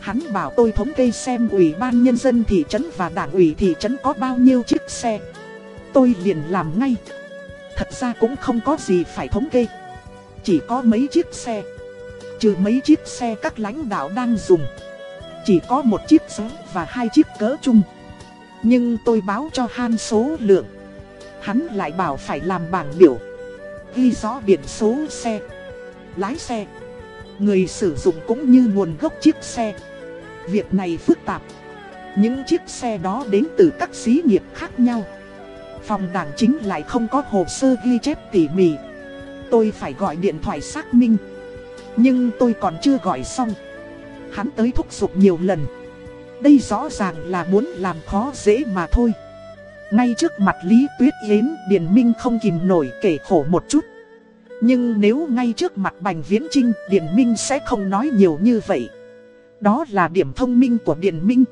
Hắn bảo tôi thống kê xem ủy ban nhân dân thị trấn và đảng ủy thị trấn có bao nhiêu chiếc xe Tôi liền làm ngay Thật ra cũng không có gì phải thống kê Chỉ có mấy chiếc xe Trừ mấy chiếc xe các lãnh đạo đang dùng. Chỉ có một chiếc số và hai chiếc cỡ chung. Nhưng tôi báo cho Han số lượng. Hắn lại bảo phải làm bảng biểu. Ghi rõ biển số xe. Lái xe. Người sử dụng cũng như nguồn gốc chiếc xe. Việc này phức tạp. Những chiếc xe đó đến từ các xí nghiệp khác nhau. Phòng đảng chính lại không có hồ sơ ghi chép tỉ mỉ. Tôi phải gọi điện thoại xác minh. Nhưng tôi còn chưa gọi xong. Hắn tới thúc giục nhiều lần. Đây rõ ràng là muốn làm khó dễ mà thôi. Ngay trước mặt Lý Tuyết Yến, Điền Minh không kìm nổi kể khổ một chút. Nhưng nếu ngay trước mặt Bành Viễn Trinh, Điền Minh sẽ không nói nhiều như vậy. Đó là điểm thông minh của Điền Minh.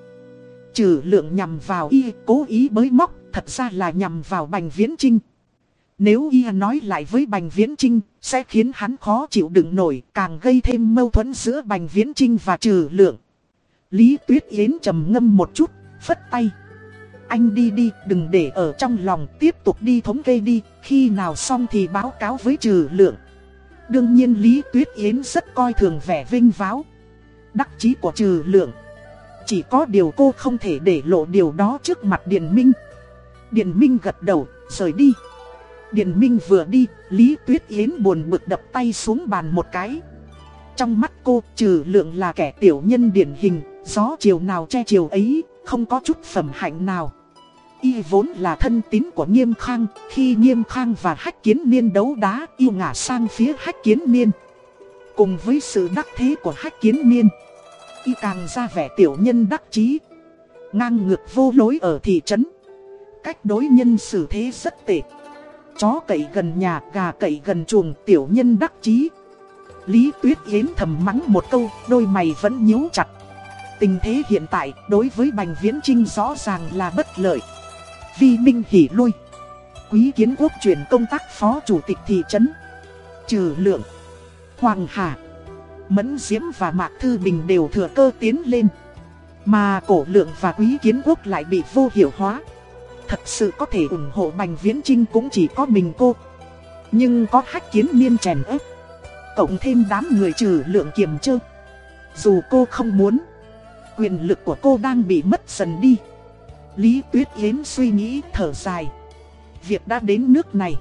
Trừ lượng nhằm vào y, cố ý bới móc, Thật ra là nhằm vào Bành Viễn Trinh. Nếu y nói lại với Bành Viễn Trinh Sẽ khiến hắn khó chịu đựng nổi Càng gây thêm mâu thuẫn giữa Bành Viễn Trinh và trừ lượng. Lý Tuyết Yến trầm ngâm một chút Phất tay. Anh đi đi đừng để ở trong lòng Tiếp tục đi thống kê đi Khi nào xong thì báo cáo với trừ lượng. Đương nhiên Lý Tuyết Yến rất coi thường vẻ vinh váo Đắc chí của trừ lượng. Chỉ có điều cô không thể để lộ điều đó trước mặt điện Minh. Điện Minh gật đầu, rời đi. Điền Minh vừa đi, Lý Tuyết Yến buồn bực đập tay xuống bàn một cái. Trong mắt cô, trừ lượng là kẻ tiểu nhân điển hình, gió chiều nào che chiều ấy, không có chút phẩm hạnh nào. Y vốn là thân tín của Nghiêm Khang, khi Nghiêm Khang và Hách Kiến Niên đấu đá, yêu ngả sang phía Hách Kiến Niên. Cùng với sự đắc thế của Hách Kiến Niên, Y càng ra vẻ tiểu nhân đắc chí Ngang ngược vô lối ở thị trấn Cách đối nhân xử thế rất tệ Chó cậy gần nhà, gà cậy gần chuồng, tiểu nhân đắc chí. Lý Tuyết Yến thầm mắng một câu, đôi mày vẫn nhíu chặt. Tình thế hiện tại, đối với Bành Viễn Trinh rõ ràng là bất lợi. Vi Minh hỉ lui. Quý kiến quốc chuyển công tác phó chủ tịch thị trấn. Trừ lượng. Hoàng Hà. Mẫn Diễm và Mạc Thư Bình đều thừa cơ tiến lên. Mà cổ lượng và quý kiến quốc lại bị vô hiệu hóa. Thật sự có thể ủng hộ Bành Viễn Trinh cũng chỉ có mình cô. Nhưng có hách kiến niên chèn ép. Cộng thêm đám người trừ lượng kiềm chơ Dù cô không muốn, Quyền lực của cô đang bị mất dần đi. Lý Tuyết Yến suy nghĩ thở dài. Việc đã đến nước này,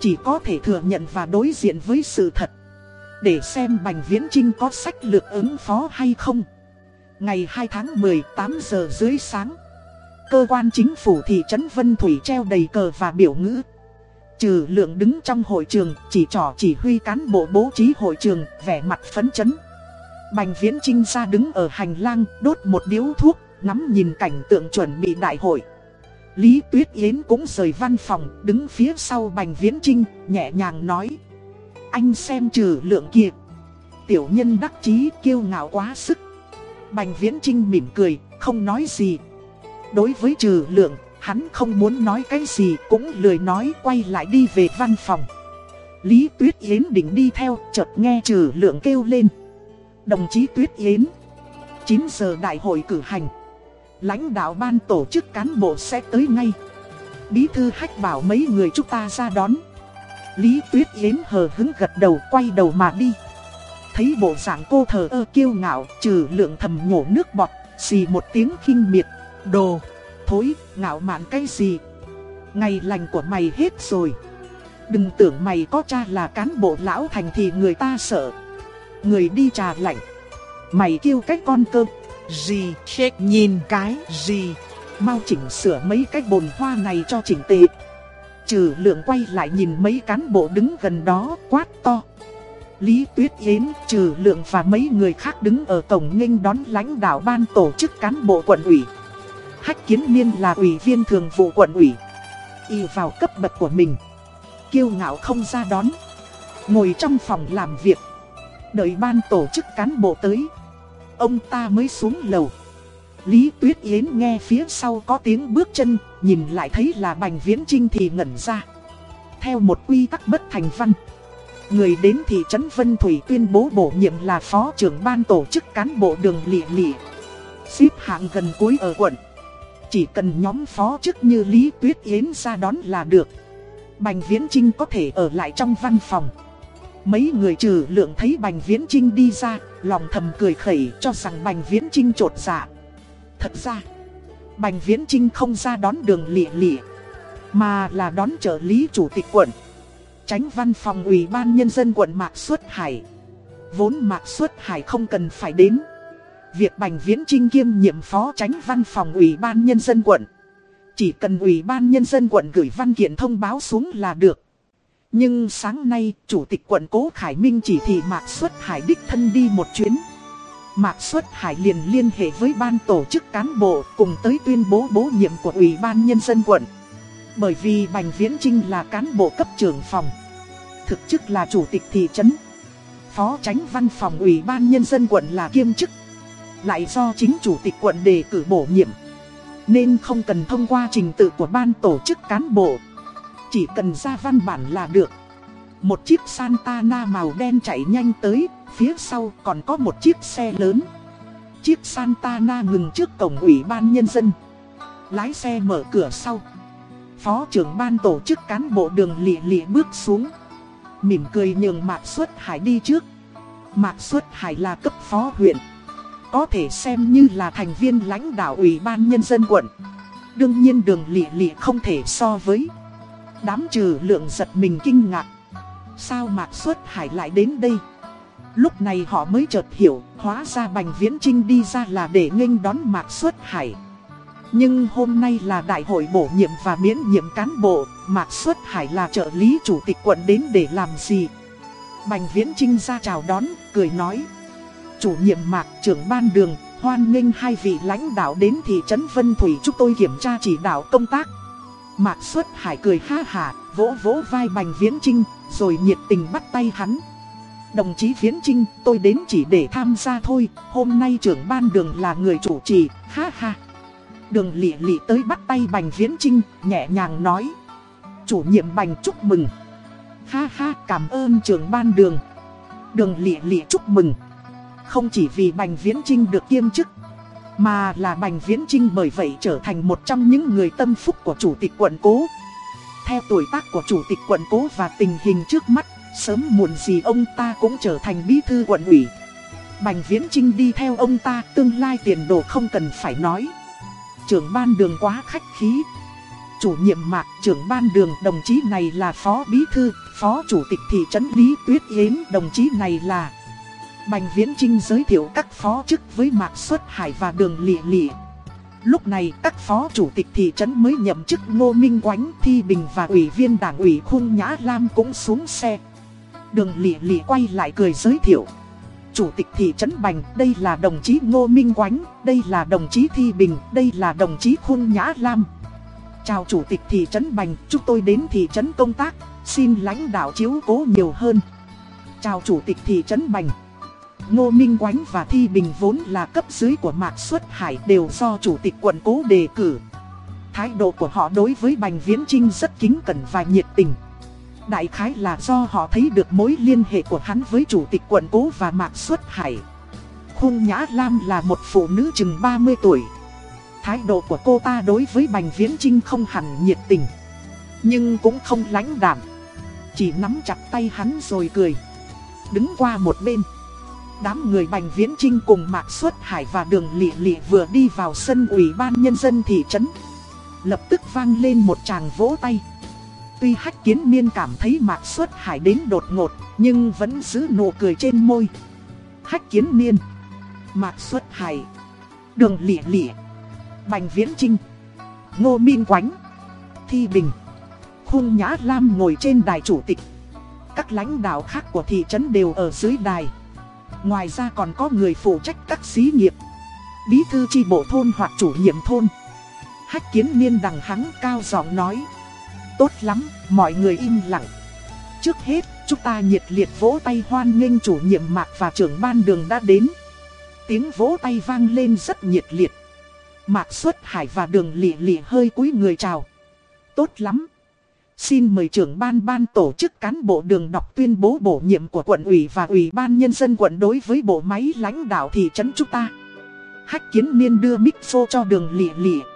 Chỉ có thể thừa nhận và đối diện với sự thật. Để xem Bành Viễn Trinh có sách lược ứng phó hay không. Ngày 2 tháng 10 8 giờ dưới sáng Cơ quan chính phủ thị trấn Vân Thủy treo đầy cờ và biểu ngữ. Trừ lượng đứng trong hội trường, chỉ trỏ chỉ huy cán bộ bố trí hội trường, vẻ mặt phấn chấn. Bành viễn trinh ra đứng ở hành lang, đốt một điếu thuốc, ngắm nhìn cảnh tượng chuẩn bị đại hội. Lý Tuyết Yến cũng rời văn phòng, đứng phía sau bành viễn trinh, nhẹ nhàng nói. Anh xem trừ lượng kia. Tiểu nhân đắc chí kiêu ngạo quá sức. Bành viễn trinh mỉm cười, không nói gì, Đối với trừ lượng, hắn không muốn nói cái gì cũng lười nói quay lại đi về văn phòng. Lý Tuyết Yến định đi theo, chợt nghe trừ lượng kêu lên. Đồng chí Tuyết Yến, 9 giờ đại hội cử hành. Lãnh đạo ban tổ chức cán bộ sẽ tới ngay. Bí thư hách bảo mấy người chúng ta ra đón. Lý Tuyết Yến hờ hứng gật đầu quay đầu mà đi. Thấy bộ dạng cô thờ ơ kiêu ngạo, trừ lượng thầm nhổ nước bọt, xì một tiếng khinh miệt. Đồ, thối, ngạo mạn cái gì? Ngày lành của mày hết rồi. Đừng tưởng mày có cha là cán bộ lão thành thì người ta sợ. Người đi trà lạnh. Mày kêu cái con cơ. Gì, shake nhìn cái gì. Mau chỉnh sửa mấy cái bồn hoa này cho chỉnh tệ. Trừ lượng quay lại nhìn mấy cán bộ đứng gần đó quát to. Lý Tuyết Yến, trừ lượng và mấy người khác đứng ở cổng nghênh đón lãnh đạo ban tổ chức cán bộ quận ủy. Hách Kiến Niên là ủy viên thường vụ quận ủy. Y vào cấp bậc của mình. Kiêu ngạo không ra đón. Ngồi trong phòng làm việc. Đợi ban tổ chức cán bộ tới. Ông ta mới xuống lầu. Lý Tuyết Yến nghe phía sau có tiếng bước chân, nhìn lại thấy là Bành Viễn Trinh thì ngẩn ra. Theo một quy tắc bất thành văn, Người đến thị trấn Vân Thủy tuyên bố bổ nhiệm là phó trưởng ban tổ chức cán bộ đường lị lị. Xếp hạng gần cuối ở quận. Chỉ cần nhóm phó chức như Lý Tuyết Yến ra đón là được. Bành Viễn Trinh có thể ở lại trong văn phòng. Mấy người trừ lượng thấy Bành Viễn Trinh đi ra, lòng thầm cười khẩy cho rằng Bành Viễn Trinh trột dạ. Thật ra, Bành Viễn Trinh không ra đón đường lịa lịa, mà là đón trợ lý chủ tịch quận. Tránh văn phòng ủy ban nhân dân quận Mạc Xuất Hải. Vốn Mạc Xuất Hải không cần phải đến. Việc Bành Viễn Trinh kiêm nhiệm phó tránh văn phòng ủy ban nhân dân quận. Chỉ cần ủy ban nhân dân quận gửi văn kiện thông báo xuống là được. Nhưng sáng nay, Chủ tịch quận Cố Khải Minh chỉ thị Mạc Xuất Hải đích thân đi một chuyến. Mạc Xuất Hải liền liên hệ với ban tổ chức cán bộ cùng tới tuyên bố bố nhiệm của Ủy ban Nhân dân quận. Bởi vì Bành Viễn Trinh là cán bộ cấp trưởng phòng. Thực chức là chủ tịch thị trấn. Phó tránh văn phòng Ủy ban Nhân dân quận là kiêm chức. Lại do chính chủ tịch quận đề cử bổ nhiệm. Nên không cần thông qua trình tự của ban tổ chức cán bộ. Chỉ cần ra văn bản là được. Một chiếc Santana màu đen chạy nhanh tới, phía sau còn có một chiếc xe lớn. Chiếc Santana ngừng trước cổng ủy ban nhân dân. Lái xe mở cửa sau. Phó trưởng ban tổ chức cán bộ đường lịa lịa bước xuống. Mỉm cười nhường Mạc Xuất Hải đi trước. Mạc Xuất Hải là cấp phó huyện. Có thể xem như là thành viên lãnh đạo ủy ban nhân dân quận. Đương nhiên đường lị lị không thể so với. Đám trừ lượng giật mình kinh ngạc. Sao Mạc Xuất Hải lại đến đây? Lúc này họ mới chợt hiểu, hóa ra Bành Viễn Trinh đi ra là để nghênh đón Mạc Xuất Hải. Nhưng hôm nay là đại hội bổ nhiệm và miễn nhiệm cán bộ, Mạc Xuất Hải là trợ lý chủ tịch quận đến để làm gì? Bành Viễn Trinh ra chào đón, cười nói. Chủ nhiệm Mạc trưởng ban đường, hoan nghênh hai vị lãnh đạo đến thị trấn Vân Thủy chúc tôi kiểm tra chỉ đạo công tác. Mạc Xuất Hải cười ha hả, vỗ vỗ vai Bành Viễn Trinh, rồi nhiệt tình bắt tay hắn. Đồng chí Viễn Trinh, tôi đến chỉ để tham gia thôi, hôm nay trưởng ban đường là người chủ trì, ha ha. Đường lị lị tới bắt tay Bành Viễn Trinh, nhẹ nhàng nói. Chủ nhiệm Bành chúc mừng. Ha ha, cảm ơn trưởng ban đường. Đường lị lị chúc mừng. Không chỉ vì Bành Viễn Trinh được kiêm chức, mà là Bành Viễn Trinh bởi vậy trở thành một trong những người tâm phúc của chủ tịch quận cố. Theo tuổi tác của chủ tịch quận cố và tình hình trước mắt, sớm muộn gì ông ta cũng trở thành bí thư quận ủy. Bành Viễn Trinh đi theo ông ta, tương lai tiền đồ không cần phải nói. Trưởng ban đường quá khách khí. Chủ nhiệm mạc trưởng ban đường đồng chí này là phó bí thư, phó chủ tịch thị trấn Lý Tuyết Yến đồng chí này là... Bành Viễn Trinh giới thiệu các phó chức với Mạc Xuất Hải và Đường Lị Lị. Lúc này các phó chủ tịch thị trấn mới nhậm chức Ngô Minh Quánh, Thi Bình và ủy viên đảng ủy Khung Nhã Lam cũng xuống xe. Đường Lị Lị quay lại cười giới thiệu. Chủ tịch thị trấn Bành, đây là đồng chí Ngô Minh Quánh, đây là đồng chí Thi Bình, đây là đồng chí Khung Nhã Lam. Chào chủ tịch thị trấn Bành, chúng tôi đến thị trấn công tác, xin lãnh đạo chiếu cố nhiều hơn. Chào chủ tịch thị trấn Bành. Ngô Minh Quánh và Thi Bình vốn là cấp dưới của Mạc Xuất Hải đều do Chủ tịch quận cố đề cử. Thái độ của họ đối với Bành Viễn Trinh rất kính cẩn và nhiệt tình. Đại khái là do họ thấy được mối liên hệ của hắn với Chủ tịch quận cố và Mạc Xuất Hải. Khung Nhã Lam là một phụ nữ chừng 30 tuổi. Thái độ của cô ta đối với Bành Viễn Trinh không hẳn nhiệt tình. Nhưng cũng không lãnh đảm. Chỉ nắm chặt tay hắn rồi cười. Đứng qua một bên. Đám người Bành Viễn Trinh cùng Mạc Xuất Hải và Đường Lị Lị vừa đi vào sân ủy ban nhân dân thị trấn. Lập tức vang lên một tràng vỗ tay. Tuy Hách Kiến Miên cảm thấy Mạc Xuất Hải đến đột ngột, nhưng vẫn giữ nụ cười trên môi. Hách Kiến Miên, Mạc Xuất Hải, Đường Lị Lị, Bành Viễn Trinh, Ngô Minh Quánh, Thi Bình, Khung Nhã Lam ngồi trên đài chủ tịch. Các lãnh đạo khác của thị trấn đều ở dưới đài. Ngoài ra còn có người phụ trách các xí nghiệp. Bí thư chi bộ thôn hoặc chủ nhiệm thôn. Hách kiến niên đằng hắng cao giọng nói. Tốt lắm, mọi người im lặng. Trước hết, chúng ta nhiệt liệt vỗ tay hoan nghênh chủ nhiệm mạc và trưởng ban đường đã đến. Tiếng vỗ tay vang lên rất nhiệt liệt. Mạc xuất hải và đường lị lị hơi cúi người chào. Tốt lắm Xin mời trưởng ban ban tổ chức cán bộ đường đọc tuyên bố bổ nhiệm của quận ủy và ủy ban nhân dân quận đối với bộ máy lãnh đạo thị trấn chúng ta. Hách kiến niên đưa mic cho đường lịa lịa.